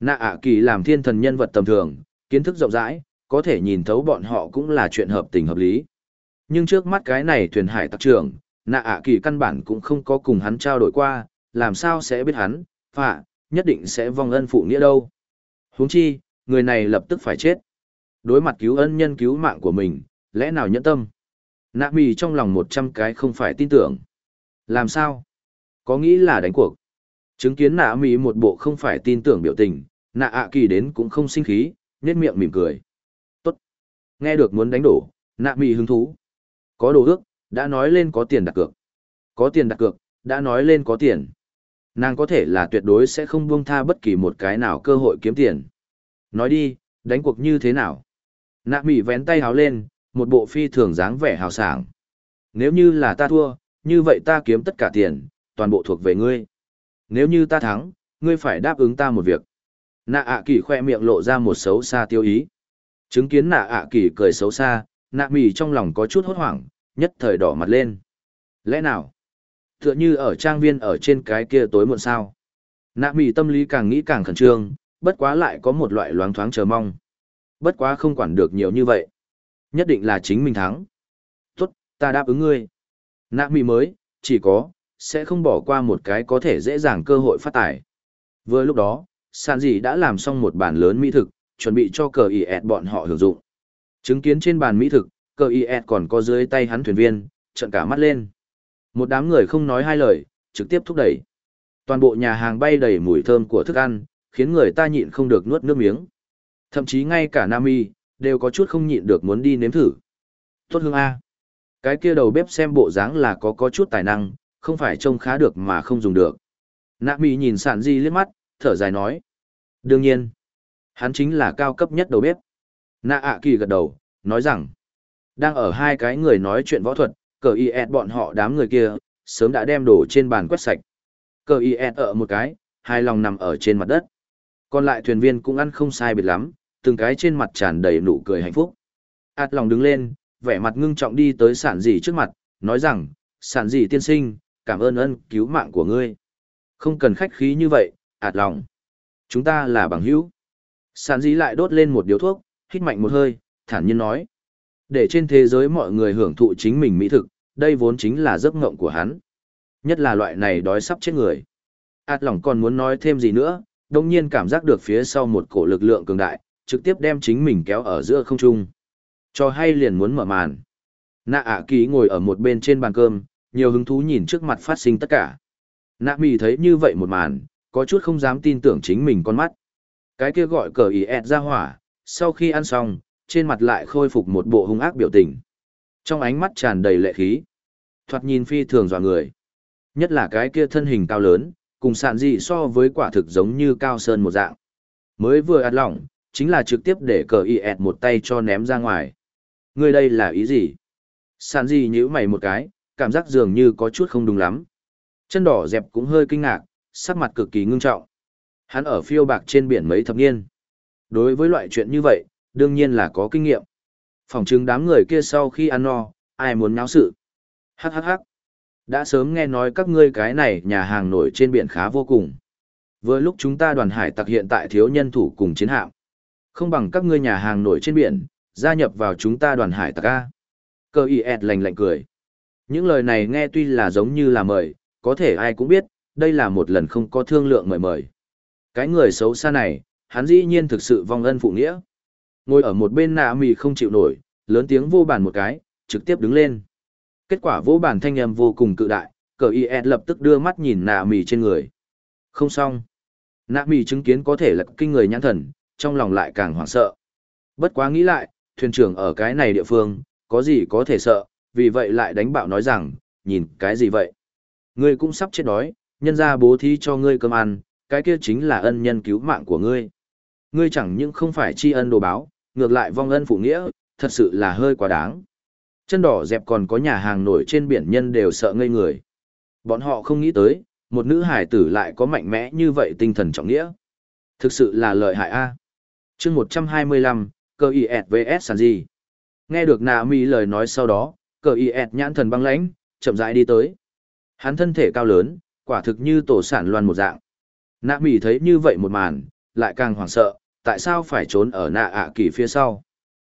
Nạ ạ kỳ làm thiên thần nhân vật tầm thường, kiến thức rộng rãi, có thể nhìn thấu bọn họ cũng là chuyện hợp tình hợp lý. Nhưng trước mắt cái này thuyền hải tặc trưởng, nạ ạ kỳ căn bản cũng không có cùng hắn trao đổi qua, làm sao sẽ biết hắn, phạ, nhất định sẽ vong ân phụ nghĩa đâu. huống chi, người này lập tức phải chết. Đối mặt cứu ân nhân cứu mạng của mình, lẽ nào nhẫn tâm? Nạ mì trong lòng một trăm cái không phải tin tưởng. Làm sao? Có nghĩ là đánh cuộc. Chứng kiến nạ mỹ một bộ không phải tin tưởng biểu tình, nạ ạ kỳ đến cũng không sinh khí, nhét miệng mỉm cười. Tốt. Nghe được muốn đánh đổ, nạ mỹ hứng thú, có đồ ước, đã nói lên có tiền đặt cược. Có tiền đặt cược, đã nói lên có tiền. Nàng có thể là tuyệt đối sẽ không buông tha bất kỳ một cái nào cơ hội kiếm tiền. Nói đi, đánh cuộc như thế nào? Nạ mỹ vén tay háo lên, một bộ phi thường dáng vẻ hào sảng. Nếu như là ta thua, như vậy ta kiếm tất cả tiền, toàn bộ thuộc về ngươi. Nếu như ta thắng, ngươi phải đáp ứng ta một việc. Nạ ạ kỳ khoe miệng lộ ra một xấu xa tiêu ý. Chứng kiến nạ ạ kỳ cười xấu xa, nạ mì trong lòng có chút hốt hoảng, nhất thời đỏ mặt lên. Lẽ nào? Tựa như ở trang viên ở trên cái kia tối muộn sao. Nạ mì tâm lý càng nghĩ càng khẩn trương, bất quá lại có một loại loáng thoáng chờ mong. Bất quá không quản được nhiều như vậy. Nhất định là chính mình thắng. Tốt, ta đáp ứng ngươi. Nạ mì mới, chỉ có, sẽ không bỏ qua một cái có thể dễ dàng cơ hội phát tài. Vừa lúc đó, sàn dì đã làm xong một bàn lớn mỹ thực, chuẩn bị cho cờ y ẹt bọn họ hưởng dụng. Chứng kiến trên bàn mỹ thực, cờ IS còn có dưới tay hắn thuyền viên, trận cả mắt lên. Một đám người không nói hai lời, trực tiếp thúc đẩy. Toàn bộ nhà hàng bay đầy mùi thơm của thức ăn, khiến người ta nhịn không được nuốt nước miếng. Thậm chí ngay cả Nami, đều có chút không nhịn được muốn đi nếm thử. Tốt hương A. Cái kia đầu bếp xem bộ dáng là có có chút tài năng, không phải trông khá được mà không dùng được. Nạ mì nhìn sản di liếc mắt, thở dài nói. Đương nhiên, hắn chính là cao cấp nhất đầu bếp. Nạ ạ kỳ gật đầu, nói rằng, đang ở hai cái người nói chuyện võ thuật, cờ y ẹt bọn họ đám người kia, sớm đã đem đổ trên bàn quét sạch. Cờ y ẹt ở một cái, hai lòng nằm ở trên mặt đất. Còn lại thuyền viên cũng ăn không sai biệt lắm, từng cái trên mặt tràn đầy nụ cười hạnh phúc. Át lòng đứng lên, vẻ mặt ngưng trọng đi tới sản dì trước mặt, nói rằng, sản dì tiên sinh, cảm ơn ân cứu mạng của ngươi. Không cần khách khí như vậy, ạt lòng. Chúng ta là bằng hữu. Sản dí lại đốt lên một điếu thuốc, hít mạnh một hơi, thản nhiên nói. Để trên thế giới mọi người hưởng thụ chính mình mỹ thực, đây vốn chính là giấc ngộng của hắn. Nhất là loại này đói sắp chết người. Át lòng còn muốn nói thêm gì nữa, đồng nhiên cảm giác được phía sau một cổ lực lượng cường đại, trực tiếp đem chính mình kéo ở giữa không trung. Cho hay liền muốn mở màn. Nạ ạ ký ngồi ở một bên trên bàn cơm, nhiều hứng thú nhìn trước mặt phát sinh tất cả. Nạ mì thấy như vậy một màn, có chút không dám tin tưởng chính mình con mắt. Cái kia gọi cờ ý ẹt ra hỏa, sau khi ăn xong, trên mặt lại khôi phục một bộ hung ác biểu tình. Trong ánh mắt tràn đầy lệ khí. Thoạt nhìn phi thường dọa người. Nhất là cái kia thân hình cao lớn, cùng sạn dị so với quả thực giống như cao sơn một dạng. Mới vừa ăn lỏng, chính là trực tiếp để cờ y ẹt một tay cho ném ra ngoài. Ngươi đây là ý gì? Sạn dị nhíu mày một cái, cảm giác dường như có chút không đúng lắm. Chân đỏ dẹp cũng hơi kinh ngạc, sắc mặt cực kỳ ngưng trọng. Hắn ở phiêu bạc trên biển mấy thập niên. Đối với loại chuyện như vậy, đương nhiên là có kinh nghiệm. Phòng chứng đám người kia sau khi ăn no, ai muốn náo sự. Hắc hắc hắc. Đã sớm nghe nói các ngươi cái này nhà hàng nổi trên biển khá vô cùng. Vừa lúc chúng ta đoàn hải tặc hiện tại thiếu nhân thủ cùng chiến hạm. Không bằng các ngươi nhà hàng nổi trên biển, gia nhập vào chúng ta đoàn hải tặc A. Cơ y ẹt lành lạnh cười. Những lời này nghe tuy là giống như là mời, có thể ai cũng biết, đây là một lần không có thương lượng mời mời. Cái người xấu xa này, hắn dĩ nhiên thực sự vong ân phụ nghĩa. Ngồi ở một bên nạ mì không chịu nổi, lớn tiếng vô bàn một cái, trực tiếp đứng lên. Kết quả vô bàn thanh âm vô cùng cự đại, cờ IS lập tức đưa mắt nhìn nạ mì trên người. Không xong. Nạ mì chứng kiến có thể là kinh người nhãn thần, trong lòng lại càng hoảng sợ. Bất quá nghĩ lại, thuyền trưởng ở cái này địa phương, có gì có thể sợ, vì vậy lại đánh bạo nói rằng, nhìn cái gì vậy? Ngươi cũng sắp chết đói, nhân ra bố thí cho ngươi cơm ăn, cái kia chính là ân nhân cứu mạng của ngươi. Ngươi chẳng những không phải tri ân đồ báo, ngược lại vong ân phụ nghĩa, thật sự là hơi quá đáng. Chân đỏ dẹp còn có nhà hàng nổi trên biển nhân đều sợ ngây người. Bọn họ không nghĩ tới, một nữ hải tử lại có mạnh mẽ như vậy tinh thần trọng nghĩa. Thực sự là lợi hại a. Chương 125, cơ IS vs sàn gì? Nghe được nà mi lời nói sau đó, cờ IS nhãn thần băng lãnh, chậm rãi đi tới. Hắn thân thể cao lớn, quả thực như tổ sản loan một dạng. Nạ mỉ thấy như vậy một màn, lại càng hoảng sợ, tại sao phải trốn ở nạ ạ kỳ phía sau.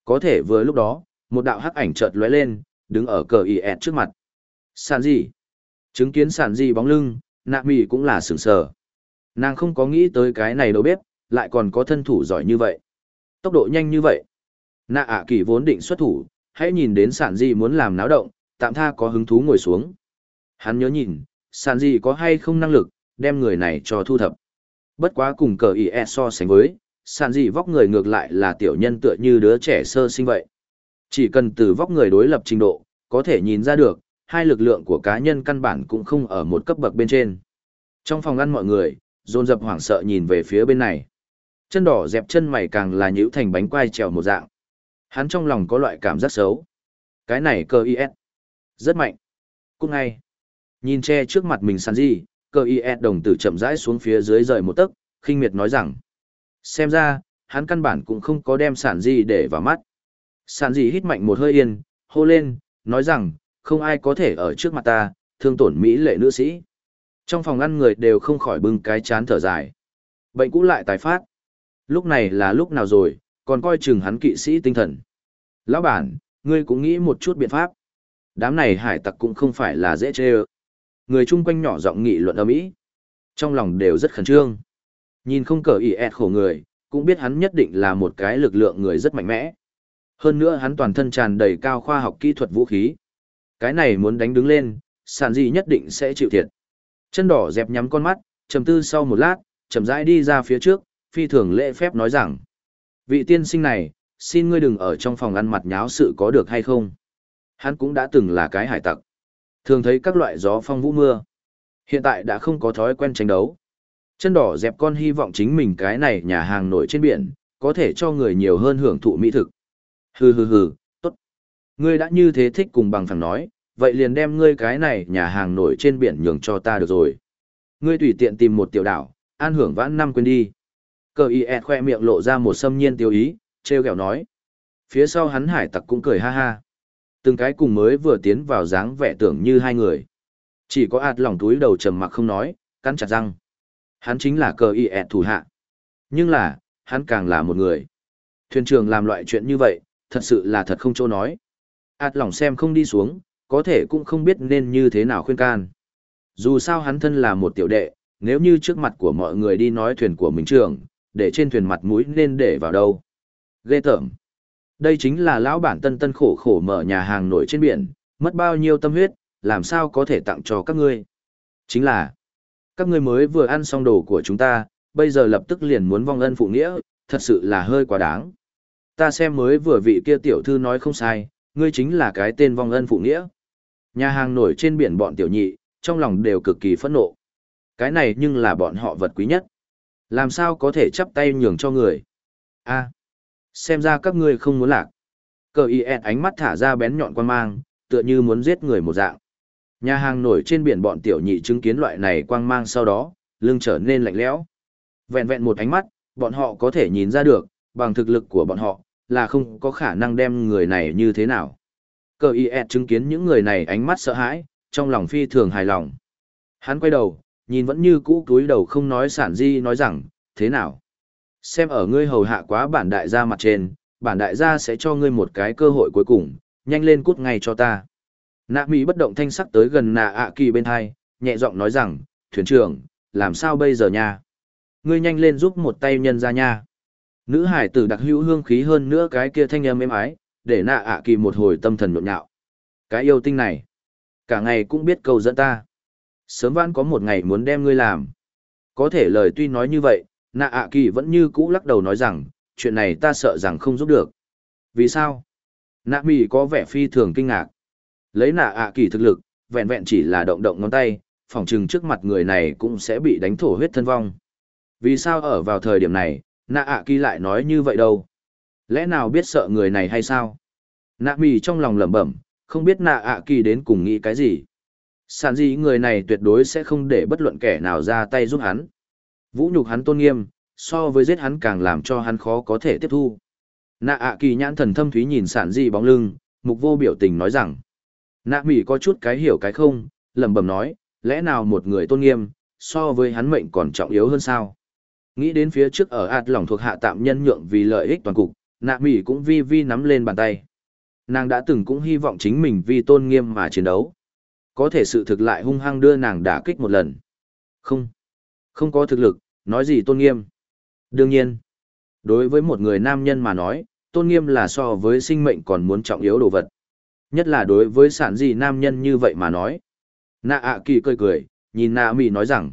Có thể vừa lúc đó, một đạo hắc ảnh chợt lóe lên, đứng ở cờ y ẹt trước mặt. Sàn gì? Chứng kiến sàn gì bóng lưng, nạ mỉ cũng là sửng sờ. Nàng không có nghĩ tới cái này đâu biết, lại còn có thân thủ giỏi như vậy. Tốc độ nhanh như vậy. Nạ ạ kỳ vốn định xuất thủ, hãy nhìn đến sản dị muốn làm náo động, tạm tha có hứng thú ngồi xuống. Hắn nhớ nhìn, sản dị có hay không năng lực, đem người này cho thu thập. Bất quá cùng cờ ý e so sánh với, sản dị vóc người ngược lại là tiểu nhân tựa như đứa trẻ sơ sinh vậy. Chỉ cần từ vóc người đối lập trình độ, có thể nhìn ra được, hai lực lượng của cá nhân căn bản cũng không ở một cấp bậc bên trên. Trong phòng ăn mọi người, dồn dập hoảng sợ nhìn về phía bên này. Chân đỏ dẹp chân mày càng là nhíu thành bánh quai trèo một dạng. Hắn trong lòng có loại cảm giác xấu. Cái này cơ IS. Rất mạnh. Cũng ngay. Nhìn che trước mặt mình sàn gì, cơ IS đồng tử chậm rãi xuống phía dưới rời một tấc, khinh miệt nói rằng. Xem ra, hắn căn bản cũng không có đem sản gì để vào mắt. Sản gì hít mạnh một hơi yên, hô lên, nói rằng, không ai có thể ở trước mặt ta, thương tổn Mỹ lệ nữ sĩ. Trong phòng ăn người đều không khỏi bưng cái chán thở dài. Bệnh cũ lại tái phát. Lúc này là lúc nào rồi, còn coi chừng hắn kỵ sĩ tinh thần. Lão bản, ngươi cũng nghĩ một chút biện pháp. Đám này hải tặc cũng không phải là dễ chê ơ. Người chung quanh nhỏ giọng nghị luận ở mỹ Trong lòng đều rất khẩn trương. Nhìn không cờ ý ẹt khổ người, cũng biết hắn nhất định là một cái lực lượng người rất mạnh mẽ. Hơn nữa hắn toàn thân tràn đầy cao khoa học kỹ thuật vũ khí. Cái này muốn đánh đứng lên, sàn gì nhất định sẽ chịu thiệt. Chân đỏ dẹp nhắm con mắt, trầm tư sau một lát, chậm rãi đi ra phía trước, phi thường lễ phép nói rằng. Vị tiên sinh này, xin ngươi đừng ở trong phòng ăn mặt nháo sự có được hay không. Hắn cũng đã từng là cái hải tặc. Thường thấy các loại gió phong vũ mưa. Hiện tại đã không có thói quen tranh đấu. Chân đỏ dẹp con hy vọng chính mình cái này nhà hàng nổi trên biển, có thể cho người nhiều hơn hưởng thụ mỹ thực. Hừ hừ hừ, tốt. Ngươi đã như thế thích cùng bằng phẳng nói, vậy liền đem ngươi cái này nhà hàng nổi trên biển nhường cho ta được rồi. Ngươi tùy tiện tìm một tiểu đảo, an hưởng vãn năm quên đi. Cờ y ẹt khoe miệng lộ ra một sâm nhiên tiêu ý, treo kẹo nói. Phía sau hắn hải tặc cũng cười ha ha. Từng cái cùng mới vừa tiến vào dáng vẻ tưởng như hai người. Chỉ có ạt lòng túi đầu trầm mặc không nói, cắn chặt răng. Hắn chính là cờ y ẹt thủ hạ. Nhưng là, hắn càng là một người. Thuyền trưởng làm loại chuyện như vậy, thật sự là thật không chỗ nói. ạt lòng xem không đi xuống, có thể cũng không biết nên như thế nào khuyên can. Dù sao hắn thân là một tiểu đệ, nếu như trước mặt của mọi người đi nói thuyền của mình trưởng, để trên thuyền mặt mũi nên để vào đâu. Ghê tởm. Đây chính là lão bản tân tân khổ khổ mở nhà hàng nổi trên biển, mất bao nhiêu tâm huyết, làm sao có thể tặng cho các ngươi. Chính là, các ngươi mới vừa ăn xong đồ của chúng ta, bây giờ lập tức liền muốn vong ân phụ nghĩa, thật sự là hơi quá đáng. Ta xem mới vừa vị kia tiểu thư nói không sai, ngươi chính là cái tên vong ân phụ nghĩa. Nhà hàng nổi trên biển bọn tiểu nhị, trong lòng đều cực kỳ phẫn nộ. Cái này nhưng là bọn họ vật quý nhất. Làm sao có thể chắp tay nhường cho người? a xem ra các ngươi không muốn lạc. Cờ y ẹn ánh mắt thả ra bén nhọn quan mang, tựa như muốn giết người một dạng. Nhà hàng nổi trên biển bọn tiểu nhị chứng kiến loại này quang mang sau đó, lưng trở nên lạnh lẽo. Vẹn vẹn một ánh mắt, bọn họ có thể nhìn ra được, bằng thực lực của bọn họ, là không có khả năng đem người này như thế nào. Cờ y ẹn chứng kiến những người này ánh mắt sợ hãi, trong lòng phi thường hài lòng. Hắn quay đầu, nhìn vẫn như cũ túi đầu không nói sản di nói rằng, thế nào? Xem ở ngươi hầu hạ quá bản đại gia mặt trên, bản đại gia sẽ cho ngươi một cái cơ hội cuối cùng, nhanh lên cút ngay cho ta. Nạ Mỹ bất động thanh sắc tới gần nạ ạ kỳ bên hai, nhẹ giọng nói rằng, thuyền trưởng, làm sao bây giờ nha? Ngươi nhanh lên giúp một tay nhân ra nha. Nữ hải tử đặc hữu hương khí hơn nữa cái kia thanh âm êm ái, để nạ ạ kỳ một hồi tâm thần nhộn nhạo. Cái yêu tinh này, cả ngày cũng biết cầu dẫn ta. Sớm vãn có một ngày muốn đem ngươi làm. Có thể lời tuy nói như vậy, nạ ạ kỳ vẫn như cũ lắc đầu nói rằng, chuyện này ta sợ rằng không giúp được. Vì sao? Nạ mì có vẻ phi thường kinh ngạc. Lấy nạ ạ kỳ thực lực, vẹn vẹn chỉ là động động ngón tay, phòng trừng trước mặt người này cũng sẽ bị đánh thổ huyết thân vong. Vì sao ở vào thời điểm này, nạ ạ kỳ lại nói như vậy đâu? Lẽ nào biết sợ người này hay sao? Nạ mì trong lòng lẩm bẩm, không biết nạ ạ kỳ đến cùng nghĩ cái gì. Sản dị người này tuyệt đối sẽ không để bất luận kẻ nào ra tay giúp hắn. Vũ nhục hắn tôn nghiêm, so với giết hắn càng làm cho hắn khó có thể tiếp thu. Nạ ạ kỳ nhãn thần thâm thúy nhìn sản dị bóng lưng, mục vô biểu tình nói rằng. Nạ mỉ có chút cái hiểu cái không, lẩm bẩm nói, lẽ nào một người tôn nghiêm, so với hắn mệnh còn trọng yếu hơn sao? Nghĩ đến phía trước ở ạt lòng thuộc hạ tạm nhân nhượng vì lợi ích toàn cục, nạ mỉ cũng vi vi nắm lên bàn tay. Nàng đã từng cũng hy vọng chính mình vì tôn nghiêm mà chiến đấu. Có thể sự thực lại hung hăng đưa nàng đả kích một lần. Không. Không có thực lực, nói gì tôn nghiêm. Đương nhiên, đối với một người nam nhân mà nói, tôn nghiêm là so với sinh mệnh còn muốn trọng yếu đồ vật. Nhất là đối với sản gì nam nhân như vậy mà nói. Nạ ạ kỳ cười cười, nhìn nạ mì nói rằng.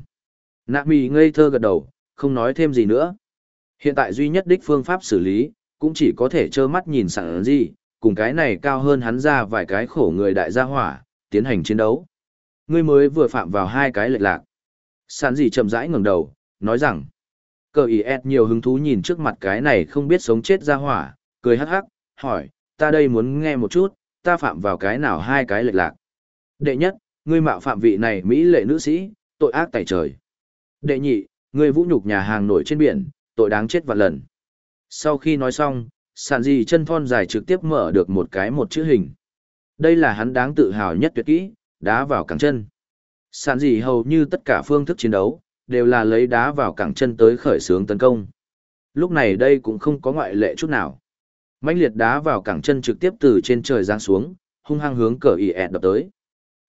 Nạ mì ngây thơ gật đầu, không nói thêm gì nữa. Hiện tại duy nhất đích phương pháp xử lý, cũng chỉ có thể trơ mắt nhìn sản gì, cùng cái này cao hơn hắn ra vài cái khổ người đại gia hỏa, tiến hành chiến đấu. Ngươi mới vừa phạm vào hai cái lệch lạc. Sản gì chậm rãi ngẩng đầu, nói rằng. Cờ ý ẹt nhiều hứng thú nhìn trước mặt cái này không biết sống chết ra hỏa, cười hắc hắc, hỏi, ta đây muốn nghe một chút, ta phạm vào cái nào hai cái lệch lạc. Đệ nhất, ngươi mạo phạm vị này Mỹ lệ nữ sĩ, tội ác tại trời. Đệ nhị, ngươi vũ nhục nhà hàng nổi trên biển, tội đáng chết vạn lần. Sau khi nói xong, sản gì chân thon dài trực tiếp mở được một cái một chữ hình. Đây là hắn đáng tự hào nhất tuyệt kỹ, đá vào cẳng chân. Sản dị hầu như tất cả phương thức chiến đấu, đều là lấy đá vào cẳng chân tới khởi xướng tấn công. Lúc này đây cũng không có ngoại lệ chút nào. Mạnh liệt đá vào cẳng chân trực tiếp từ trên trời giáng xuống, hung hăng hướng cờ ỉ ẹt đập tới.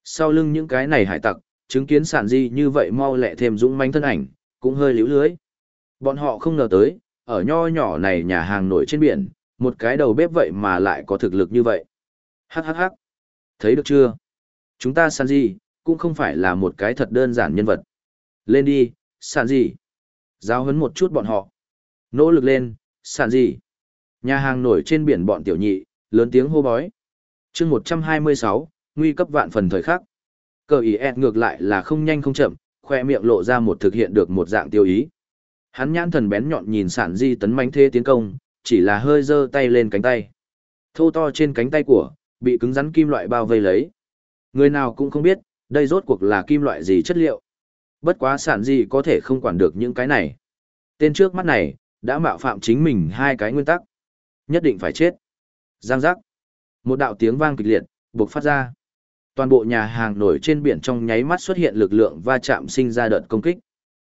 Sau lưng những cái này hải tặc, chứng kiến sản di như vậy mau lẹ thêm dũng manh thân ảnh, cũng hơi liễu lưới. Bọn họ không ngờ tới, ở nho nhỏ này nhà hàng nổi trên biển, một cái đầu bếp vậy mà lại có thực lực như vậy. Hắc hắc hắc. Thấy được chưa? Chúng ta Sanji di, cũng không phải là một cái thật đơn giản nhân vật. Lên đi, Sanji, giao Giáo huấn một chút bọn họ. Nỗ lực lên, Sanji. Nhà hàng nổi trên biển bọn tiểu nhị, lớn tiếng hô bói. chương 126, nguy cấp vạn phần thời khắc. Cờ ý ẹt ngược lại là không nhanh không chậm, khoe miệng lộ ra một thực hiện được một dạng tiêu ý. Hắn nhãn thần bén nhọn nhìn sản di tấn mánh thế tiến công, chỉ là hơi giơ tay lên cánh tay. Thô to trên cánh tay của, bị cứng rắn kim loại bao vây lấy. Người nào cũng không biết, đây rốt cuộc là kim loại gì chất liệu. Bất quá sản gì có thể không quản được những cái này. Tên trước mắt này, đã mạo phạm chính mình hai cái nguyên tắc. Nhất định phải chết. Giang giác. Một đạo tiếng vang kịch liệt, buộc phát ra. Toàn bộ nhà hàng nổi trên biển trong nháy mắt xuất hiện lực lượng va chạm sinh ra đợt công kích.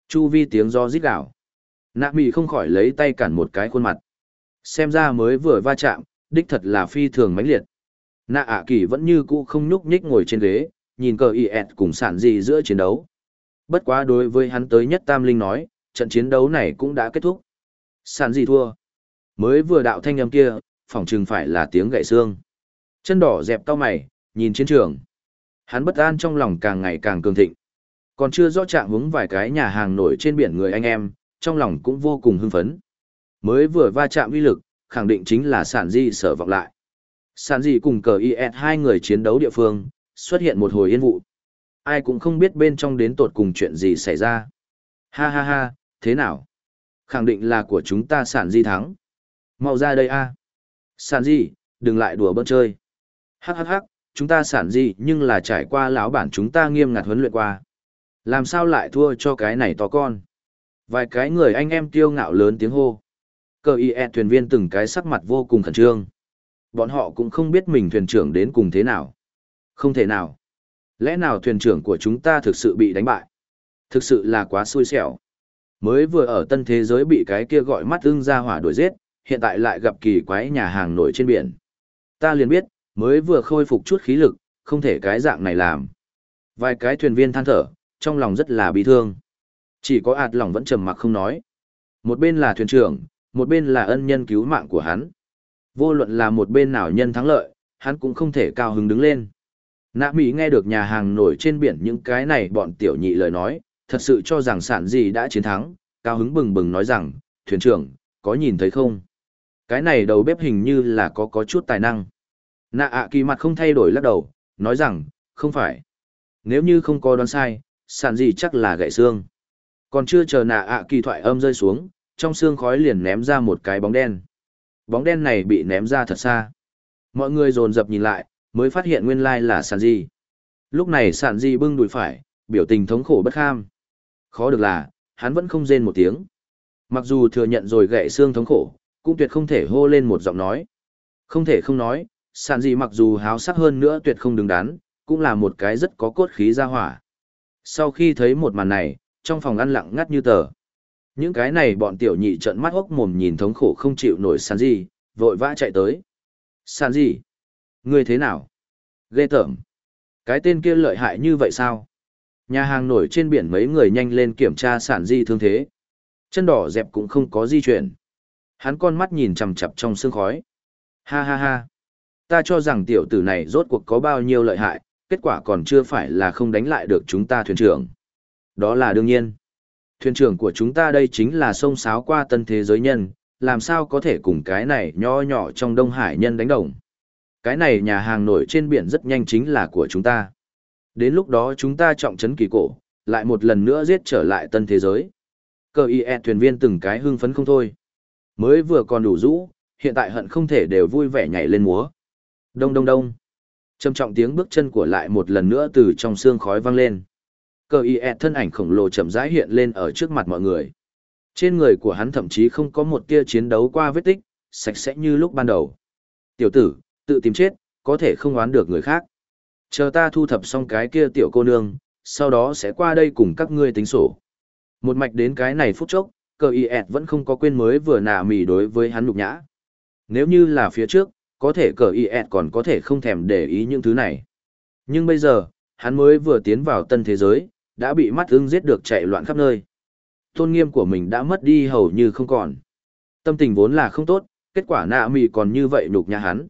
Chu vi tiếng do rít gào. Nạ mì không khỏi lấy tay cản một cái khuôn mặt. Xem ra mới vừa va chạm, đích thật là phi thường mãnh liệt. Nạ ạ kỳ vẫn như cũ không nhúc nhích ngồi trên ghế, nhìn cờ y ẹt cùng sản dị giữa chiến đấu. Bất quá đối với hắn tới nhất tam linh nói, trận chiến đấu này cũng đã kết thúc. Sản dị thua. Mới vừa đạo thanh âm kia, phỏng chừng phải là tiếng gậy xương. Chân đỏ dẹp cao mày, nhìn chiến trường. Hắn bất an trong lòng càng ngày càng cường thịnh. Còn chưa rõ trạng hướng vài cái nhà hàng nổi trên biển người anh em, trong lòng cũng vô cùng hưng phấn. Mới vừa va chạm uy lực, khẳng định chính là sản di sở vọng lại. Sản dị cùng cờ IS hai người chiến đấu địa phương, xuất hiện một hồi yên vụ. Ai cũng không biết bên trong đến tột cùng chuyện gì xảy ra. Ha ha ha, thế nào? Khẳng định là của chúng ta sản di thắng. Mau ra đây a. Sản di, đừng lại đùa bỡn chơi. Hắc hắc hắc, chúng ta sản di nhưng là trải qua lão bản chúng ta nghiêm ngặt huấn luyện qua. Làm sao lại thua cho cái này to con? Vài cái người anh em kiêu ngạo lớn tiếng hô. Cờ y e thuyền viên từng cái sắc mặt vô cùng khẩn trương. Bọn họ cũng không biết mình thuyền trưởng đến cùng thế nào. Không thể nào. Lẽ nào thuyền trưởng của chúng ta thực sự bị đánh bại? Thực sự là quá xui xẻo. Mới vừa ở tân thế giới bị cái kia gọi mắt ưng ra hỏa đuổi giết, hiện tại lại gặp kỳ quái nhà hàng nổi trên biển. Ta liền biết, mới vừa khôi phục chút khí lực, không thể cái dạng này làm. Vài cái thuyền viên than thở, trong lòng rất là bị thương. Chỉ có ạt lòng vẫn trầm mặc không nói. Một bên là thuyền trưởng, một bên là ân nhân cứu mạng của hắn. Vô luận là một bên nào nhân thắng lợi, hắn cũng không thể cao hứng đứng lên. Nạ Mỹ nghe được nhà hàng nổi trên biển những cái này bọn tiểu nhị lời nói, thật sự cho rằng sản gì đã chiến thắng, cao hứng bừng bừng nói rằng, thuyền trưởng, có nhìn thấy không? Cái này đầu bếp hình như là có có chút tài năng. Nạ ạ kỳ mặt không thay đổi lắc đầu, nói rằng, không phải. Nếu như không có đoán sai, sản gì chắc là gãy xương. Còn chưa chờ nạ ạ kỳ thoại âm rơi xuống, trong xương khói liền ném ra một cái bóng đen. Bóng đen này bị ném ra thật xa. Mọi người dồn dập nhìn lại, mới phát hiện nguyên lai là Sàn di. Lúc này Sàn di bưng đùi phải, biểu tình thống khổ bất kham. Khó được là, hắn vẫn không rên một tiếng. Mặc dù thừa nhận rồi gãy xương thống khổ, cũng tuyệt không thể hô lên một giọng nói. Không thể không nói, Sàn di mặc dù háo sắc hơn nữa tuyệt không đứng đắn, cũng là một cái rất có cốt khí ra hỏa. Sau khi thấy một màn này, trong phòng ăn lặng ngắt như tờ. Những cái này bọn tiểu nhị trợn mắt hốc mồm nhìn thống khổ không chịu nổi sàn gì, vội vã chạy tới. Sàn gì? Ngươi thế nào? Ghê tởm. Cái tên kia lợi hại như vậy sao? Nhà hàng nổi trên biển mấy người nhanh lên kiểm tra sản di thương thế. Chân đỏ dẹp cũng không có di chuyển. Hắn con mắt nhìn chằm chằm trong sương khói. Ha ha ha. Ta cho rằng tiểu tử này rốt cuộc có bao nhiêu lợi hại, kết quả còn chưa phải là không đánh lại được chúng ta thuyền trưởng. Đó là đương nhiên. Thuyền trưởng của chúng ta đây chính là sông sáo qua tân thế giới nhân, làm sao có thể cùng cái này nho nhỏ trong Đông Hải nhân đánh đồng. Cái này nhà hàng nổi trên biển rất nhanh chính là của chúng ta. Đến lúc đó chúng ta trọng trấn kỳ cổ, lại một lần nữa giết trở lại tân thế giới. Cờ y e thuyền viên từng cái hưng phấn không thôi. Mới vừa còn đủ rũ, hiện tại hận không thể đều vui vẻ nhảy lên múa. Đông đông đông. Trầm trọng tiếng bước chân của lại một lần nữa từ trong xương khói vang lên. Cờ y ẹt thân ảnh khổng lồ chậm rãi hiện lên ở trước mặt mọi người. Trên người của hắn thậm chí không có một tia chiến đấu qua vết tích, sạch sẽ như lúc ban đầu. Tiểu tử, tự tìm chết, có thể không oán được người khác. Chờ ta thu thập xong cái kia tiểu cô nương, sau đó sẽ qua đây cùng các ngươi tính sổ. Một mạch đến cái này phút chốc, cờ y ẹt vẫn không có quên mới vừa nà mỉ đối với hắn nhục nhã. Nếu như là phía trước, có thể cờ y ẹt còn có thể không thèm để ý những thứ này. Nhưng bây giờ, hắn mới vừa tiến vào tân thế giới, đã bị mắt ưng giết được chạy loạn khắp nơi. Tôn nghiêm của mình đã mất đi hầu như không còn. Tâm tình vốn là không tốt, kết quả nạ mì còn như vậy nhục nhã hắn.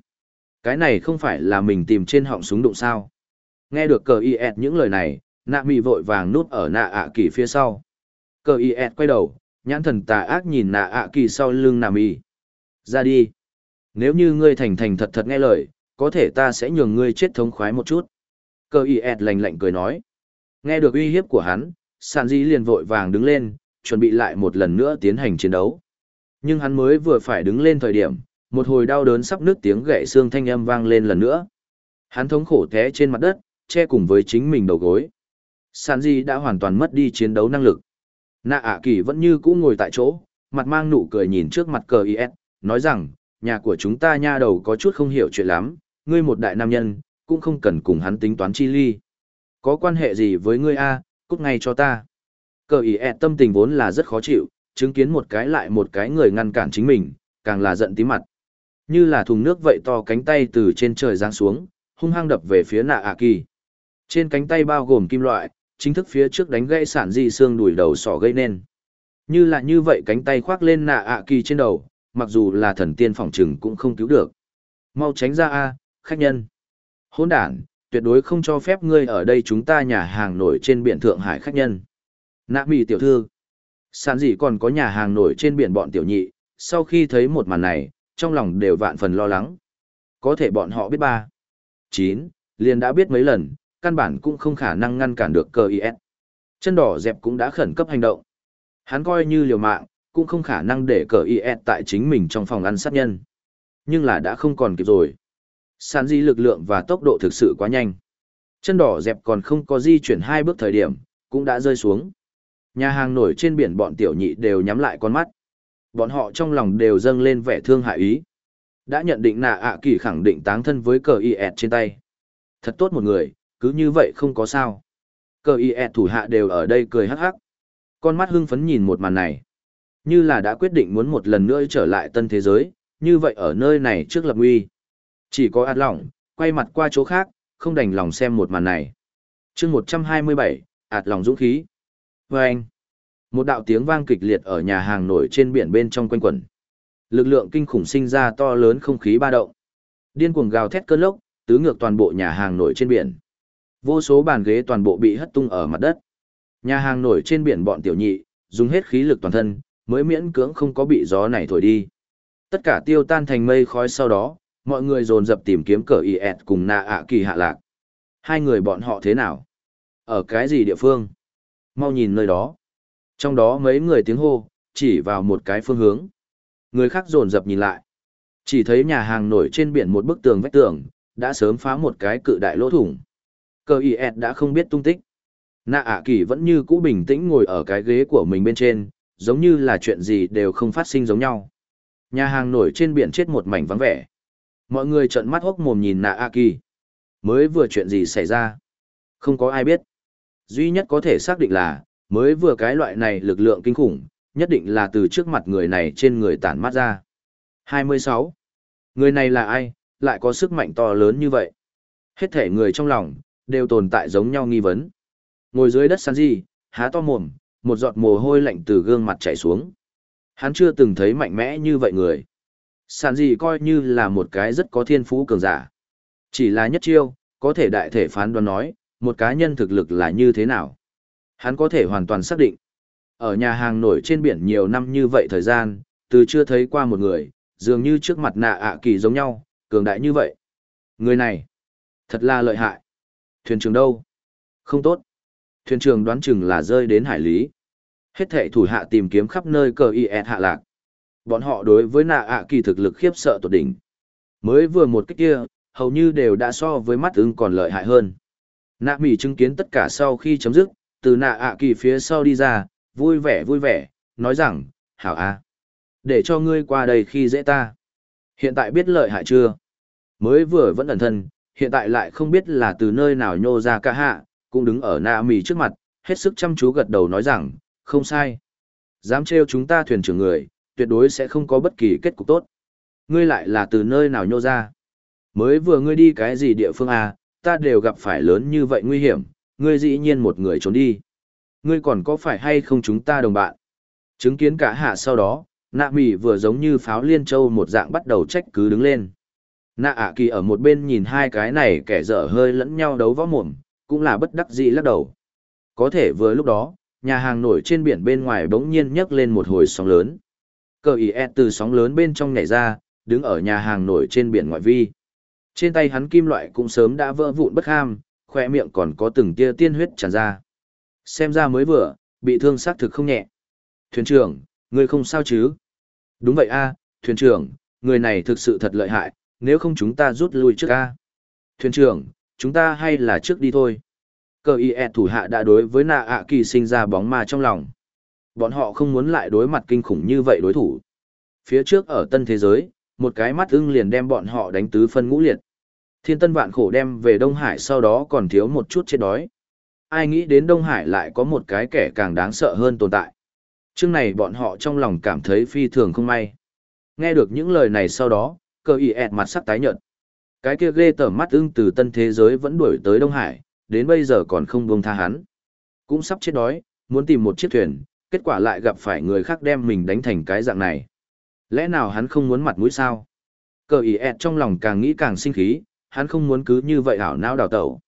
Cái này không phải là mình tìm trên họng súng đụng sao. Nghe được cờ y ẹt những lời này, nạ mì vội vàng nút ở nạ ạ kỳ phía sau. Cờ y ẹt quay đầu, nhãn thần tà ác nhìn nạ ạ kỳ sau lưng nạ mì. Ra đi. Nếu như ngươi thành thành thật thật nghe lời, có thể ta sẽ nhường ngươi chết thống khoái một chút. cờ y ẹt lạnh lạnh cười nói. Nghe được uy hiếp của hắn, sàn di liền vội vàng đứng lên, chuẩn bị lại một lần nữa tiến hành chiến đấu. Nhưng hắn mới vừa phải đứng lên thời điểm, một hồi đau đớn sắp nứt tiếng gãy xương thanh âm vang lên lần nữa. Hắn thống khổ té trên mặt đất, che cùng với chính mình đầu gối. Sàn di đã hoàn toàn mất đi chiến đấu năng lực. Nạ ạ kỳ vẫn như cũ ngồi tại chỗ, mặt mang nụ cười nhìn trước mặt cờ IS, nói rằng, nhà của chúng ta nha đầu có chút không hiểu chuyện lắm, ngươi một đại nam nhân, cũng không cần cùng hắn tính toán chi ly. Có quan hệ gì với ngươi a? cút ngay cho ta. Cờ ý ẹt tâm tình vốn là rất khó chịu, chứng kiến một cái lại một cái người ngăn cản chính mình, càng là giận tí mặt. Như là thùng nước vậy to cánh tay từ trên trời giáng xuống, hung hăng đập về phía nạ ạ kỳ. Trên cánh tay bao gồm kim loại, chính thức phía trước đánh gãy sản di xương đùi đầu sỏ gây nên. Như là như vậy cánh tay khoác lên nạ ạ kỳ trên đầu, mặc dù là thần tiên phòng trừng cũng không cứu được. Mau tránh ra a, khách nhân. Hỗn đản, tuyệt đối không cho phép ngươi ở đây chúng ta nhà hàng nổi trên biển Thượng Hải khách nhân. Nạ mì tiểu thư. Sản gì còn có nhà hàng nổi trên biển bọn tiểu nhị, sau khi thấy một màn này, trong lòng đều vạn phần lo lắng. Có thể bọn họ biết ba. chín liền đã biết mấy lần, căn bản cũng không khả năng ngăn cản được cơ IS. Chân đỏ dẹp cũng đã khẩn cấp hành động. Hắn coi như liều mạng, cũng không khả năng để cờ IS tại chính mình trong phòng ăn sát nhân. Nhưng là đã không còn kịp rồi. Sàn di lực lượng và tốc độ thực sự quá nhanh. Chân đỏ dẹp còn không có di chuyển hai bước thời điểm, cũng đã rơi xuống. Nhà hàng nổi trên biển bọn tiểu nhị đều nhắm lại con mắt. Bọn họ trong lòng đều dâng lên vẻ thương hại ý. Đã nhận định nạ ạ kỳ khẳng định táng thân với cờ y trên tay. Thật tốt một người, cứ như vậy không có sao. Cờ y thủ hạ đều ở đây cười hắc hắc. Con mắt hưng phấn nhìn một màn này. Như là đã quyết định muốn một lần nữa trở lại tân thế giới, như vậy ở nơi này trước lập nguy. Chỉ có ạt lỏng, quay mặt qua chỗ khác, không đành lòng xem một màn này. chương 127, ạt lòng dũng khí. Và anh, một đạo tiếng vang kịch liệt ở nhà hàng nổi trên biển bên trong quanh quẩn. Lực lượng kinh khủng sinh ra to lớn không khí ba động. Điên cuồng gào thét cơn lốc, tứ ngược toàn bộ nhà hàng nổi trên biển. Vô số bàn ghế toàn bộ bị hất tung ở mặt đất. Nhà hàng nổi trên biển bọn tiểu nhị, dùng hết khí lực toàn thân, mới miễn cưỡng không có bị gió này thổi đi. Tất cả tiêu tan thành mây khói sau đó, mọi người dồn dập tìm kiếm cờ y ẹt cùng nạ ạ kỳ hạ lạc. Hai người bọn họ thế nào? Ở cái gì địa phương? Mau nhìn nơi đó. Trong đó mấy người tiếng hô, chỉ vào một cái phương hướng. Người khác dồn dập nhìn lại. Chỉ thấy nhà hàng nổi trên biển một bức tường vách tường, đã sớm phá một cái cự đại lỗ thủng. Cờ y ẹt đã không biết tung tích. Nạ ạ kỳ vẫn như cũ bình tĩnh ngồi ở cái ghế của mình bên trên, giống như là chuyện gì đều không phát sinh giống nhau. Nhà hàng nổi trên biển chết một mảnh vắng vẻ. Mọi người trợn mắt hốc mồm nhìn nạ A Kỳ. Mới vừa chuyện gì xảy ra? Không có ai biết. Duy nhất có thể xác định là, mới vừa cái loại này lực lượng kinh khủng, nhất định là từ trước mặt người này trên người tản mát ra. 26. Người này là ai, lại có sức mạnh to lớn như vậy? Hết thể người trong lòng, đều tồn tại giống nhau nghi vấn. Ngồi dưới đất săn di, há to mồm, một giọt mồ hôi lạnh từ gương mặt chảy xuống. Hắn chưa từng thấy mạnh mẽ như vậy người. Sản gì coi như là một cái rất có thiên phú cường giả. Chỉ là nhất chiêu, có thể đại thể phán đoán nói, một cá nhân thực lực là như thế nào. Hắn có thể hoàn toàn xác định. Ở nhà hàng nổi trên biển nhiều năm như vậy thời gian, từ chưa thấy qua một người, dường như trước mặt nạ ạ kỳ giống nhau, cường đại như vậy. Người này, thật là lợi hại. Thuyền trưởng đâu? Không tốt. Thuyền trưởng đoán chừng là rơi đến hải lý. Hết thệ thủ hạ tìm kiếm khắp nơi cờ y hạ lạc. Bọn họ đối với nạ ạ kỳ thực lực khiếp sợ tột đỉnh. Mới vừa một cách kia, hầu như đều đã so với mắt ưng còn lợi hại hơn. Nạ mỉ chứng kiến tất cả sau khi chấm dứt, từ nạ ạ kỳ phía sau đi ra, vui vẻ vui vẻ, nói rằng, hảo a để cho ngươi qua đây khi dễ ta. Hiện tại biết lợi hại chưa? Mới vừa vẫn ẩn thân, hiện tại lại không biết là từ nơi nào nhô ra cả hạ, cũng đứng ở nạ mỉ trước mặt, hết sức chăm chú gật đầu nói rằng, không sai. Dám trêu chúng ta thuyền trưởng người, tuyệt đối sẽ không có bất kỳ kết cục tốt. Ngươi lại là từ nơi nào nhô ra? Mới vừa ngươi đi cái gì địa phương à, ta đều gặp phải lớn như vậy nguy hiểm, ngươi dĩ nhiên một người trốn đi. Ngươi còn có phải hay không chúng ta đồng bạn? Chứng kiến cả hạ sau đó, nạ mỉ vừa giống như pháo liên châu một dạng bắt đầu trách cứ đứng lên. Nạ ạ kỳ ở một bên nhìn hai cái này kẻ dở hơi lẫn nhau đấu võ mồm, cũng là bất đắc dĩ lắc đầu. Có thể vừa lúc đó, nhà hàng nổi trên biển bên ngoài bỗng nhiên nhấc lên một hồi sóng lớn. Cờ ý ẹt từ sóng lớn bên trong nhảy ra, đứng ở nhà hàng nổi trên biển ngoại vi. Trên tay hắn kim loại cũng sớm đã vỡ vụn bất ham, khoe miệng còn có từng tia tiên huyết tràn ra. Xem ra mới vừa, bị thương xác thực không nhẹ. Thuyền trưởng, người không sao chứ? Đúng vậy a, thuyền trưởng, người này thực sự thật lợi hại, nếu không chúng ta rút lui trước a. Thuyền trưởng, chúng ta hay là trước đi thôi. Cờ y e thủ hạ đã đối với nạ ạ kỳ sinh ra bóng ma trong lòng. Bọn họ không muốn lại đối mặt kinh khủng như vậy đối thủ. Phía trước ở tân thế giới, một cái mắt ưng liền đem bọn họ đánh tứ phân ngũ liệt. Thiên tân vạn khổ đem về Đông Hải sau đó còn thiếu một chút chết đói. Ai nghĩ đến Đông Hải lại có một cái kẻ càng đáng sợ hơn tồn tại. trước này bọn họ trong lòng cảm thấy phi thường không may. Nghe được những lời này sau đó, cơ y ẹt mặt sắc tái nhợt. Cái kia ghê tởm mắt ưng từ tân thế giới vẫn đuổi tới Đông Hải, đến bây giờ còn không buông tha hắn. Cũng sắp chết đói, muốn tìm một chiếc thuyền, kết quả lại gặp phải người khác đem mình đánh thành cái dạng này. Lẽ nào hắn không muốn mặt mũi sao? Cờ ý ẹt trong lòng càng nghĩ càng sinh khí, hắn không muốn cứ như vậy ảo não đào tẩu.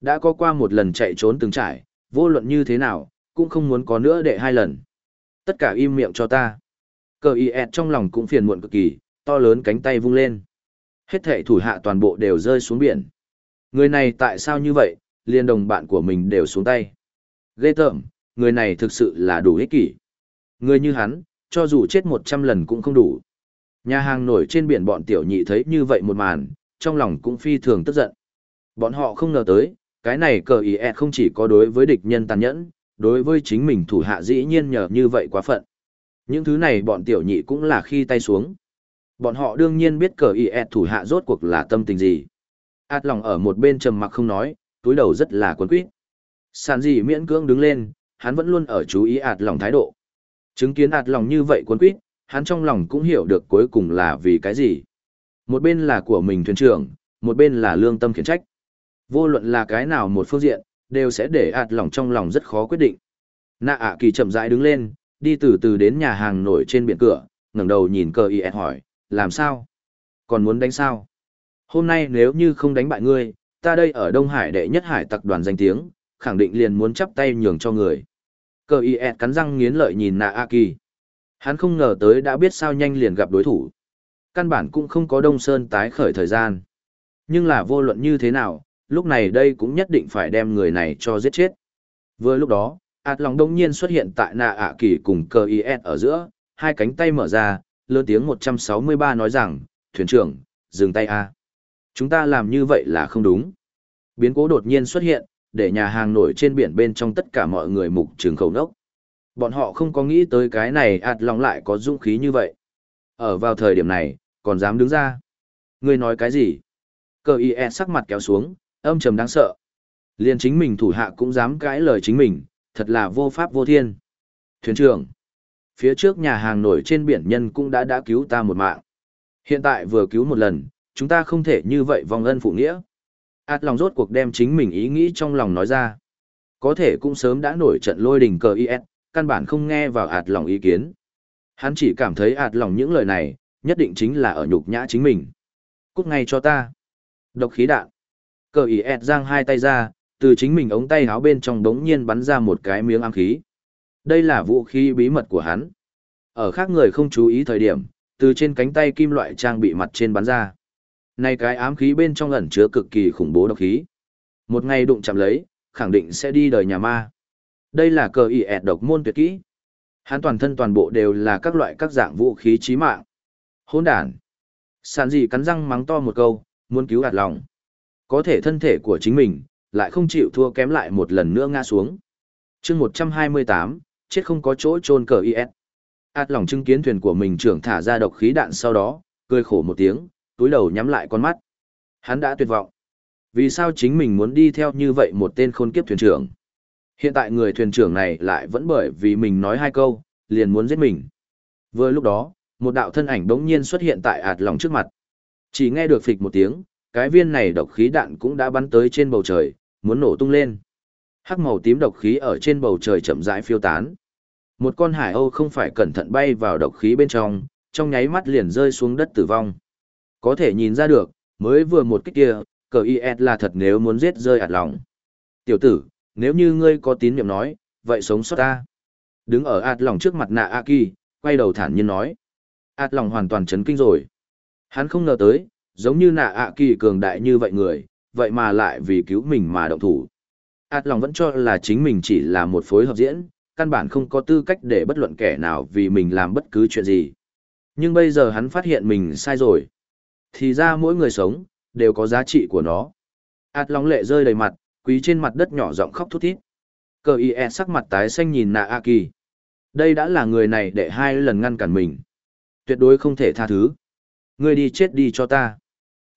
Đã có qua một lần chạy trốn từng trải, vô luận như thế nào, cũng không muốn có nữa để hai lần. Tất cả im miệng cho ta. Cờ ý ẹt trong lòng cũng phiền muộn cực kỳ, to lớn cánh tay vung lên. Hết thể thủ hạ toàn bộ đều rơi xuống biển. Người này tại sao như vậy, liên đồng bạn của mình đều xuống tay. Ghê tởm, người này thực sự là đủ ích kỷ. Người như hắn, cho dù chết một trăm lần cũng không đủ. Nhà hàng nổi trên biển bọn tiểu nhị thấy như vậy một màn, trong lòng cũng phi thường tức giận. Bọn họ không ngờ tới, cái này cờ ý e không chỉ có đối với địch nhân tàn nhẫn, đối với chính mình thủ hạ dĩ nhiên nhờ như vậy quá phận. Những thứ này bọn tiểu nhị cũng là khi tay xuống. Bọn họ đương nhiên biết cờ ý e thủ hạ rốt cuộc là tâm tình gì. Át lòng ở một bên trầm mặc không nói, túi đầu rất là quấn quýt. Sàn gì miễn cưỡng đứng lên, hắn vẫn luôn ở chú ý ạt lòng thái độ. Chứng kiến ạt lòng như vậy cuốn quýt, hắn trong lòng cũng hiểu được cuối cùng là vì cái gì. Một bên là của mình thuyền trưởng, một bên là lương tâm khiển trách. Vô luận là cái nào một phương diện, đều sẽ để ạt lòng trong lòng rất khó quyết định. Nạ ạ kỳ chậm rãi đứng lên, đi từ từ đến nhà hàng nổi trên biển cửa, ngẩng đầu nhìn cờ y hỏi, làm sao? Còn muốn đánh sao? Hôm nay nếu như không đánh bại ngươi, ta đây ở Đông Hải đệ nhất hải tặc đoàn danh tiếng, khẳng định liền muốn chắp tay nhường cho người. Cờ y ẹt cắn răng nghiến lợi nhìn nạ A Kỳ. Hắn không ngờ tới đã biết sao nhanh liền gặp đối thủ. Căn bản cũng không có Đông Sơn tái khởi thời gian. Nhưng là vô luận như thế nào, lúc này đây cũng nhất định phải đem người này cho giết chết. Vừa lúc đó, ạt lòng đông nhiên xuất hiện tại nạ ạ kỳ cùng cờ y ẹt ở giữa, hai cánh tay mở ra, lớn tiếng 163 nói rằng, thuyền trưởng, dừng tay a Chúng ta làm như vậy là không đúng. Biến cố đột nhiên xuất hiện, để nhà hàng nổi trên biển bên trong tất cả mọi người mục trường khẩu nốc. Bọn họ không có nghĩ tới cái này ạt lòng lại có dũng khí như vậy. Ở vào thời điểm này, còn dám đứng ra. Ngươi nói cái gì? Cờ y e sắc mặt kéo xuống, âm trầm đáng sợ. Liên chính mình thủ hạ cũng dám cãi lời chính mình, thật là vô pháp vô thiên. Thuyền trưởng, phía trước nhà hàng nổi trên biển nhân cũng đã đã cứu ta một mạng. Hiện tại vừa cứu một lần, chúng ta không thể như vậy vong ân phụ nghĩa ạt lòng rốt cuộc đem chính mình ý nghĩ trong lòng nói ra. Có thể cũng sớm đã nổi trận lôi đình cờ IS, căn bản không nghe vào ạt lòng ý kiến. Hắn chỉ cảm thấy ạt lòng những lời này, nhất định chính là ở nhục nhã chính mình. Cút ngay cho ta. Độc khí đạn. Cờ IS giang hai tay ra, từ chính mình ống tay áo bên trong đống nhiên bắn ra một cái miếng ám khí. Đây là vũ khí bí mật của hắn. Ở khác người không chú ý thời điểm, từ trên cánh tay kim loại trang bị mặt trên bắn ra. Này cái ám khí bên trong ẩn chứa cực kỳ khủng bố độc khí. Một ngày đụng chạm lấy, khẳng định sẽ đi đời nhà ma. Đây là cờ ỉ ẹt độc môn tuyệt kỹ. Hắn toàn thân toàn bộ đều là các loại các dạng vũ khí chí mạng. Hỗn đản. Sàn gì cắn răng mắng to một câu, muốn cứu hạt lòng. Có thể thân thể của chính mình, lại không chịu thua kém lại một lần nữa ngã xuống. chương 128, chết không có chỗ trôn cờ IS. Át lòng chứng kiến thuyền của mình trưởng thả ra độc khí đạn sau đó, cười khổ một tiếng, túi đầu nhắm lại con mắt. Hắn đã tuyệt vọng. Vì sao chính mình muốn đi theo như vậy một tên khôn kiếp thuyền trưởng? Hiện tại người thuyền trưởng này lại vẫn bởi vì mình nói hai câu, liền muốn giết mình. Vừa lúc đó, một đạo thân ảnh đống nhiên xuất hiện tại ạt lòng trước mặt. Chỉ nghe được phịch một tiếng, cái viên này độc khí đạn cũng đã bắn tới trên bầu trời, muốn nổ tung lên. Hắc màu tím độc khí ở trên bầu trời chậm rãi phiêu tán. Một con hải âu không phải cẩn thận bay vào độc khí bên trong, trong nháy mắt liền rơi xuống đất tử vong. Có thể nhìn ra được, mới vừa một kích kia, cờ IS là thật nếu muốn giết rơi ạt lòng. Tiểu tử, nếu như ngươi có tín nhiệm nói, vậy sống sót ta. Đứng ở ạt lòng trước mặt nạ A Kỳ, quay đầu thản nhiên nói. ạt lòng hoàn toàn chấn kinh rồi. Hắn không ngờ tới, giống như nạ aki kỳ cường đại như vậy người, vậy mà lại vì cứu mình mà động thủ. Ạt lòng vẫn cho là chính mình chỉ là một phối hợp diễn, căn bản không có tư cách để bất luận kẻ nào vì mình làm bất cứ chuyện gì. Nhưng bây giờ hắn phát hiện mình sai rồi. Thì ra mỗi người sống, đều có giá trị của nó. Át lòng lệ rơi đầy mặt, quý trên mặt đất nhỏ giọng khóc thút thít. Cờ y e sắc mặt tái xanh nhìn nạ A Kỳ. Đây đã là người này để hai lần ngăn cản mình. Tuyệt đối không thể tha thứ. Ngươi đi chết đi cho ta.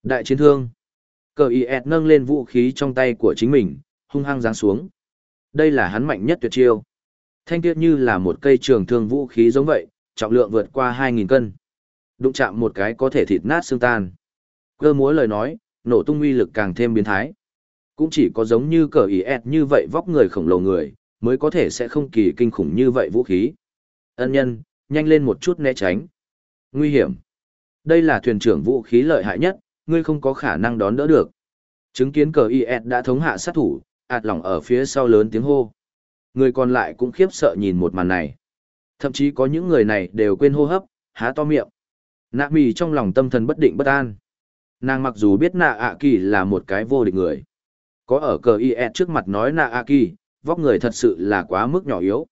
Đại chiến thương. Cờ y e nâng lên vũ khí trong tay của chính mình, hung hăng giáng xuống. Đây là hắn mạnh nhất tuyệt chiêu. Thanh tiết như là một cây trường thương vũ khí giống vậy, trọng lượng vượt qua 2.000 cân. Đụng chạm một cái có thể thịt nát xương tan. Cơ múa lời nói, nổ tung uy lực càng thêm biến thái. Cũng chỉ có giống như cờ ý ẹt như vậy vóc người khổng lồ người, mới có thể sẽ không kỳ kinh khủng như vậy vũ khí. Ân nhân, nhanh lên một chút né tránh. Nguy hiểm. Đây là thuyền trưởng vũ khí lợi hại nhất, ngươi không có khả năng đón đỡ được. Chứng kiến cờ IS đã thống hạ sát thủ, ạt lỏng ở phía sau lớn tiếng hô. Người còn lại cũng khiếp sợ nhìn một màn này. Thậm chí có những người này đều quên hô hấp, há to miệng. Nạ mì trong lòng tâm thần bất định bất an. Nàng mặc dù biết nạ ạ kỳ là một cái vô địch người. Có ở cờ IS e trước mặt nói nạ ạ kỳ, vóc người thật sự là quá mức nhỏ yếu.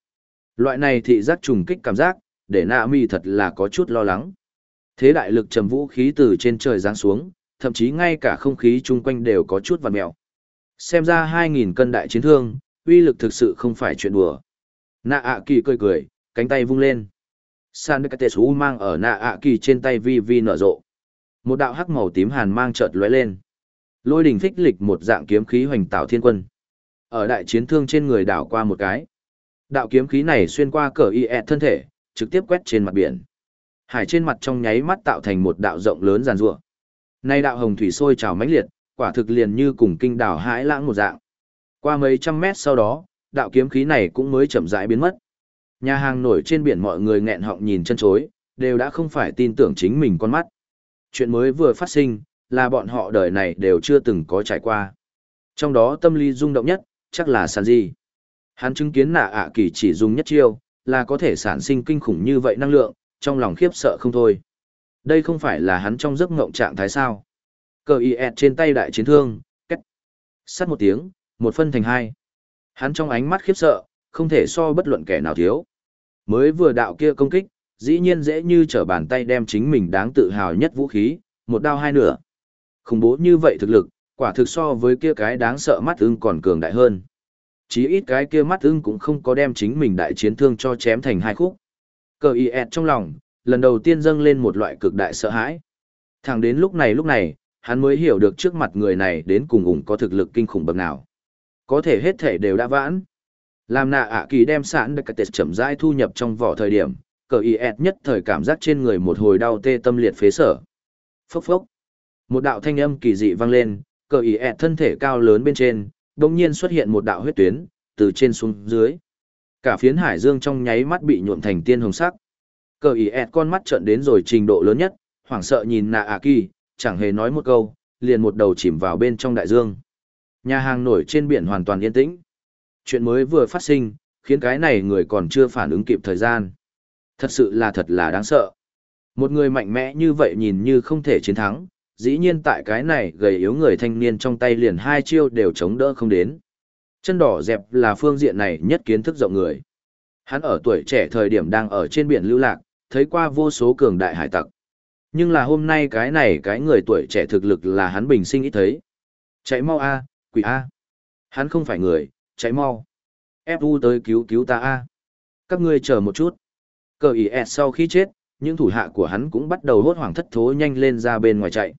Loại này thị giác trùng kích cảm giác, để nạ mì thật là có chút lo lắng. Thế đại lực trầm vũ khí từ trên trời giáng xuống, thậm chí ngay cả không khí chung quanh đều có chút vằn mèo. Xem ra 2.000 cân đại chiến thương, uy lực thực sự không phải chuyện đùa. Nạ ạ kỳ cười cười, cánh tay vung lên. San Katesu mang ở nạ ạ kỳ trên tay vi vi nở rộ. Một đạo hắc màu tím hàn mang chợt lóe lên. Lôi đỉnh phích lịch một dạng kiếm khí hoành tạo thiên quân. Ở đại chiến thương trên người đảo qua một cái. Đạo kiếm khí này xuyên qua cờ y e thân thể, trực tiếp quét trên mặt biển. Hải trên mặt trong nháy mắt tạo thành một đạo rộng lớn giàn rủa. Nay đạo hồng thủy sôi trào mãnh liệt, quả thực liền như cùng kinh đảo hãi lãng một dạng. Qua mấy trăm mét sau đó, đạo kiếm khí này cũng mới chậm rãi biến mất. Nhà hàng nổi trên biển mọi người nghẹn họng nhìn chân chối, đều đã không phải tin tưởng chính mình con mắt. Chuyện mới vừa phát sinh, là bọn họ đời này đều chưa từng có trải qua. Trong đó tâm lý rung động nhất, chắc là Sanji. Hắn chứng kiến nạ ạ kỳ chỉ dùng nhất chiêu, là có thể sản sinh kinh khủng như vậy năng lượng, trong lòng khiếp sợ không thôi. Đây không phải là hắn trong giấc ngộng trạng thái sao. Cờ y ẹt trên tay đại chiến thương, cách. Sắt một tiếng, một phân thành hai. Hắn trong ánh mắt khiếp sợ, không thể so bất luận kẻ nào thiếu. Mới vừa đạo kia công kích, dĩ nhiên dễ như trở bàn tay đem chính mình đáng tự hào nhất vũ khí, một đao hai nửa. Khủng bố như vậy thực lực, quả thực so với kia cái đáng sợ mắt ưng còn cường đại hơn. Chí ít cái kia mắt ưng cũng không có đem chính mình đại chiến thương cho chém thành hai khúc. Cờ y ẹt trong lòng, lần đầu tiên dâng lên một loại cực đại sợ hãi. Thẳng đến lúc này lúc này, hắn mới hiểu được trước mặt người này đến cùng ủng có thực lực kinh khủng bậc nào. Có thể hết thể đều đã vãn. Làm nạ ạ kỳ đem sẵn được tết chậm rãi thu nhập trong vỏ thời điểm, cờ y ẹt nhất thời cảm giác trên người một hồi đau tê tâm liệt phế sở. Phốc phốc. Một đạo thanh âm kỳ dị vang lên, cờ y ẹt thân thể cao lớn bên trên, đồng nhiên xuất hiện một đạo huyết tuyến, từ trên xuống dưới. Cả phiến hải dương trong nháy mắt bị nhuộm thành tiên hồng sắc. Cờ y ẹt con mắt trợn đến rồi trình độ lớn nhất, hoảng sợ nhìn nạ ạ kỳ, chẳng hề nói một câu, liền một đầu chìm vào bên trong đại dương. Nhà hàng nổi trên biển hoàn toàn yên tĩnh. Chuyện mới vừa phát sinh, khiến cái này người còn chưa phản ứng kịp thời gian. Thật sự là thật là đáng sợ. Một người mạnh mẽ như vậy nhìn như không thể chiến thắng, dĩ nhiên tại cái này gầy yếu người thanh niên trong tay liền hai chiêu đều chống đỡ không đến. Chân đỏ dẹp là phương diện này nhất kiến thức rộng người. Hắn ở tuổi trẻ thời điểm đang ở trên biển lưu lạc, thấy qua vô số cường đại hải tặc. Nhưng là hôm nay cái này cái người tuổi trẻ thực lực là hắn bình sinh ít thấy. Chạy mau a, quỷ a. Hắn không phải người, cháy mau. Fu tới cứu cứu ta a. Các ngươi chờ một chút. Cờ ý ẹt sau khi chết, những thủ hạ của hắn cũng bắt đầu hốt hoảng thất thố nhanh lên ra bên ngoài chạy.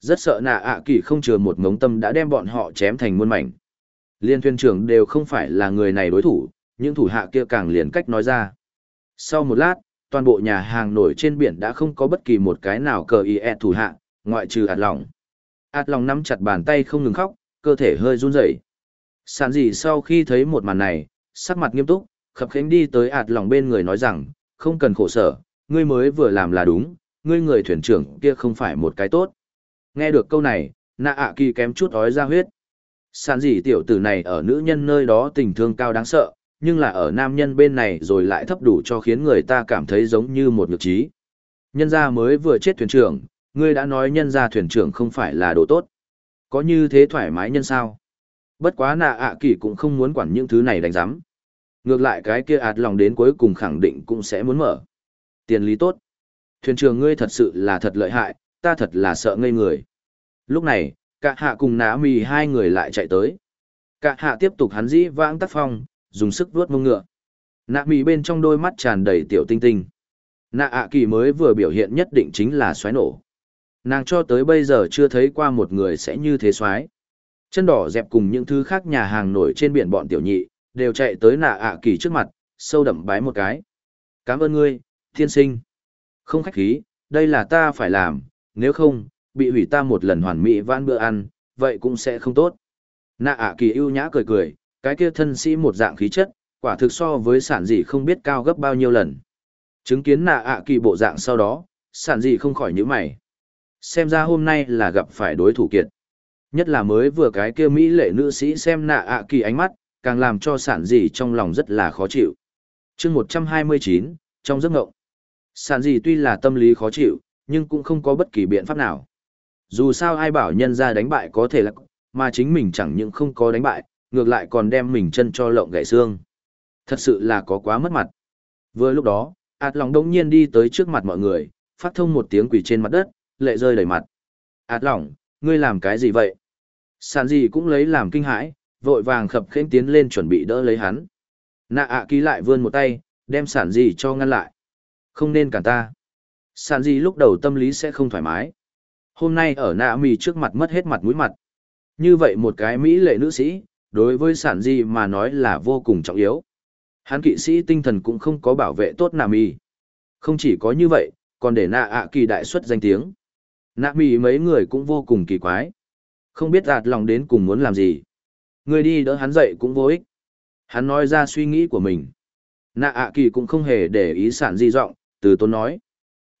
Rất sợ nạ ạ kỳ không chừa một ngống tâm đã đem bọn họ chém thành muôn mảnh. Liên thuyền trưởng đều không phải là người này đối thủ, những thủ hạ kia càng liền cách nói ra. Sau một lát, toàn bộ nhà hàng nổi trên biển đã không có bất kỳ một cái nào cờ ý ẹt thủ hạ, ngoại trừ ạt lòng. ạt lòng nắm chặt bàn tay không ngừng khóc, cơ thể hơi run rẩy. Sản dị sau khi thấy một màn này, sắc mặt nghiêm túc, khập khánh đi tới ạt lòng bên người nói rằng, không cần khổ sở, ngươi mới vừa làm là đúng, ngươi người thuyền trưởng kia không phải một cái tốt. Nghe được câu này, nạ ạ kỳ kém chút ói ra huyết. Sản dị tiểu tử này ở nữ nhân nơi đó tình thương cao đáng sợ, nhưng là ở nam nhân bên này rồi lại thấp đủ cho khiến người ta cảm thấy giống như một nhược trí. Nhân gia mới vừa chết thuyền trưởng, Ngươi đã nói nhân gia thuyền trưởng không phải là đồ tốt. Có như thế thoải mái nhân sao? Bất quá nạ ạ kỳ cũng không muốn quản những thứ này đánh giám. Ngược lại cái kia ạt lòng đến cuối cùng khẳng định cũng sẽ muốn mở. Tiền lý tốt. Thuyền trưởng ngươi thật sự là thật lợi hại, ta thật là sợ ngây người. Lúc này, cả hạ cùng nã mì hai người lại chạy tới. Cả hạ tiếp tục hắn dĩ vãng tác phong, dùng sức vuốt mông ngựa. Nạ mì bên trong đôi mắt tràn đầy tiểu tinh tinh. Nạ ạ kỳ mới vừa biểu hiện nhất định chính là xoáy nổ. Nàng cho tới bây giờ chưa thấy qua một người sẽ như thế xoáy. Chân đỏ dẹp cùng những thứ khác nhà hàng nổi trên biển bọn tiểu nhị, đều chạy tới nạ ạ kỳ trước mặt, sâu đậm bái một cái. Cảm ơn ngươi, thiên sinh. Không khách khí, đây là ta phải làm, nếu không, bị hủy ta một lần hoàn mỹ vãn bữa ăn, vậy cũng sẽ không tốt. Nạ ạ kỳ ưu nhã cười cười, cái kia thân sĩ một dạng khí chất, quả thực so với sản dị không biết cao gấp bao nhiêu lần. Chứng kiến nạ ạ kỳ bộ dạng sau đó, sản dị không khỏi nhíu mày. Xem ra hôm nay là gặp phải đối thủ kiệt. Nhất là mới vừa cái kia Mỹ lệ nữ sĩ xem nạ ạ kỳ ánh mắt, càng làm cho sản dị trong lòng rất là khó chịu. chương 129, trong giấc ngộng. Sản dị tuy là tâm lý khó chịu, nhưng cũng không có bất kỳ biện pháp nào. Dù sao ai bảo nhân ra đánh bại có thể là, mà chính mình chẳng những không có đánh bại, ngược lại còn đem mình chân cho lộng gãy xương. Thật sự là có quá mất mặt. Vừa lúc đó, ạt lòng đông nhiên đi tới trước mặt mọi người, phát thông một tiếng quỷ trên mặt đất, lệ rơi đầy mặt. ạt lòng, ngươi làm cái gì vậy? Sàn gì cũng lấy làm kinh hãi, vội vàng khập khênh tiến lên chuẩn bị đỡ lấy hắn. Nạ ạ ký lại vươn một tay, đem sản gì cho ngăn lại. Không nên cản ta. Sản gì lúc đầu tâm lý sẽ không thoải mái. Hôm nay ở nạ mì trước mặt mất hết mặt mũi mặt. Như vậy một cái Mỹ lệ nữ sĩ, đối với sản gì mà nói là vô cùng trọng yếu. Hắn kỵ sĩ tinh thần cũng không có bảo vệ tốt nạ mì. Không chỉ có như vậy, còn để nạ ạ kỳ đại xuất danh tiếng. Nạ mì mấy người cũng vô cùng kỳ quái. Không biết đạt lòng đến cùng muốn làm gì. Người đi đỡ hắn dậy cũng vô ích. Hắn nói ra suy nghĩ của mình. Nạ ạ kỳ cũng không hề để ý sản di rộng, từ tôn nói.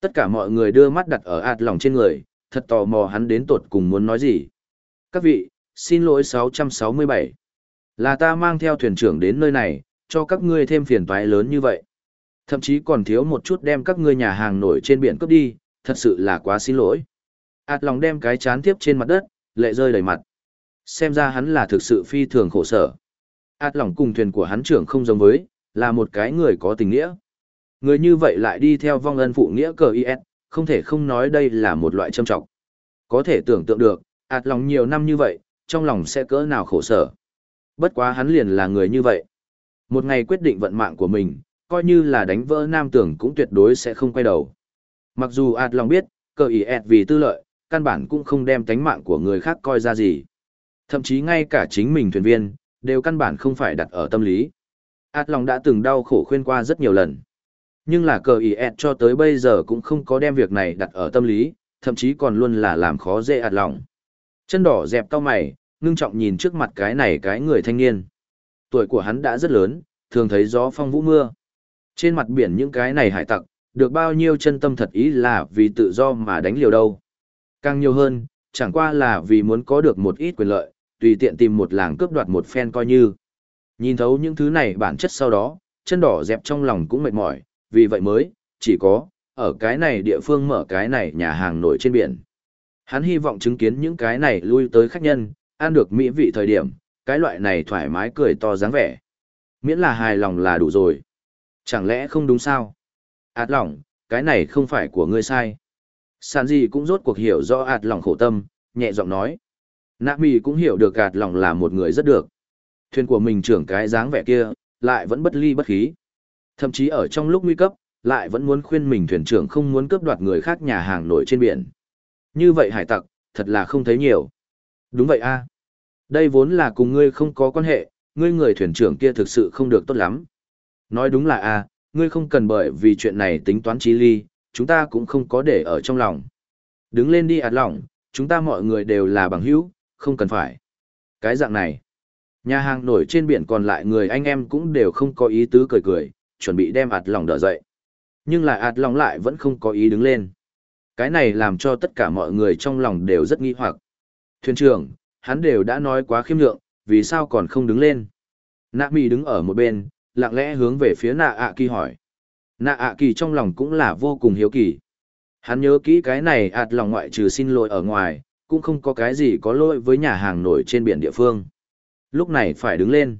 Tất cả mọi người đưa mắt đặt ở ạt lòng trên người, thật tò mò hắn đến tột cùng muốn nói gì. Các vị, xin lỗi 667. Là ta mang theo thuyền trưởng đến nơi này, cho các ngươi thêm phiền toái lớn như vậy. Thậm chí còn thiếu một chút đem các ngươi nhà hàng nổi trên biển cướp đi, thật sự là quá xin lỗi. ạt lòng đem cái chán tiếp trên mặt đất, lệ rơi đầy mặt. Xem ra hắn là thực sự phi thường khổ sở. Át lỏng cùng thuyền của hắn trưởng không giống với, là một cái người có tình nghĩa. Người như vậy lại đi theo vong ân phụ nghĩa cờ IS, không thể không nói đây là một loại châm trọng. Có thể tưởng tượng được, ạt lòng nhiều năm như vậy, trong lòng sẽ cỡ nào khổ sở. Bất quá hắn liền là người như vậy. Một ngày quyết định vận mạng của mình, coi như là đánh vỡ nam tưởng cũng tuyệt đối sẽ không quay đầu. Mặc dù ạt lòng biết, cờ ý ẹt vì tư lợi, căn bản cũng không đem tánh mạng của người khác coi ra gì. Thậm chí ngay cả chính mình thuyền viên, đều căn bản không phải đặt ở tâm lý. Át lòng đã từng đau khổ khuyên qua rất nhiều lần. Nhưng là cờ ý ẹt cho tới bây giờ cũng không có đem việc này đặt ở tâm lý, thậm chí còn luôn là làm khó dễ ạt lòng. Chân đỏ dẹp cao mày, ngưng trọng nhìn trước mặt cái này cái người thanh niên. Tuổi của hắn đã rất lớn, thường thấy gió phong vũ mưa. Trên mặt biển những cái này hải tặc, được bao nhiêu chân tâm thật ý là vì tự do mà đánh liều đâu. Càng nhiều hơn, chẳng qua là vì muốn có được một ít quyền lợi, tùy tiện tìm một làng cướp đoạt một phen coi như. Nhìn thấu những thứ này bản chất sau đó, chân đỏ dẹp trong lòng cũng mệt mỏi, vì vậy mới, chỉ có, ở cái này địa phương mở cái này nhà hàng nổi trên biển. Hắn hy vọng chứng kiến những cái này lui tới khách nhân, ăn được mỹ vị thời điểm, cái loại này thoải mái cười to dáng vẻ. Miễn là hài lòng là đủ rồi. Chẳng lẽ không đúng sao? Át lòng, cái này không phải của ngươi sai. Sản gì cũng rốt cuộc hiểu do ạt lòng khổ tâm, nhẹ giọng nói. Nạ mì cũng hiểu được ạt lòng là một người rất được. Thuyền của mình trưởng cái dáng vẻ kia, lại vẫn bất ly bất khí. Thậm chí ở trong lúc nguy cấp, lại vẫn muốn khuyên mình thuyền trưởng không muốn cướp đoạt người khác nhà hàng nổi trên biển. Như vậy hải tặc, thật là không thấy nhiều. Đúng vậy a Đây vốn là cùng ngươi không có quan hệ, ngươi người thuyền trưởng kia thực sự không được tốt lắm. Nói đúng là a ngươi không cần bởi vì chuyện này tính toán trí ly, chúng ta cũng không có để ở trong lòng. Đứng lên đi ạt lòng, chúng ta mọi người đều là bằng hữu, không cần phải. Cái dạng này, nhà hàng nổi trên biển còn lại người anh em cũng đều không có ý tứ cười cười, chuẩn bị đem ạt lòng đỡ dậy. Nhưng lại ạt lòng lại vẫn không có ý đứng lên. Cái này làm cho tất cả mọi người trong lòng đều rất nghi hoặc. Thuyền trưởng, hắn đều đã nói quá khiêm lượng, vì sao còn không đứng lên? Nạ mì đứng ở một bên, lặng lẽ hướng về phía nạ ạ kỳ hỏi. Nạ ạ kỳ trong lòng cũng là vô cùng hiếu kỳ. Hắn nhớ kỹ cái này ạt lòng ngoại trừ xin lỗi ở ngoài, cũng không có cái gì có lỗi với nhà hàng nổi trên biển địa phương. Lúc này phải đứng lên.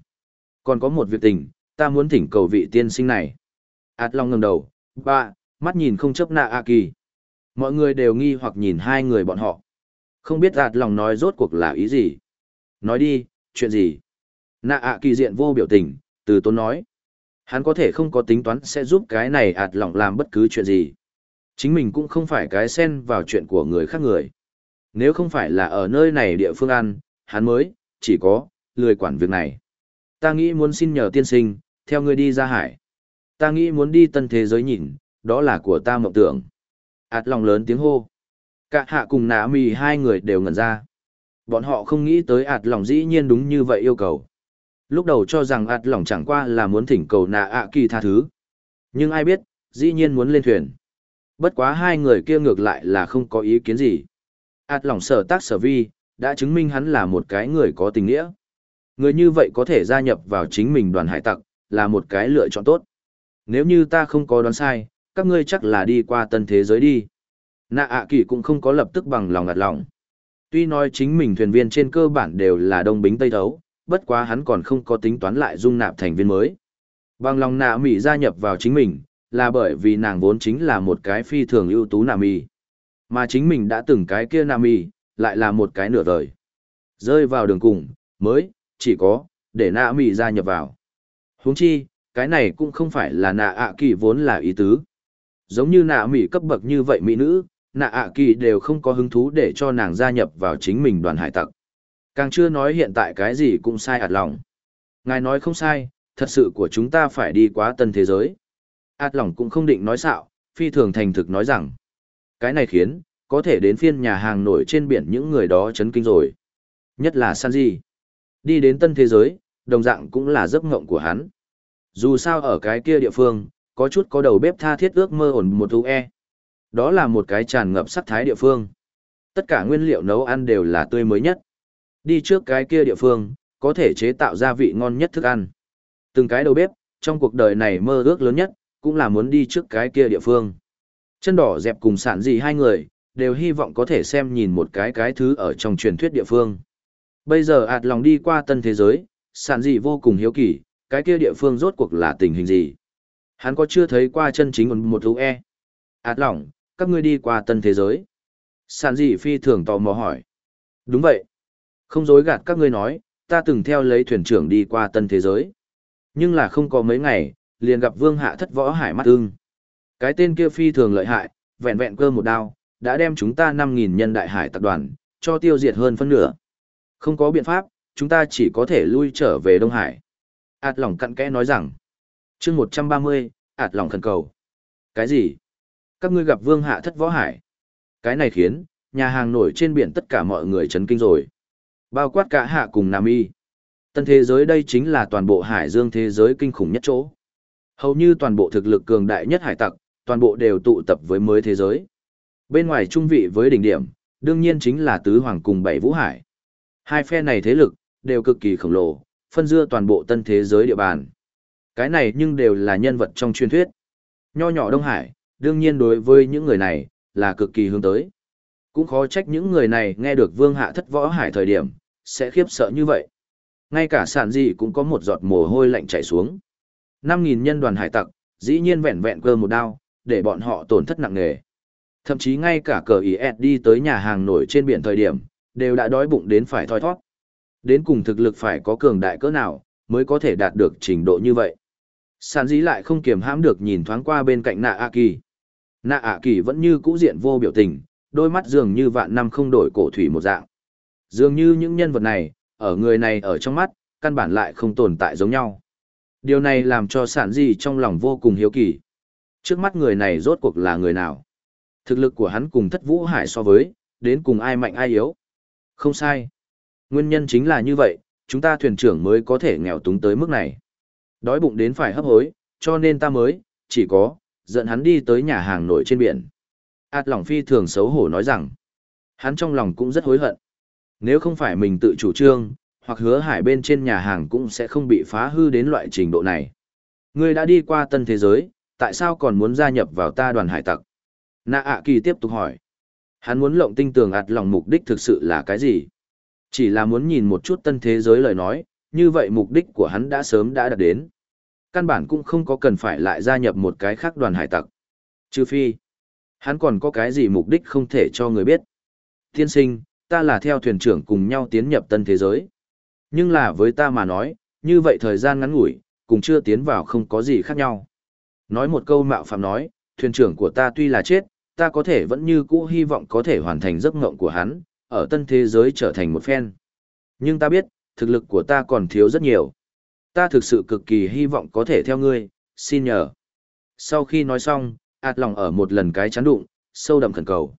Còn có một việc tình, ta muốn thỉnh cầu vị tiên sinh này. Át lòng ngẩng đầu, ba, mắt nhìn không chấp nạ A Kỳ. Mọi người đều nghi hoặc nhìn hai người bọn họ. Không biết Át lòng nói rốt cuộc là ý gì. Nói đi, chuyện gì? Nạ A Kỳ diện vô biểu tình, từ tốn nói. Hắn có thể không có tính toán sẽ giúp cái này ạt lỏng làm bất cứ chuyện gì. Chính mình cũng không phải cái xen vào chuyện của người khác người. Nếu không phải là ở nơi này địa phương ăn, hắn mới, chỉ có, lười quản việc này. Ta nghĩ muốn xin nhờ tiên sinh, theo ngươi đi ra hải. Ta nghĩ muốn đi tân thế giới nhìn, đó là của ta mộng tưởng. Ảt lòng lớn tiếng hô. Cả hạ cùng nã mì hai người đều ngẩn ra. Bọn họ không nghĩ tới ạt lòng dĩ nhiên đúng như vậy yêu cầu. Lúc đầu cho rằng ạt lòng chẳng qua là muốn thỉnh cầu nạ ạ kỳ tha thứ. Nhưng ai biết, dĩ nhiên muốn lên thuyền. Bất quá hai người kia ngược lại là không có ý kiến gì. ạt lòng sở tác sở vi, đã chứng minh hắn là một cái người có tình nghĩa. Người như vậy có thể gia nhập vào chính mình đoàn hải tặc, là một cái lựa chọn tốt. Nếu như ta không có đoán sai, các ngươi chắc là đi qua tân thế giới đi. Nạ ạ kỳ cũng không có lập tức bằng lòng ngặt lòng. Tuy nói chính mình thuyền viên trên cơ bản đều là đông bính tây thấu, bất quá hắn còn không có tính toán lại dung nạp thành viên mới. Bằng lòng nạ mỉ gia nhập vào chính mình, là bởi vì nàng vốn chính là một cái phi thường ưu tú nạ mỉ. Mà chính mình đã từng cái kia nạ mỉ, lại là một cái nửa vời. Rơi vào đường cùng, mới, chỉ có, để nạ mỉ gia nhập vào. huống chi, cái này cũng không phải là nạ ạ kỳ vốn là ý tứ. Giống như nạ mỉ cấp bậc như vậy mỹ nữ, nạ ạ kỳ đều không có hứng thú để cho nàng gia nhập vào chính mình đoàn hải tặc. Càng chưa nói hiện tại cái gì cũng sai ạt lòng. Ngài nói không sai, thật sự của chúng ta phải đi quá tân thế giới. Át lòng cũng không định nói xạo, phi thường thành thực nói rằng. Cái này khiến, có thể đến phiên nhà hàng nổi trên biển những người đó chấn kinh rồi. Nhất là Sanji. Đi đến tân thế giới, đồng dạng cũng là giấc ngộng của hắn. Dù sao ở cái kia địa phương, có chút có đầu bếp tha thiết ước mơ ổn một thú e. Đó là một cái tràn ngập sắc thái địa phương. Tất cả nguyên liệu nấu ăn đều là tươi mới nhất. Đi trước cái kia địa phương, có thể chế tạo ra vị ngon nhất thức ăn. Từng cái đầu bếp, trong cuộc đời này mơ ước lớn nhất, cũng là muốn đi trước cái kia địa phương. Chân đỏ dẹp cùng sản gì hai người, đều hy vọng có thể xem nhìn một cái cái thứ ở trong truyền thuyết địa phương. Bây giờ ạt lòng đi qua tân thế giới, sản dị vô cùng hiếu kỳ, cái kia địa phương rốt cuộc là tình hình gì. Hắn có chưa thấy qua chân chính một thú e. Át lỏng, các ngươi đi qua tân thế giới. Sản dị phi thường tò mò hỏi. Đúng vậy. Không dối gạt các ngươi nói, ta từng theo lấy thuyền trưởng đi qua tân thế giới. Nhưng là không có mấy ngày, liền gặp vương hạ thất võ hải mắt ưng. Cái tên kia phi thường lợi hại, vẹn vẹn cơ một đao, đã đem chúng ta 5.000 nhân đại hải tập đoàn, cho tiêu diệt hơn phân nửa. Không có biện pháp, chúng ta chỉ có thể lui trở về Đông Hải. Ảt lỏng cặn kẽ nói rằng, chương một trăm ba mươi ạt lòng khẩn cầu cái gì các ngươi gặp vương hạ thất võ hải cái này khiến nhà hàng nổi trên biển tất cả mọi người chấn kinh rồi bao quát cả hạ cùng nam y. Tân thế giới đây chính là toàn bộ hải dương thế giới kinh khủng nhất chỗ. Hầu như toàn bộ thực lực cường đại nhất hải tặc toàn bộ đều tụ tập với mới thế giới. Bên ngoài trung vị với đỉnh điểm đương nhiên chính là tứ hoàng cùng bảy vũ hải. Hai phe này thế lực đều cực kỳ khổng lồ phân dưa toàn bộ tân thế giới địa bàn. Cái này nhưng đều là nhân vật trong truyền thuyết. Nho nhỏ Đông Hải, đương nhiên đối với những người này, là cực kỳ hướng tới. Cũng khó trách những người này nghe được vương hạ thất võ hải thời điểm, sẽ khiếp sợ như vậy. Ngay cả sản gì cũng có một giọt mồ hôi lạnh chảy xuống. 5.000 nhân đoàn hải tặc, dĩ nhiên vẹn vẹn cơ một đao, để bọn họ tổn thất nặng nề. Thậm chí ngay cả cờ ý ẹt đi tới nhà hàng nổi trên biển thời điểm, đều đã đói bụng đến phải thoi thoát. Đến cùng thực lực phải có cường đại cỡ nào, mới có thể đạt được trình độ như vậy. Sản dĩ lại không kiềm hãm được nhìn thoáng qua bên cạnh nạ a kỳ. Nạ a kỳ vẫn như cũ diện vô biểu tình, đôi mắt dường như vạn năm không đổi cổ thủy một dạng. Dường như những nhân vật này, ở người này ở trong mắt, căn bản lại không tồn tại giống nhau. Điều này làm cho sản gì trong lòng vô cùng hiếu kỳ. Trước mắt người này rốt cuộc là người nào? Thực lực của hắn cùng thất vũ hải so với, đến cùng ai mạnh ai yếu? Không sai. Nguyên nhân chính là như vậy, chúng ta thuyền trưởng mới có thể nghèo túng tới mức này. Đói bụng đến phải hấp hối, cho nên ta mới, chỉ có, dẫn hắn đi tới nhà hàng nổi trên biển. Át lòng phi thường xấu hổ nói rằng, hắn trong lòng cũng rất hối hận. Nếu không phải mình tự chủ trương, hoặc hứa hải bên trên nhà hàng cũng sẽ không bị phá hư đến loại trình độ này. Ngươi đã đi qua tân thế giới, tại sao còn muốn gia nhập vào ta đoàn hải tặc? Nạ ạ kỳ tiếp tục hỏi. Hắn muốn lộng tinh tường ạt lòng mục đích thực sự là cái gì? Chỉ là muốn nhìn một chút tân thế giới lời nói, như vậy mục đích của hắn đã sớm đã đạt đến. Căn bản cũng không có cần phải lại gia nhập một cái khác đoàn hải tặc. Trừ phi, hắn còn có cái gì mục đích không thể cho người biết. Tiên sinh, ta là theo thuyền trưởng cùng nhau tiến nhập tân thế giới. Nhưng là với ta mà nói, như vậy thời gian ngắn ngủi, cùng chưa tiến vào không có gì khác nhau. Nói một câu mạo phạm nói, thuyền trưởng của ta tuy là chết, ta có thể vẫn như cũ hy vọng có thể hoàn thành giấc ngộng của hắn, ở tân thế giới trở thành một phen. Nhưng ta biết, thực lực của ta còn thiếu rất nhiều. Ta thực sự cực kỳ hy vọng có thể theo ngươi, xin nhờ. Sau khi nói xong, ạt lòng ở một lần cái chán đụng, sâu đậm khẩn cầu.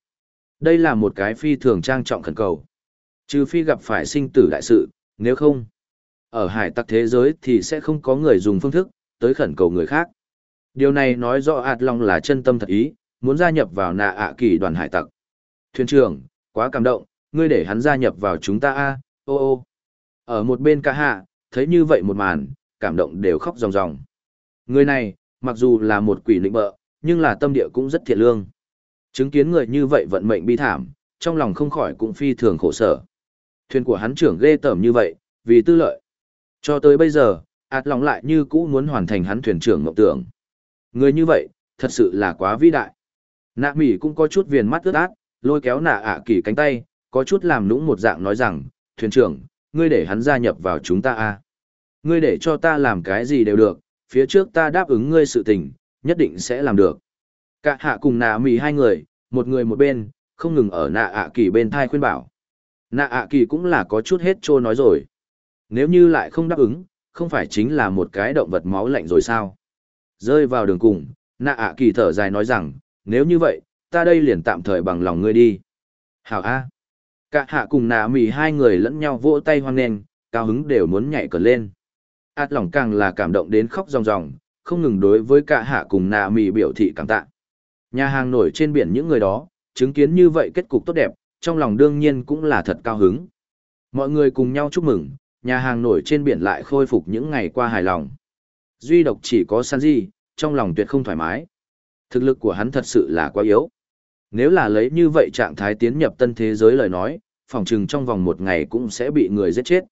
Đây là một cái phi thường trang trọng khẩn cầu. Trừ phi gặp phải sinh tử đại sự, nếu không, ở hải tặc thế giới thì sẽ không có người dùng phương thức, tới khẩn cầu người khác. Điều này nói rõ ạt Long là chân tâm thật ý, muốn gia nhập vào nạ ạ kỳ đoàn hải tặc. Thuyền trưởng, quá cảm động, ngươi để hắn gia nhập vào chúng ta a ô ô. Ở một bên ca hạ, thấy như vậy một màn, cảm động đều khóc ròng ròng. Người này, mặc dù là một quỷ lịnh bợ, nhưng là tâm địa cũng rất thiện lương. Chứng kiến người như vậy vận mệnh bi thảm, trong lòng không khỏi cũng phi thường khổ sở. Thuyền của hắn trưởng ghê tởm như vậy, vì tư lợi. Cho tới bây giờ, ạt lòng lại như cũ muốn hoàn thành hắn thuyền trưởng mộng tưởng. Người như vậy, thật sự là quá vĩ đại. Nạ mỉ cũng có chút viền mắt ướt át, lôi kéo nạ ạ kỳ cánh tay, có chút làm nũng một dạng nói rằng, thuyền trưởng, ngươi để hắn gia nhập vào chúng ta a à? Ngươi để cho ta làm cái gì đều được, phía trước ta đáp ứng ngươi sự tình, nhất định sẽ làm được. Cả hạ cùng nạ mì hai người, một người một bên, không ngừng ở nạ ạ kỳ bên thai khuyên bảo. Nạ ạ kỳ cũng là có chút hết trô nói rồi. Nếu như lại không đáp ứng, không phải chính là một cái động vật máu lạnh rồi sao? Rơi vào đường cùng, nạ ạ kỳ thở dài nói rằng, nếu như vậy, ta đây liền tạm thời bằng lòng ngươi đi. Hảo A. Cả hạ cùng nạ mì hai người lẫn nhau vỗ tay hoang nền, cao hứng đều muốn nhảy cờ lên. Át lòng càng là cảm động đến khóc ròng ròng, không ngừng đối với cả hạ cùng nạ mì biểu thị cảm tạ. Nhà hàng nổi trên biển những người đó, chứng kiến như vậy kết cục tốt đẹp, trong lòng đương nhiên cũng là thật cao hứng. Mọi người cùng nhau chúc mừng, nhà hàng nổi trên biển lại khôi phục những ngày qua hài lòng. Duy độc chỉ có Sanji, trong lòng tuyệt không thoải mái. Thực lực của hắn thật sự là quá yếu. Nếu là lấy như vậy trạng thái tiến nhập tân thế giới lời nói, phòng trừng trong vòng một ngày cũng sẽ bị người giết chết.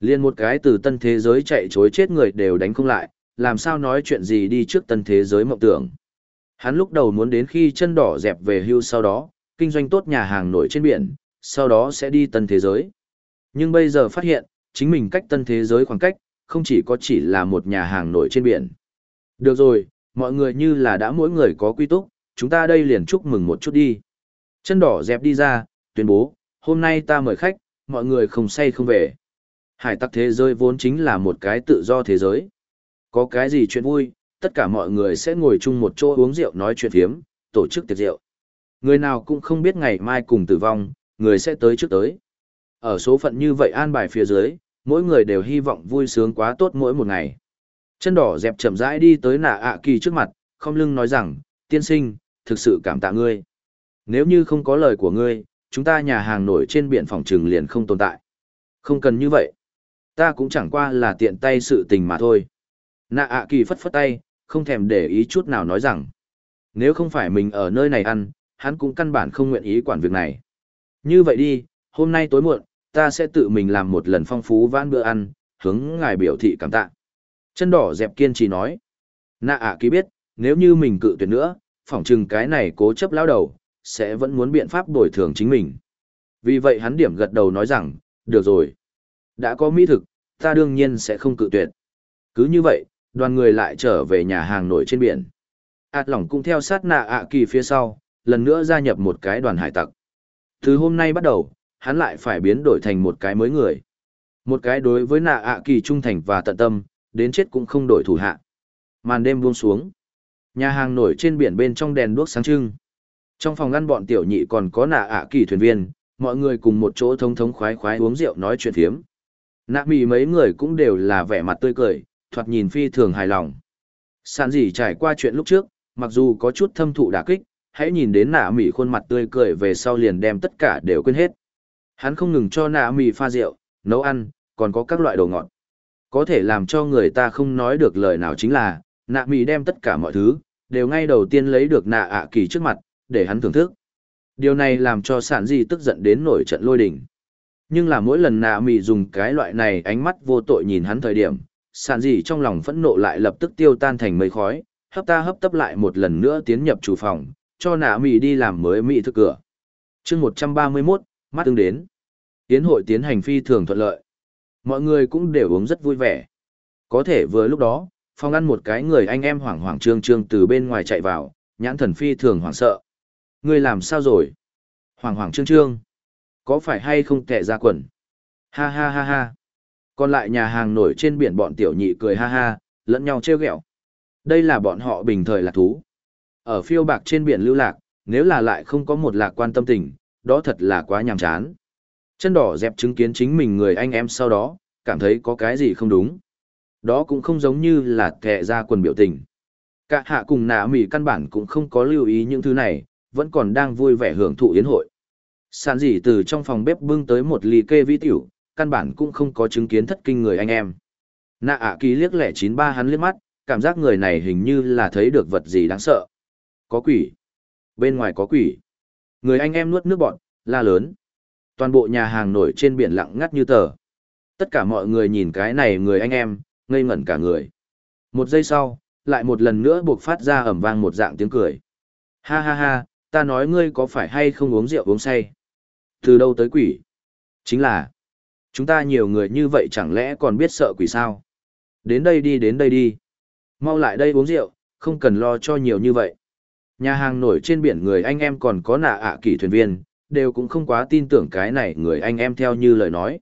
Liên một cái từ tân thế giới chạy chối chết người đều đánh không lại, làm sao nói chuyện gì đi trước tân thế giới mộng tưởng. Hắn lúc đầu muốn đến khi chân đỏ dẹp về hưu sau đó, kinh doanh tốt nhà hàng nổi trên biển, sau đó sẽ đi tân thế giới. Nhưng bây giờ phát hiện, chính mình cách tân thế giới khoảng cách, không chỉ có chỉ là một nhà hàng nổi trên biển. Được rồi, mọi người như là đã mỗi người có quy túc, chúng ta đây liền chúc mừng một chút đi. Chân đỏ dẹp đi ra, tuyên bố, hôm nay ta mời khách, mọi người không say không về. Hải tặc thế giới vốn chính là một cái tự do thế giới. Có cái gì chuyện vui, tất cả mọi người sẽ ngồi chung một chỗ uống rượu nói chuyện phiếm, tổ chức tiệc rượu. Người nào cũng không biết ngày mai cùng tử vong, người sẽ tới trước tới. Ở số phận như vậy an bài phía dưới, mỗi người đều hy vọng vui sướng quá tốt mỗi một ngày. Chân đỏ dẹp chậm rãi đi tới nạ ạ kỳ trước mặt, không lưng nói rằng, tiên sinh, thực sự cảm tạ ngươi. Nếu như không có lời của ngươi, chúng ta nhà hàng nổi trên biển phòng trừng liền không tồn tại. Không cần như vậy. Ta cũng chẳng qua là tiện tay sự tình mà thôi. Nạ ạ kỳ phất phất tay, không thèm để ý chút nào nói rằng. Nếu không phải mình ở nơi này ăn, hắn cũng căn bản không nguyện ý quản việc này. Như vậy đi, hôm nay tối muộn, ta sẽ tự mình làm một lần phong phú vãn bữa ăn, hướng ngài biểu thị cảm tạ. Chân đỏ dẹp kiên trì nói. Nạ ạ kỳ biết, nếu như mình cự tuyệt nữa, phỏng chừng cái này cố chấp lao đầu, sẽ vẫn muốn biện pháp bồi thường chính mình. Vì vậy hắn điểm gật đầu nói rằng, được rồi. Đã có mỹ thực, ta đương nhiên sẽ không cự tuyệt. Cứ như vậy, đoàn người lại trở về nhà hàng nổi trên biển. Át lỏng cũng theo sát nạ ạ kỳ phía sau, lần nữa gia nhập một cái đoàn hải tặc. Từ hôm nay bắt đầu, hắn lại phải biến đổi thành một cái mới người. Một cái đối với nạ ạ kỳ trung thành và tận tâm, đến chết cũng không đổi thủ hạ. Màn đêm buông xuống. Nhà hàng nổi trên biển bên trong đèn đuốc sáng trưng. Trong phòng ngăn bọn tiểu nhị còn có nạ ạ kỳ thuyền viên, mọi người cùng một chỗ thông thống khoái khoái uống rượu nói chuyện thiếm. Nạ mì mấy người cũng đều là vẻ mặt tươi cười, thoạt nhìn phi thường hài lòng. Sản gì trải qua chuyện lúc trước, mặc dù có chút thâm thụ đả kích, hãy nhìn đến nạ mì khuôn mặt tươi cười về sau liền đem tất cả đều quên hết. Hắn không ngừng cho nạ mì pha rượu, nấu ăn, còn có các loại đồ ngọt. Có thể làm cho người ta không nói được lời nào chính là, nạ mì đem tất cả mọi thứ, đều ngay đầu tiên lấy được nạ ạ kỳ trước mặt, để hắn thưởng thức. Điều này làm cho sản di tức giận đến nổi trận lôi đình. Nhưng là mỗi lần nạ mì dùng cái loại này ánh mắt vô tội nhìn hắn thời điểm, sản gì trong lòng phẫn nộ lại lập tức tiêu tan thành mây khói, hấp ta hấp tấp lại một lần nữa tiến nhập chủ phòng, cho nạ mì đi làm mới mì thức cửa. chương 131, mắt tương đến. Tiến hội tiến hành phi thường thuận lợi. Mọi người cũng đều uống rất vui vẻ. Có thể vừa lúc đó, phòng ăn một cái người anh em hoảng hoảng trương trương từ bên ngoài chạy vào, nhãn thần phi thường hoảng sợ. Ngươi làm sao rồi? Hoảng hoảng trương trương. Có phải hay không tệ ra quần? Ha ha ha ha. Còn lại nhà hàng nổi trên biển bọn tiểu nhị cười ha ha, lẫn nhau trêu ghẹo. Đây là bọn họ bình thời lạc thú. Ở phiêu bạc trên biển lưu lạc, nếu là lại không có một lạc quan tâm tình, đó thật là quá nhàm chán. Chân đỏ dẹp chứng kiến chính mình người anh em sau đó, cảm thấy có cái gì không đúng. Đó cũng không giống như là kẻ ra quần biểu tình. Cả hạ cùng nạ mỉ căn bản cũng không có lưu ý những thứ này, vẫn còn đang vui vẻ hưởng thụ yến hội. Sản dị từ trong phòng bếp bưng tới một ly kê vi tiểu, căn bản cũng không có chứng kiến thất kinh người anh em. Nạ ạ kỳ liếc lẻ chín ba hắn liếc mắt, cảm giác người này hình như là thấy được vật gì đáng sợ. Có quỷ. Bên ngoài có quỷ. Người anh em nuốt nước bọt, la lớn. Toàn bộ nhà hàng nổi trên biển lặng ngắt như tờ. Tất cả mọi người nhìn cái này người anh em, ngây ngẩn cả người. Một giây sau, lại một lần nữa buộc phát ra ẩm vang một dạng tiếng cười. Ha ha ha, ta nói ngươi có phải hay không uống rượu uống say? Từ đâu tới quỷ? Chính là, chúng ta nhiều người như vậy chẳng lẽ còn biết sợ quỷ sao? Đến đây đi đến đây đi. Mau lại đây uống rượu, không cần lo cho nhiều như vậy. Nhà hàng nổi trên biển người anh em còn có nạ ạ kỳ thuyền viên, đều cũng không quá tin tưởng cái này người anh em theo như lời nói.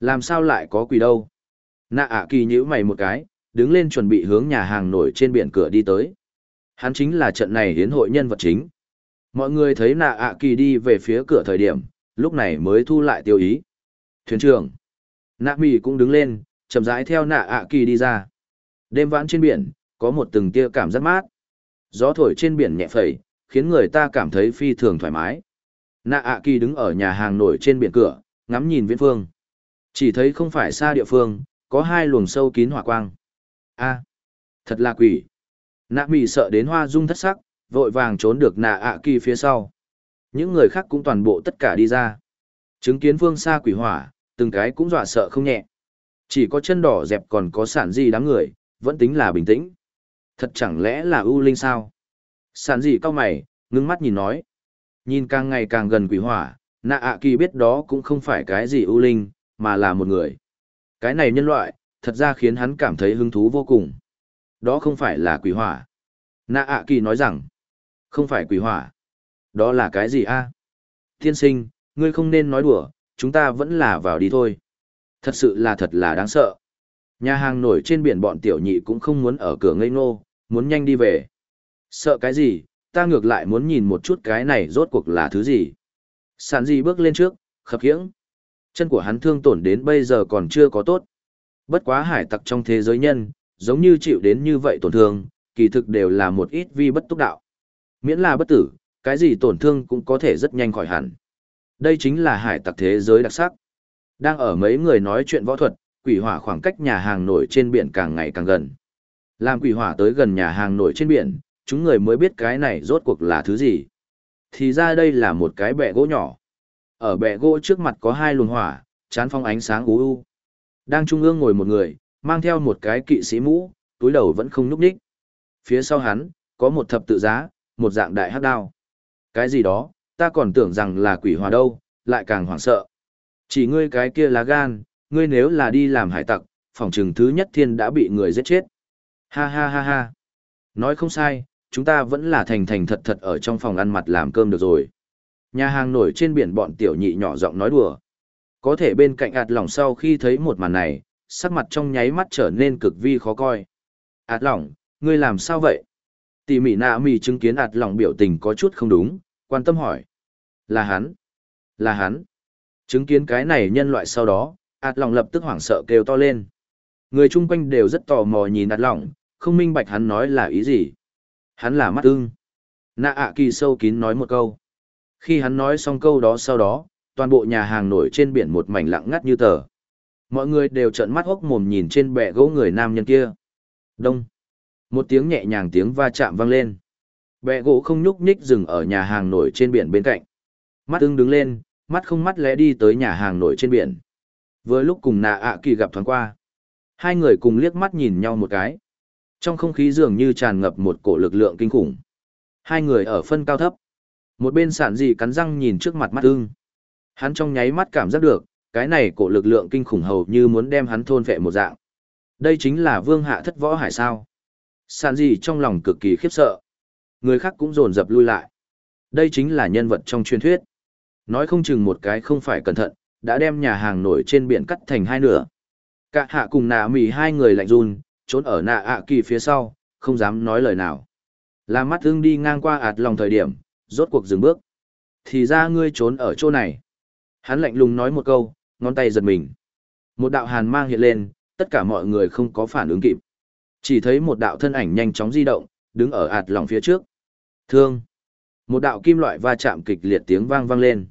Làm sao lại có quỷ đâu? Nạ ạ kỳ nhíu mày một cái, đứng lên chuẩn bị hướng nhà hàng nổi trên biển cửa đi tới. Hắn chính là trận này hiến hội nhân vật chính. Mọi người thấy nạ ạ kỳ đi về phía cửa thời điểm, lúc này mới thu lại tiêu ý. Thuyền trưởng. Nạ mỹ cũng đứng lên, chậm rãi theo nạ ạ kỳ đi ra. Đêm vãn trên biển, có một từng tia cảm giác mát. Gió thổi trên biển nhẹ phẩy, khiến người ta cảm thấy phi thường thoải mái. Nạ ạ kỳ đứng ở nhà hàng nổi trên biển cửa, ngắm nhìn viễn phương. Chỉ thấy không phải xa địa phương, có hai luồng sâu kín hỏa quang. a thật là quỷ. Nạ mỹ sợ đến hoa rung thất sắc, vội vàng trốn được nạ ạ kỳ phía sau. Những người khác cũng toàn bộ tất cả đi ra. Chứng kiến phương xa quỷ hỏa, từng cái cũng dọa sợ không nhẹ. Chỉ có chân đỏ dẹp còn có sản gì đám người, vẫn tính là bình tĩnh. Thật chẳng lẽ là ưu linh sao? Sản gì cao mày, ngưng mắt nhìn nói. Nhìn càng ngày càng gần quỷ hỏa, nạ ạ kỳ biết đó cũng không phải cái gì ưu linh, mà là một người. Cái này nhân loại, thật ra khiến hắn cảm thấy hứng thú vô cùng. Đó không phải là quỷ hỏa. Nạ ạ kỳ nói rằng, không phải quỷ hỏa. Đó là cái gì a? Tiên sinh, ngươi không nên nói đùa, chúng ta vẫn là vào đi thôi. Thật sự là thật là đáng sợ. Nhà hàng nổi trên biển bọn tiểu nhị cũng không muốn ở cửa ngây ngô, muốn nhanh đi về. Sợ cái gì, ta ngược lại muốn nhìn một chút cái này rốt cuộc là thứ gì. Sản gì bước lên trước, khập khiễng. Chân của hắn thương tổn đến bây giờ còn chưa có tốt. Bất quá hải tặc trong thế giới nhân, giống như chịu đến như vậy tổn thương, kỳ thực đều là một ít vi bất túc đạo. Miễn là bất tử, cái gì tổn thương cũng có thể rất nhanh khỏi hẳn. Đây chính là hải tặc thế giới đặc sắc. Đang ở mấy người nói chuyện võ thuật, quỷ hỏa khoảng cách nhà hàng nổi trên biển càng ngày càng gần. Làm quỷ hỏa tới gần nhà hàng nổi trên biển, chúng người mới biết cái này rốt cuộc là thứ gì. Thì ra đây là một cái bẹ gỗ nhỏ. Ở bẹ gỗ trước mặt có hai luồng hỏa, chán phong ánh sáng u u. Đang trung ương ngồi một người, mang theo một cái kỵ sĩ mũ, túi đầu vẫn không núp đích. Phía sau hắn, có một thập tự giá, một dạng đại hắc đao. Cái gì đó, ta còn tưởng rằng là quỷ hòa đâu, lại càng hoảng sợ. Chỉ ngươi cái kia lá gan, ngươi nếu là đi làm hải tặc, phòng trừng thứ nhất thiên đã bị người giết chết. Ha ha ha ha. Nói không sai, chúng ta vẫn là thành thành thật thật ở trong phòng ăn mặt làm cơm được rồi. Nhà hàng nổi trên biển bọn tiểu nhị nhỏ giọng nói đùa. Có thể bên cạnh ạt lỏng sau khi thấy một màn này, sắc mặt trong nháy mắt trở nên cực vi khó coi. ạt lỏng, ngươi làm sao vậy? Tỷ mỉ nạ mỉ chứng kiến ạt lỏng biểu tình có chút không đúng, quan tâm hỏi. Là hắn. Là hắn. Chứng kiến cái này nhân loại sau đó, ạt lòng lập tức hoảng sợ kêu to lên. Người chung quanh đều rất tò mò nhìn ạt lòng, không minh bạch hắn nói là ý gì. Hắn là mắt ưng. Nạ ạ kỳ sâu kín nói một câu. Khi hắn nói xong câu đó sau đó, toàn bộ nhà hàng nổi trên biển một mảnh lặng ngắt như tờ. Mọi người đều trợn mắt hốc mồm nhìn trên bệ gỗ người nam nhân kia. Đông. Một tiếng nhẹ nhàng tiếng va chạm vang lên. Bẹ gỗ không nhúc nhích dừng ở nhà hàng nổi trên biển bên cạnh. Mắt ưng đứng lên, mắt không mắt lẽ đi tới nhà hàng nổi trên biển. Vừa lúc cùng nạ ạ kỳ gặp thoáng qua. Hai người cùng liếc mắt nhìn nhau một cái. Trong không khí dường như tràn ngập một cổ lực lượng kinh khủng. Hai người ở phân cao thấp. Một bên sản dị cắn răng nhìn trước mặt mắt ưng. Hắn trong nháy mắt cảm giác được, cái này cổ lực lượng kinh khủng hầu như muốn đem hắn thôn vệ một dạng. Đây chính là vương hạ thất võ hải sao. Sản dị trong lòng cực kỳ khiếp sợ. Người khác cũng dồn dập lui lại. Đây chính là nhân vật trong truyền thuyết. Nói không chừng một cái không phải cẩn thận, đã đem nhà hàng nổi trên biển cắt thành hai nửa. Cả hạ cùng nạ mì hai người lạnh run, trốn ở nạ ạ kỳ phía sau, không dám nói lời nào. Là mắt ưng đi ngang qua ạt lòng thời điểm, rốt cuộc dừng bước. Thì ra ngươi trốn ở chỗ này. Hắn lạnh lùng nói một câu, ngón tay giật mình. Một đạo hàn mang hiện lên, tất cả mọi người không có phản ứng kịp. Chỉ thấy một đạo thân ảnh nhanh chóng di động, đứng ở ạt lòng phía trước. Thương. Một đạo kim loại va chạm kịch liệt tiếng vang vang lên.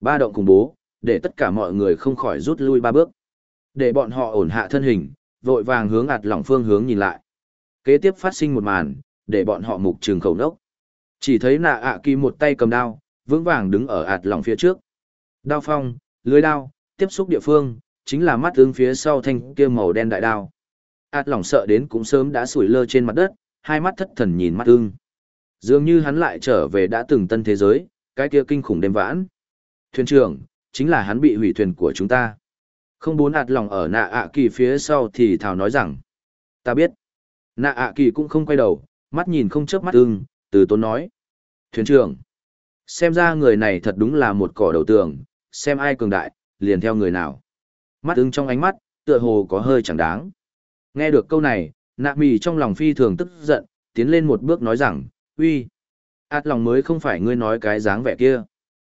Ba động khủng bố, để tất cả mọi người không khỏi rút lui ba bước. Để bọn họ ổn hạ thân hình, vội vàng hướng ạt lỏng phương hướng nhìn lại. Kế tiếp phát sinh một màn, để bọn họ mục trường khẩu nốc. Chỉ thấy nạ ạ kỳ một tay cầm đao, vững vàng đứng ở ạt lỏng phía trước. Đao phong, lưới đao, tiếp xúc địa phương, chính là mắt ứng phía sau thanh kia màu đen đại đao. ạt lỏng sợ đến cũng sớm đã sủi lơ trên mặt đất, hai mắt thất thần nhìn mắt ưng. Dường như hắn lại trở về đã từng tân thế giới, cái kia kinh khủng đêm vãn. Thuyền trưởng, chính là hắn bị hủy thuyền của chúng ta. Không bốn ạt lòng ở nạ ạ kỳ phía sau thì thảo nói rằng. Ta biết. Nạ ạ kỳ cũng không quay đầu, mắt nhìn không chớp mắt ưng, từ tốn nói. Thuyền trưởng. Xem ra người này thật đúng là một cỏ đầu tường, xem ai cường đại, liền theo người nào. Mắt ưng trong ánh mắt, tựa hồ có hơi chẳng đáng. Nghe được câu này, nạ mì trong lòng phi thường tức giận, tiến lên một bước nói rằng, uy, át lòng mới không phải ngươi nói cái dáng vẻ kia.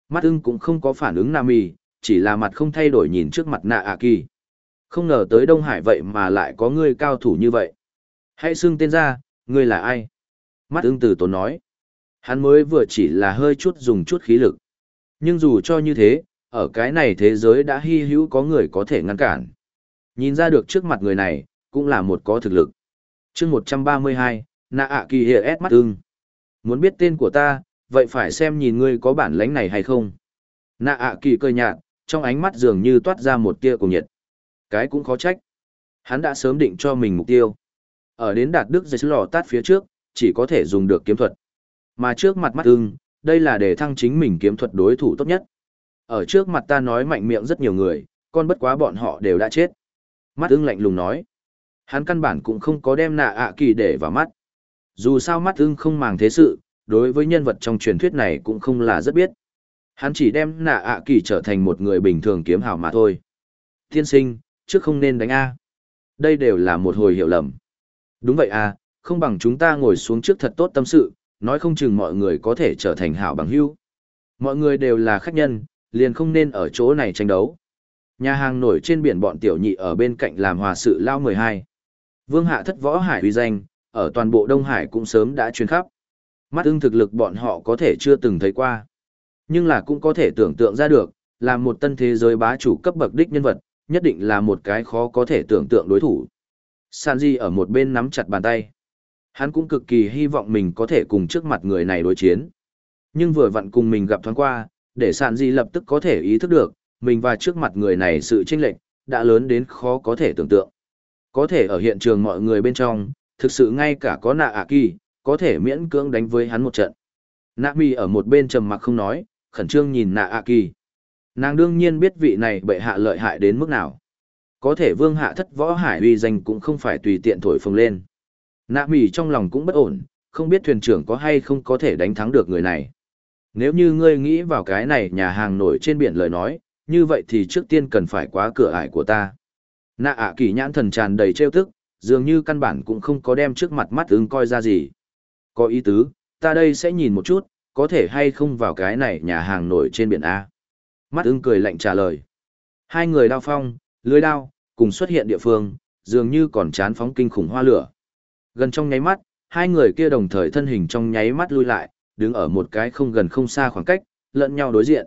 Mắt ưng cũng không có phản ứng nam mì, chỉ là mặt không thay đổi nhìn trước mặt nạ ạ kỳ. Không ngờ tới Đông Hải vậy mà lại có ngươi cao thủ như vậy. Hãy xưng tên ra, ngươi là ai? Mắt ưng từ tốn nói. Hắn mới vừa chỉ là hơi chút dùng chút khí lực. Nhưng dù cho như thế, ở cái này thế giới đã hy hữu có người có thể ngăn cản. Nhìn ra được trước mặt người này, cũng là một có thực lực. chương 132, nạ ạ kỳ hệ ép mắt ưng. Muốn biết tên của ta, vậy phải xem nhìn ngươi có bản lãnh này hay không. Nạ ạ kỳ cười nhạt, trong ánh mắt dường như toát ra một tia cùng nhiệt. Cái cũng khó trách. Hắn đã sớm định cho mình mục tiêu. Ở đến đạt đức dây lò tát phía trước, chỉ có thể dùng được kiếm thuật. Mà trước mặt mắt ưng, đây là để thăng chính mình kiếm thuật đối thủ tốt nhất. Ở trước mặt ta nói mạnh miệng rất nhiều người, con bất quá bọn họ đều đã chết. Mắt ưng lạnh lùng nói. Hắn căn bản cũng không có đem nạ ạ kỳ để vào mắt. Dù sao mắt ưng không màng thế sự, đối với nhân vật trong truyền thuyết này cũng không là rất biết. Hắn chỉ đem nạ ạ kỳ trở thành một người bình thường kiếm hào mà thôi. Tiên sinh, trước không nên đánh A. Đây đều là một hồi hiểu lầm. Đúng vậy à, không bằng chúng ta ngồi xuống trước thật tốt tâm sự, nói không chừng mọi người có thể trở thành hảo bằng hữu. Mọi người đều là khách nhân, liền không nên ở chỗ này tranh đấu. Nhà hàng nổi trên biển bọn tiểu nhị ở bên cạnh làm hòa sự lao 12. Vương hạ thất võ hải uy danh, ở toàn bộ Đông Hải cũng sớm đã truyền khắp. Mắt ưng thực lực bọn họ có thể chưa từng thấy qua. Nhưng là cũng có thể tưởng tượng ra được, là một tân thế giới bá chủ cấp bậc đích nhân vật, nhất định là một cái khó có thể tưởng tượng đối thủ. Sanji ở một bên nắm chặt bàn tay. Hắn cũng cực kỳ hy vọng mình có thể cùng trước mặt người này đối chiến. Nhưng vừa vặn cùng mình gặp thoáng qua, để Sanji lập tức có thể ý thức được, mình và trước mặt người này sự chênh lệch đã lớn đến khó có thể tưởng tượng. Có thể ở hiện trường mọi người bên trong, thực sự ngay cả có nạ ạ kỳ, có thể miễn cưỡng đánh với hắn một trận. Nạ mi ở một bên trầm mặc không nói, khẩn trương nhìn nạ ạ kỳ. Nàng đương nhiên biết vị này bệ hạ lợi hại đến mức nào. Có thể vương hạ thất võ hải uy danh cũng không phải tùy tiện thổi phồng lên. Nạ mỉ trong lòng cũng bất ổn, không biết thuyền trưởng có hay không có thể đánh thắng được người này. Nếu như ngươi nghĩ vào cái này nhà hàng nổi trên biển lời nói, như vậy thì trước tiên cần phải qua cửa ải của ta. Nạ ạ kỳ nhãn thần tràn đầy trêu tức, dường như căn bản cũng không có đem trước mặt mắt ứng coi ra gì. Có ý tứ, ta đây sẽ nhìn một chút, có thể hay không vào cái này nhà hàng nổi trên biển A. Mắt ứng cười lạnh trả lời. Hai người đao phong, lưới đao, cùng xuất hiện địa phương, dường như còn chán phóng kinh khủng hoa lửa. Gần trong nháy mắt, hai người kia đồng thời thân hình trong nháy mắt lui lại, đứng ở một cái không gần không xa khoảng cách, lẫn nhau đối diện.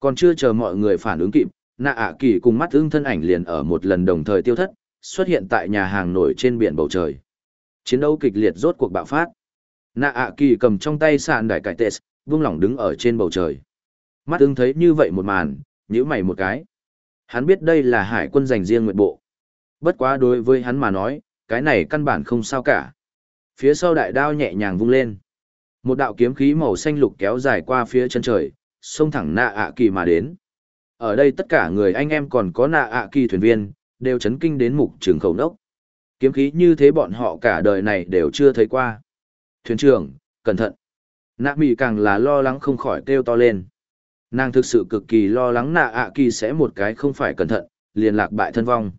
Còn chưa chờ mọi người phản ứng kịp, nạ ạ kỳ cùng mắt ưng thân ảnh liền ở một lần đồng thời tiêu thất, xuất hiện tại nhà hàng nổi trên biển bầu trời. Chiến đấu kịch liệt rốt cuộc bạo phát. Nạ ạ kỳ cầm trong tay sàn đại cải tệ, vung lỏng đứng ở trên bầu trời. Mắt ưng thấy như vậy một màn, nhíu mày một cái. Hắn biết đây là hải quân dành riêng nguyện bộ. Bất quá đối với hắn mà nói, cái này căn bản không sao cả. Phía sau đại đao nhẹ nhàng vung lên. Một đạo kiếm khí màu xanh lục kéo dài qua phía chân trời, xông thẳng nạ ạ kỳ mà đến. Ở đây tất cả người anh em còn có nạ ạ kỳ thuyền viên, đều chấn kinh đến mục trường khẩu nốc. Kiếm khí như thế bọn họ cả đời này đều chưa thấy qua. Thuyền trưởng, cẩn thận. Nạ mì càng là lo lắng không khỏi kêu to lên. Nàng thực sự cực kỳ lo lắng nạ ạ kỳ sẽ một cái không phải cẩn thận, liền lạc bại thân vong.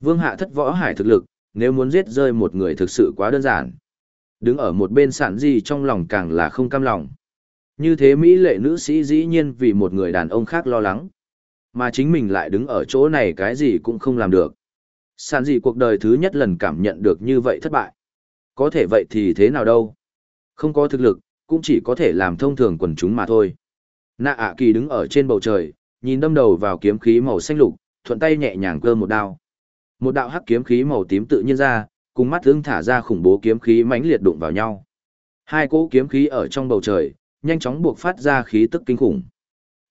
Vương hạ thất võ hải thực lực, nếu muốn giết rơi một người thực sự quá đơn giản. Đứng ở một bên sản gì trong lòng càng là không cam lòng. Như thế Mỹ lệ nữ sĩ dĩ nhiên vì một người đàn ông khác lo lắng. Mà chính mình lại đứng ở chỗ này cái gì cũng không làm được. Sản gì cuộc đời thứ nhất lần cảm nhận được như vậy thất bại. Có thể vậy thì thế nào đâu. Không có thực lực, cũng chỉ có thể làm thông thường quần chúng mà thôi. Nạ ạ kỳ đứng ở trên bầu trời, nhìn đâm đầu vào kiếm khí màu xanh lục, thuận tay nhẹ nhàng cơ một đao. Một đạo hắc kiếm khí màu tím tự nhiên ra, cùng mắt ưng thả ra khủng bố kiếm khí mãnh liệt đụng vào nhau. Hai cỗ kiếm khí ở trong bầu trời, nhanh chóng buộc phát ra khí tức kinh khủng.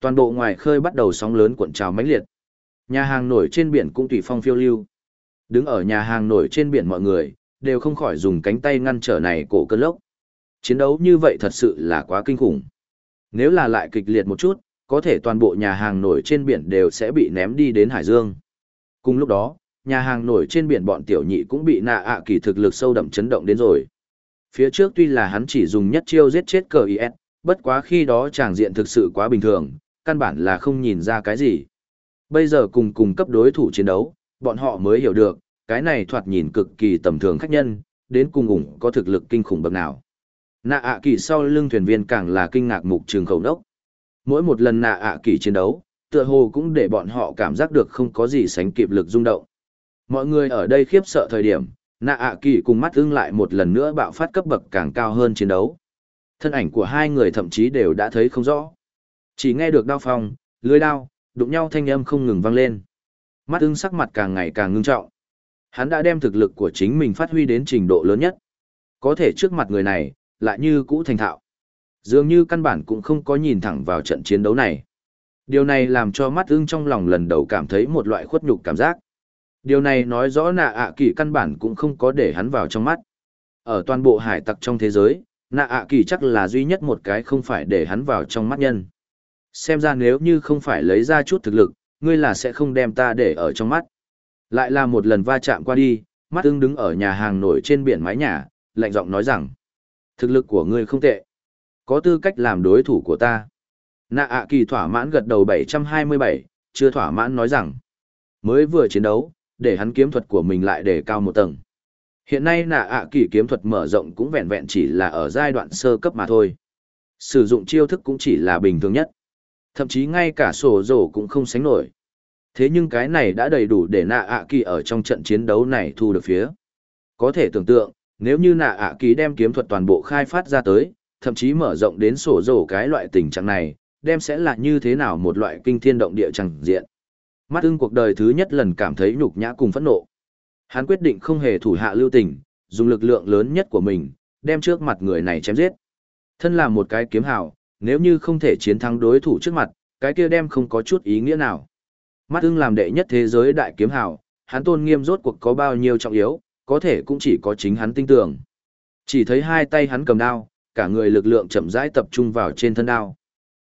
Toàn bộ ngoài khơi bắt đầu sóng lớn cuộn trào mãnh liệt. Nhà hàng nổi trên biển cũng tùy phong phiêu lưu. Đứng ở nhà hàng nổi trên biển mọi người, đều không khỏi dùng cánh tay ngăn trở này cổ cơn lốc. Chiến đấu như vậy thật sự là quá kinh khủng. Nếu là lại kịch liệt một chút, có thể toàn bộ nhà hàng nổi trên biển đều sẽ bị ném đi đến Hải Dương. Cùng lúc đó, nhà hàng nổi trên biển bọn tiểu nhị cũng bị nạ ạ kỳ thực lực sâu đậm chấn động đến rồi. Phía trước tuy là hắn chỉ dùng nhất chiêu giết chết cờ IS, bất quá khi đó chàng diện thực sự quá bình thường, căn bản là không nhìn ra cái gì. Bây giờ cùng cùng cấp đối thủ chiến đấu, bọn họ mới hiểu được, cái này thoạt nhìn cực kỳ tầm thường khách nhân, đến cùng ủng có thực lực kinh khủng bậc nào. Nạ ạ kỳ sau lưng thuyền viên càng là kinh ngạc mục trường khẩu đốc. Mỗi một lần nạ ạ kỳ chiến đấu, tựa hồ cũng để bọn họ cảm giác được không có gì sánh kịp lực rung động. Mọi người ở đây khiếp sợ thời điểm, nạ ạ kỳ cùng mắt ưng lại một lần nữa bạo phát cấp bậc càng cao hơn chiến đấu. Thân ảnh của hai người thậm chí đều đã thấy không rõ. Chỉ nghe được đao phong, lưới đao, đụng nhau thanh âm không ngừng vang lên. Mắt ưng sắc mặt càng ngày càng ngưng trọng. Hắn đã đem thực lực của chính mình phát huy đến trình độ lớn nhất. Có thể trước mặt người này, lại như cũ thành thạo. Dường như căn bản cũng không có nhìn thẳng vào trận chiến đấu này. Điều này làm cho mắt ưng trong lòng lần đầu cảm thấy một loại khuất nhục cảm giác. Điều này nói rõ nạ ạ kỳ căn bản cũng không có để hắn vào trong mắt. Ở toàn bộ hải tặc trong thế giới, nạ ạ kỳ chắc là duy nhất một cái không phải để hắn vào trong mắt nhân. Xem ra nếu như không phải lấy ra chút thực lực, ngươi là sẽ không đem ta để ở trong mắt. Lại là một lần va chạm qua đi, mắt ưng đứng ở nhà hàng nổi trên biển mái nhà, lạnh giọng nói rằng, thực lực của ngươi không tệ, có tư cách làm đối thủ của ta. Nạ ạ kỳ thỏa mãn gật đầu 727, chưa thỏa mãn nói rằng, mới vừa chiến đấu, để hắn kiếm thuật của mình lại để cao một tầng. Hiện nay nạ ạ kỳ kiếm thuật mở rộng cũng vẹn vẹn chỉ là ở giai đoạn sơ cấp mà thôi. Sử dụng chiêu thức cũng chỉ là bình thường nhất. Thậm chí ngay cả sổ rổ cũng không sánh nổi. Thế nhưng cái này đã đầy đủ để nạ ạ kỳ ở trong trận chiến đấu này thu được phía. Có thể tưởng tượng, nếu như nạ ạ kỳ đem kiếm thuật toàn bộ khai phát ra tới, thậm chí mở rộng đến sổ rổ cái loại tình trạng này, đem sẽ là như thế nào một loại kinh thiên động địa chẳng diện. Mắt ưng cuộc đời thứ nhất lần cảm thấy nhục nhã cùng phẫn nộ. Hắn quyết định không hề thủ hạ lưu tình, dùng lực lượng lớn nhất của mình, đem trước mặt người này chém giết. Thân là một cái kiếm hào, nếu như không thể chiến thắng đối thủ trước mặt, cái kia đem không có chút ý nghĩa nào. Mắt ưng làm đệ nhất thế giới đại kiếm hào, hắn tôn nghiêm rốt cuộc có bao nhiêu trọng yếu, có thể cũng chỉ có chính hắn tin tưởng. Chỉ thấy hai tay hắn cầm đao, cả người lực lượng chậm rãi tập trung vào trên thân đao.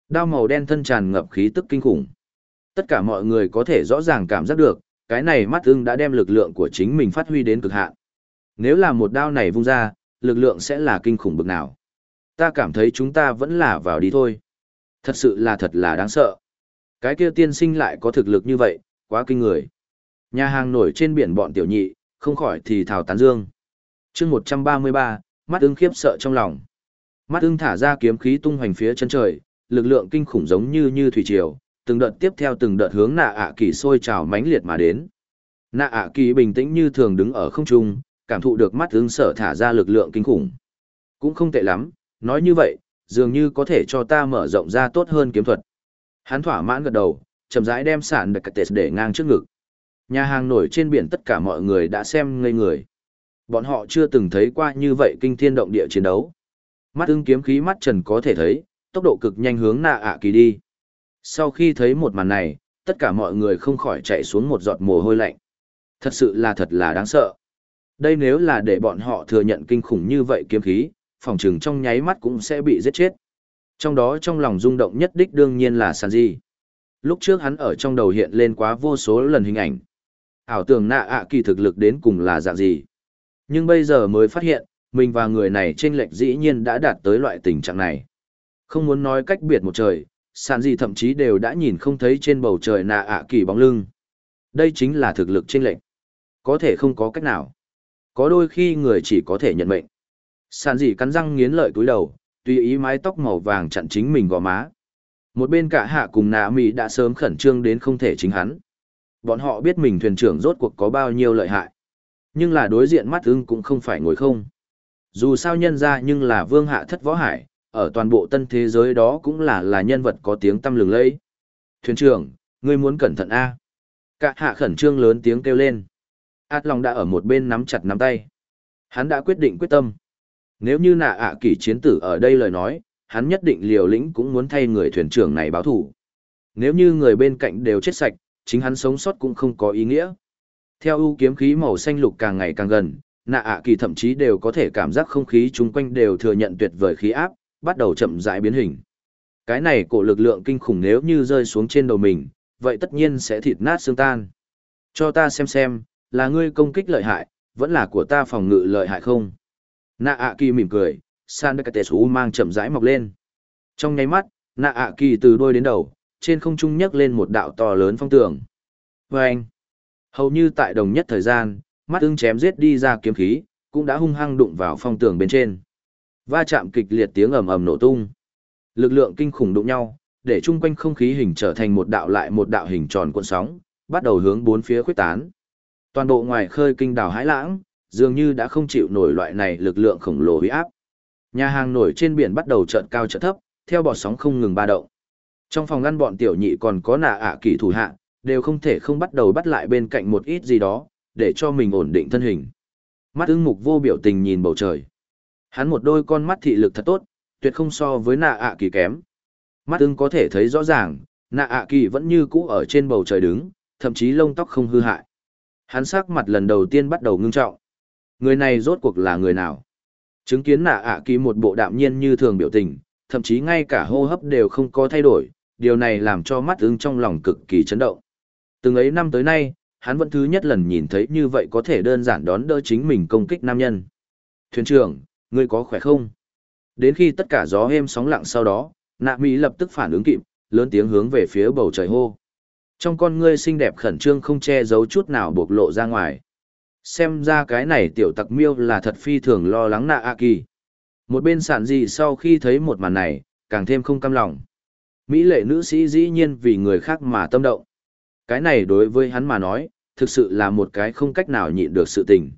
Đao màu đen thân tràn ngập khí tức kinh khủng. Tất cả mọi người có thể rõ ràng cảm giác được, cái này mắt ưng đã đem lực lượng của chính mình phát huy đến cực hạn. Nếu là một đao này vung ra, lực lượng sẽ là kinh khủng bực nào. Ta cảm thấy chúng ta vẫn là vào đi thôi. Thật sự là thật là đáng sợ. Cái kia tiên sinh lại có thực lực như vậy, quá kinh người. Nhà hàng nổi trên biển bọn tiểu nhị, không khỏi thì thảo tán dương. chương 133, mắt ưng khiếp sợ trong lòng. Mắt ưng thả ra kiếm khí tung hoành phía chân trời, lực lượng kinh khủng giống như như thủy triều, từng đợt tiếp theo từng đợt hướng nạ ạ kỳ sôi trào mãnh liệt mà đến. Nạ ạ kỳ bình tĩnh như thường đứng ở không trung, cảm thụ được mắt ưng sở thả ra lực lượng kinh khủng. Cũng không tệ lắm, nói như vậy, dường như có thể cho ta mở rộng ra tốt hơn kiếm thuật. Hắn thỏa mãn gật đầu, chậm rãi đem sản đặc tệ để ngang trước ngực. Nhà hàng nổi trên biển tất cả mọi người đã xem ngây người. Bọn họ chưa từng thấy qua như vậy kinh thiên động địa chiến đấu. Mắt ưng kiếm khí mắt trần có thể thấy, tốc độ cực nhanh hướng nạ ạ kỳ đi. Sau khi thấy một màn này, tất cả mọi người không khỏi chạy xuống một giọt mồ hôi lạnh. Thật sự là thật là đáng sợ. Đây nếu là để bọn họ thừa nhận kinh khủng như vậy kiếm khí, phòng trừng trong nháy mắt cũng sẽ bị giết chết. Trong đó trong lòng rung động nhất đích đương nhiên là Sanji. Lúc trước hắn ở trong đầu hiện lên quá vô số lần hình ảnh. Ảo tưởng nạ ạ kỳ thực lực đến cùng là dạng gì. Nhưng bây giờ mới phát hiện, mình và người này trên lệch dĩ nhiên đã đạt tới loại tình trạng này. Không muốn nói cách biệt một trời, sàn gì thậm chí đều đã nhìn không thấy trên bầu trời nạ ạ kỳ bóng lưng. Đây chính là thực lực trên lệch. Có thể không có cách nào. Có đôi khi người chỉ có thể nhận mệnh. Sàn gì cắn răng nghiến lợi túi đầu, tùy ý mái tóc màu vàng chặn chính mình gò má. Một bên cả hạ cùng nạ mỹ đã sớm khẩn trương đến không thể chính hắn. Bọn họ biết mình thuyền trưởng rốt cuộc có bao nhiêu lợi hại. Nhưng là đối diện mắt ưng cũng không phải ngồi không. Dù sao nhân ra nhưng là vương hạ thất võ hải, ở toàn bộ tân thế giới đó cũng là là nhân vật có tiếng tăm lừng lẫy. Thuyền trưởng, ngươi muốn cẩn thận a. Cả hạ khẩn trương lớn tiếng kêu lên. Át lòng đã ở một bên nắm chặt nắm tay. Hắn đã quyết định quyết tâm. Nếu như nạ ạ kỳ chiến tử ở đây lời nói, hắn nhất định liều lĩnh cũng muốn thay người thuyền trưởng này báo thủ. Nếu như người bên cạnh đều chết sạch, chính hắn sống sót cũng không có ý nghĩa. Theo ưu kiếm khí màu xanh lục càng ngày càng gần, nạ ạ kỳ thậm chí đều có thể cảm giác không khí chung quanh đều thừa nhận tuyệt vời khí áp, bắt đầu chậm rãi biến hình. Cái này cổ lực lượng kinh khủng nếu như rơi xuống trên đầu mình, vậy tất nhiên sẽ thịt nát xương tan. Cho ta xem xem, là ngươi công kích lợi hại, vẫn là của ta phòng ngự lợi hại không? Nạ ạ kỳ mỉm cười, san đất tệ xú mang chậm rãi mọc lên. Trong nháy mắt, nạ ạ kỳ từ đôi đến đầu, trên không trung nhấc lên một đạo to lớn phong tường. Và anh, hầu như tại đồng nhất thời gian, mắt ưng chém giết đi ra kiếm khí, cũng đã hung hăng đụng vào phong tường bên trên. Va chạm kịch liệt tiếng ầm ầm nổ tung. Lực lượng kinh khủng đụng nhau, để chung quanh không khí hình trở thành một đạo lại một đạo hình tròn cuộn sóng, bắt đầu hướng bốn phía khuếch tán. Toàn bộ ngoài khơi kinh đảo hãi Lãng, dường như đã không chịu nổi loại này lực lượng khổng lồ uy áp. Nhà hàng nổi trên biển bắt đầu chợt cao chợt thấp, theo bọt sóng không ngừng ba động. Trong phòng ngăn bọn tiểu nhị còn có nạ ạ à kỳ thủ hạ, đều không thể không bắt đầu bắt lại bên cạnh một ít gì đó, để cho mình ổn định thân hình. Mắt ưng mục vô biểu tình nhìn bầu trời. Hắn một đôi con mắt thị lực thật tốt, tuyệt không so với nạ ạ kỳ kém. Mắt ưng có thể thấy rõ ràng, nạ ạ kỳ vẫn như cũ ở trên bầu trời đứng, thậm chí lông tóc không hư hại. Hắn sắc mặt lần đầu tiên bắt đầu ngưng trọng. Người này rốt cuộc là người nào? Chứng kiến nạ ạ kỳ một bộ đạm nhiên như thường biểu tình, thậm chí ngay cả hô hấp đều không có thay đổi, điều này làm cho mắt ưng trong lòng cực kỳ chấn động. Từng ấy năm tới nay, hắn vẫn thứ nhất lần nhìn thấy như vậy có thể đơn giản đón đỡ chính mình công kích nam nhân. Thuyền trưởng, ngươi có khỏe không? Đến khi tất cả gió êm sóng lặng sau đó, nạ mỹ lập tức phản ứng kịp, lớn tiếng hướng về phía bầu trời hô. Trong con ngươi xinh đẹp khẩn trương không che giấu chút nào bộc lộ ra ngoài. Xem ra cái này tiểu tặc miêu là thật phi thường lo lắng nạ A Kỳ. Một bên sản gì sau khi thấy một màn này, càng thêm không cam lòng. Mỹ lệ nữ sĩ dĩ nhiên vì người khác mà tâm động. Cái này đối với hắn mà nói, thực sự là một cái không cách nào nhịn được sự tình.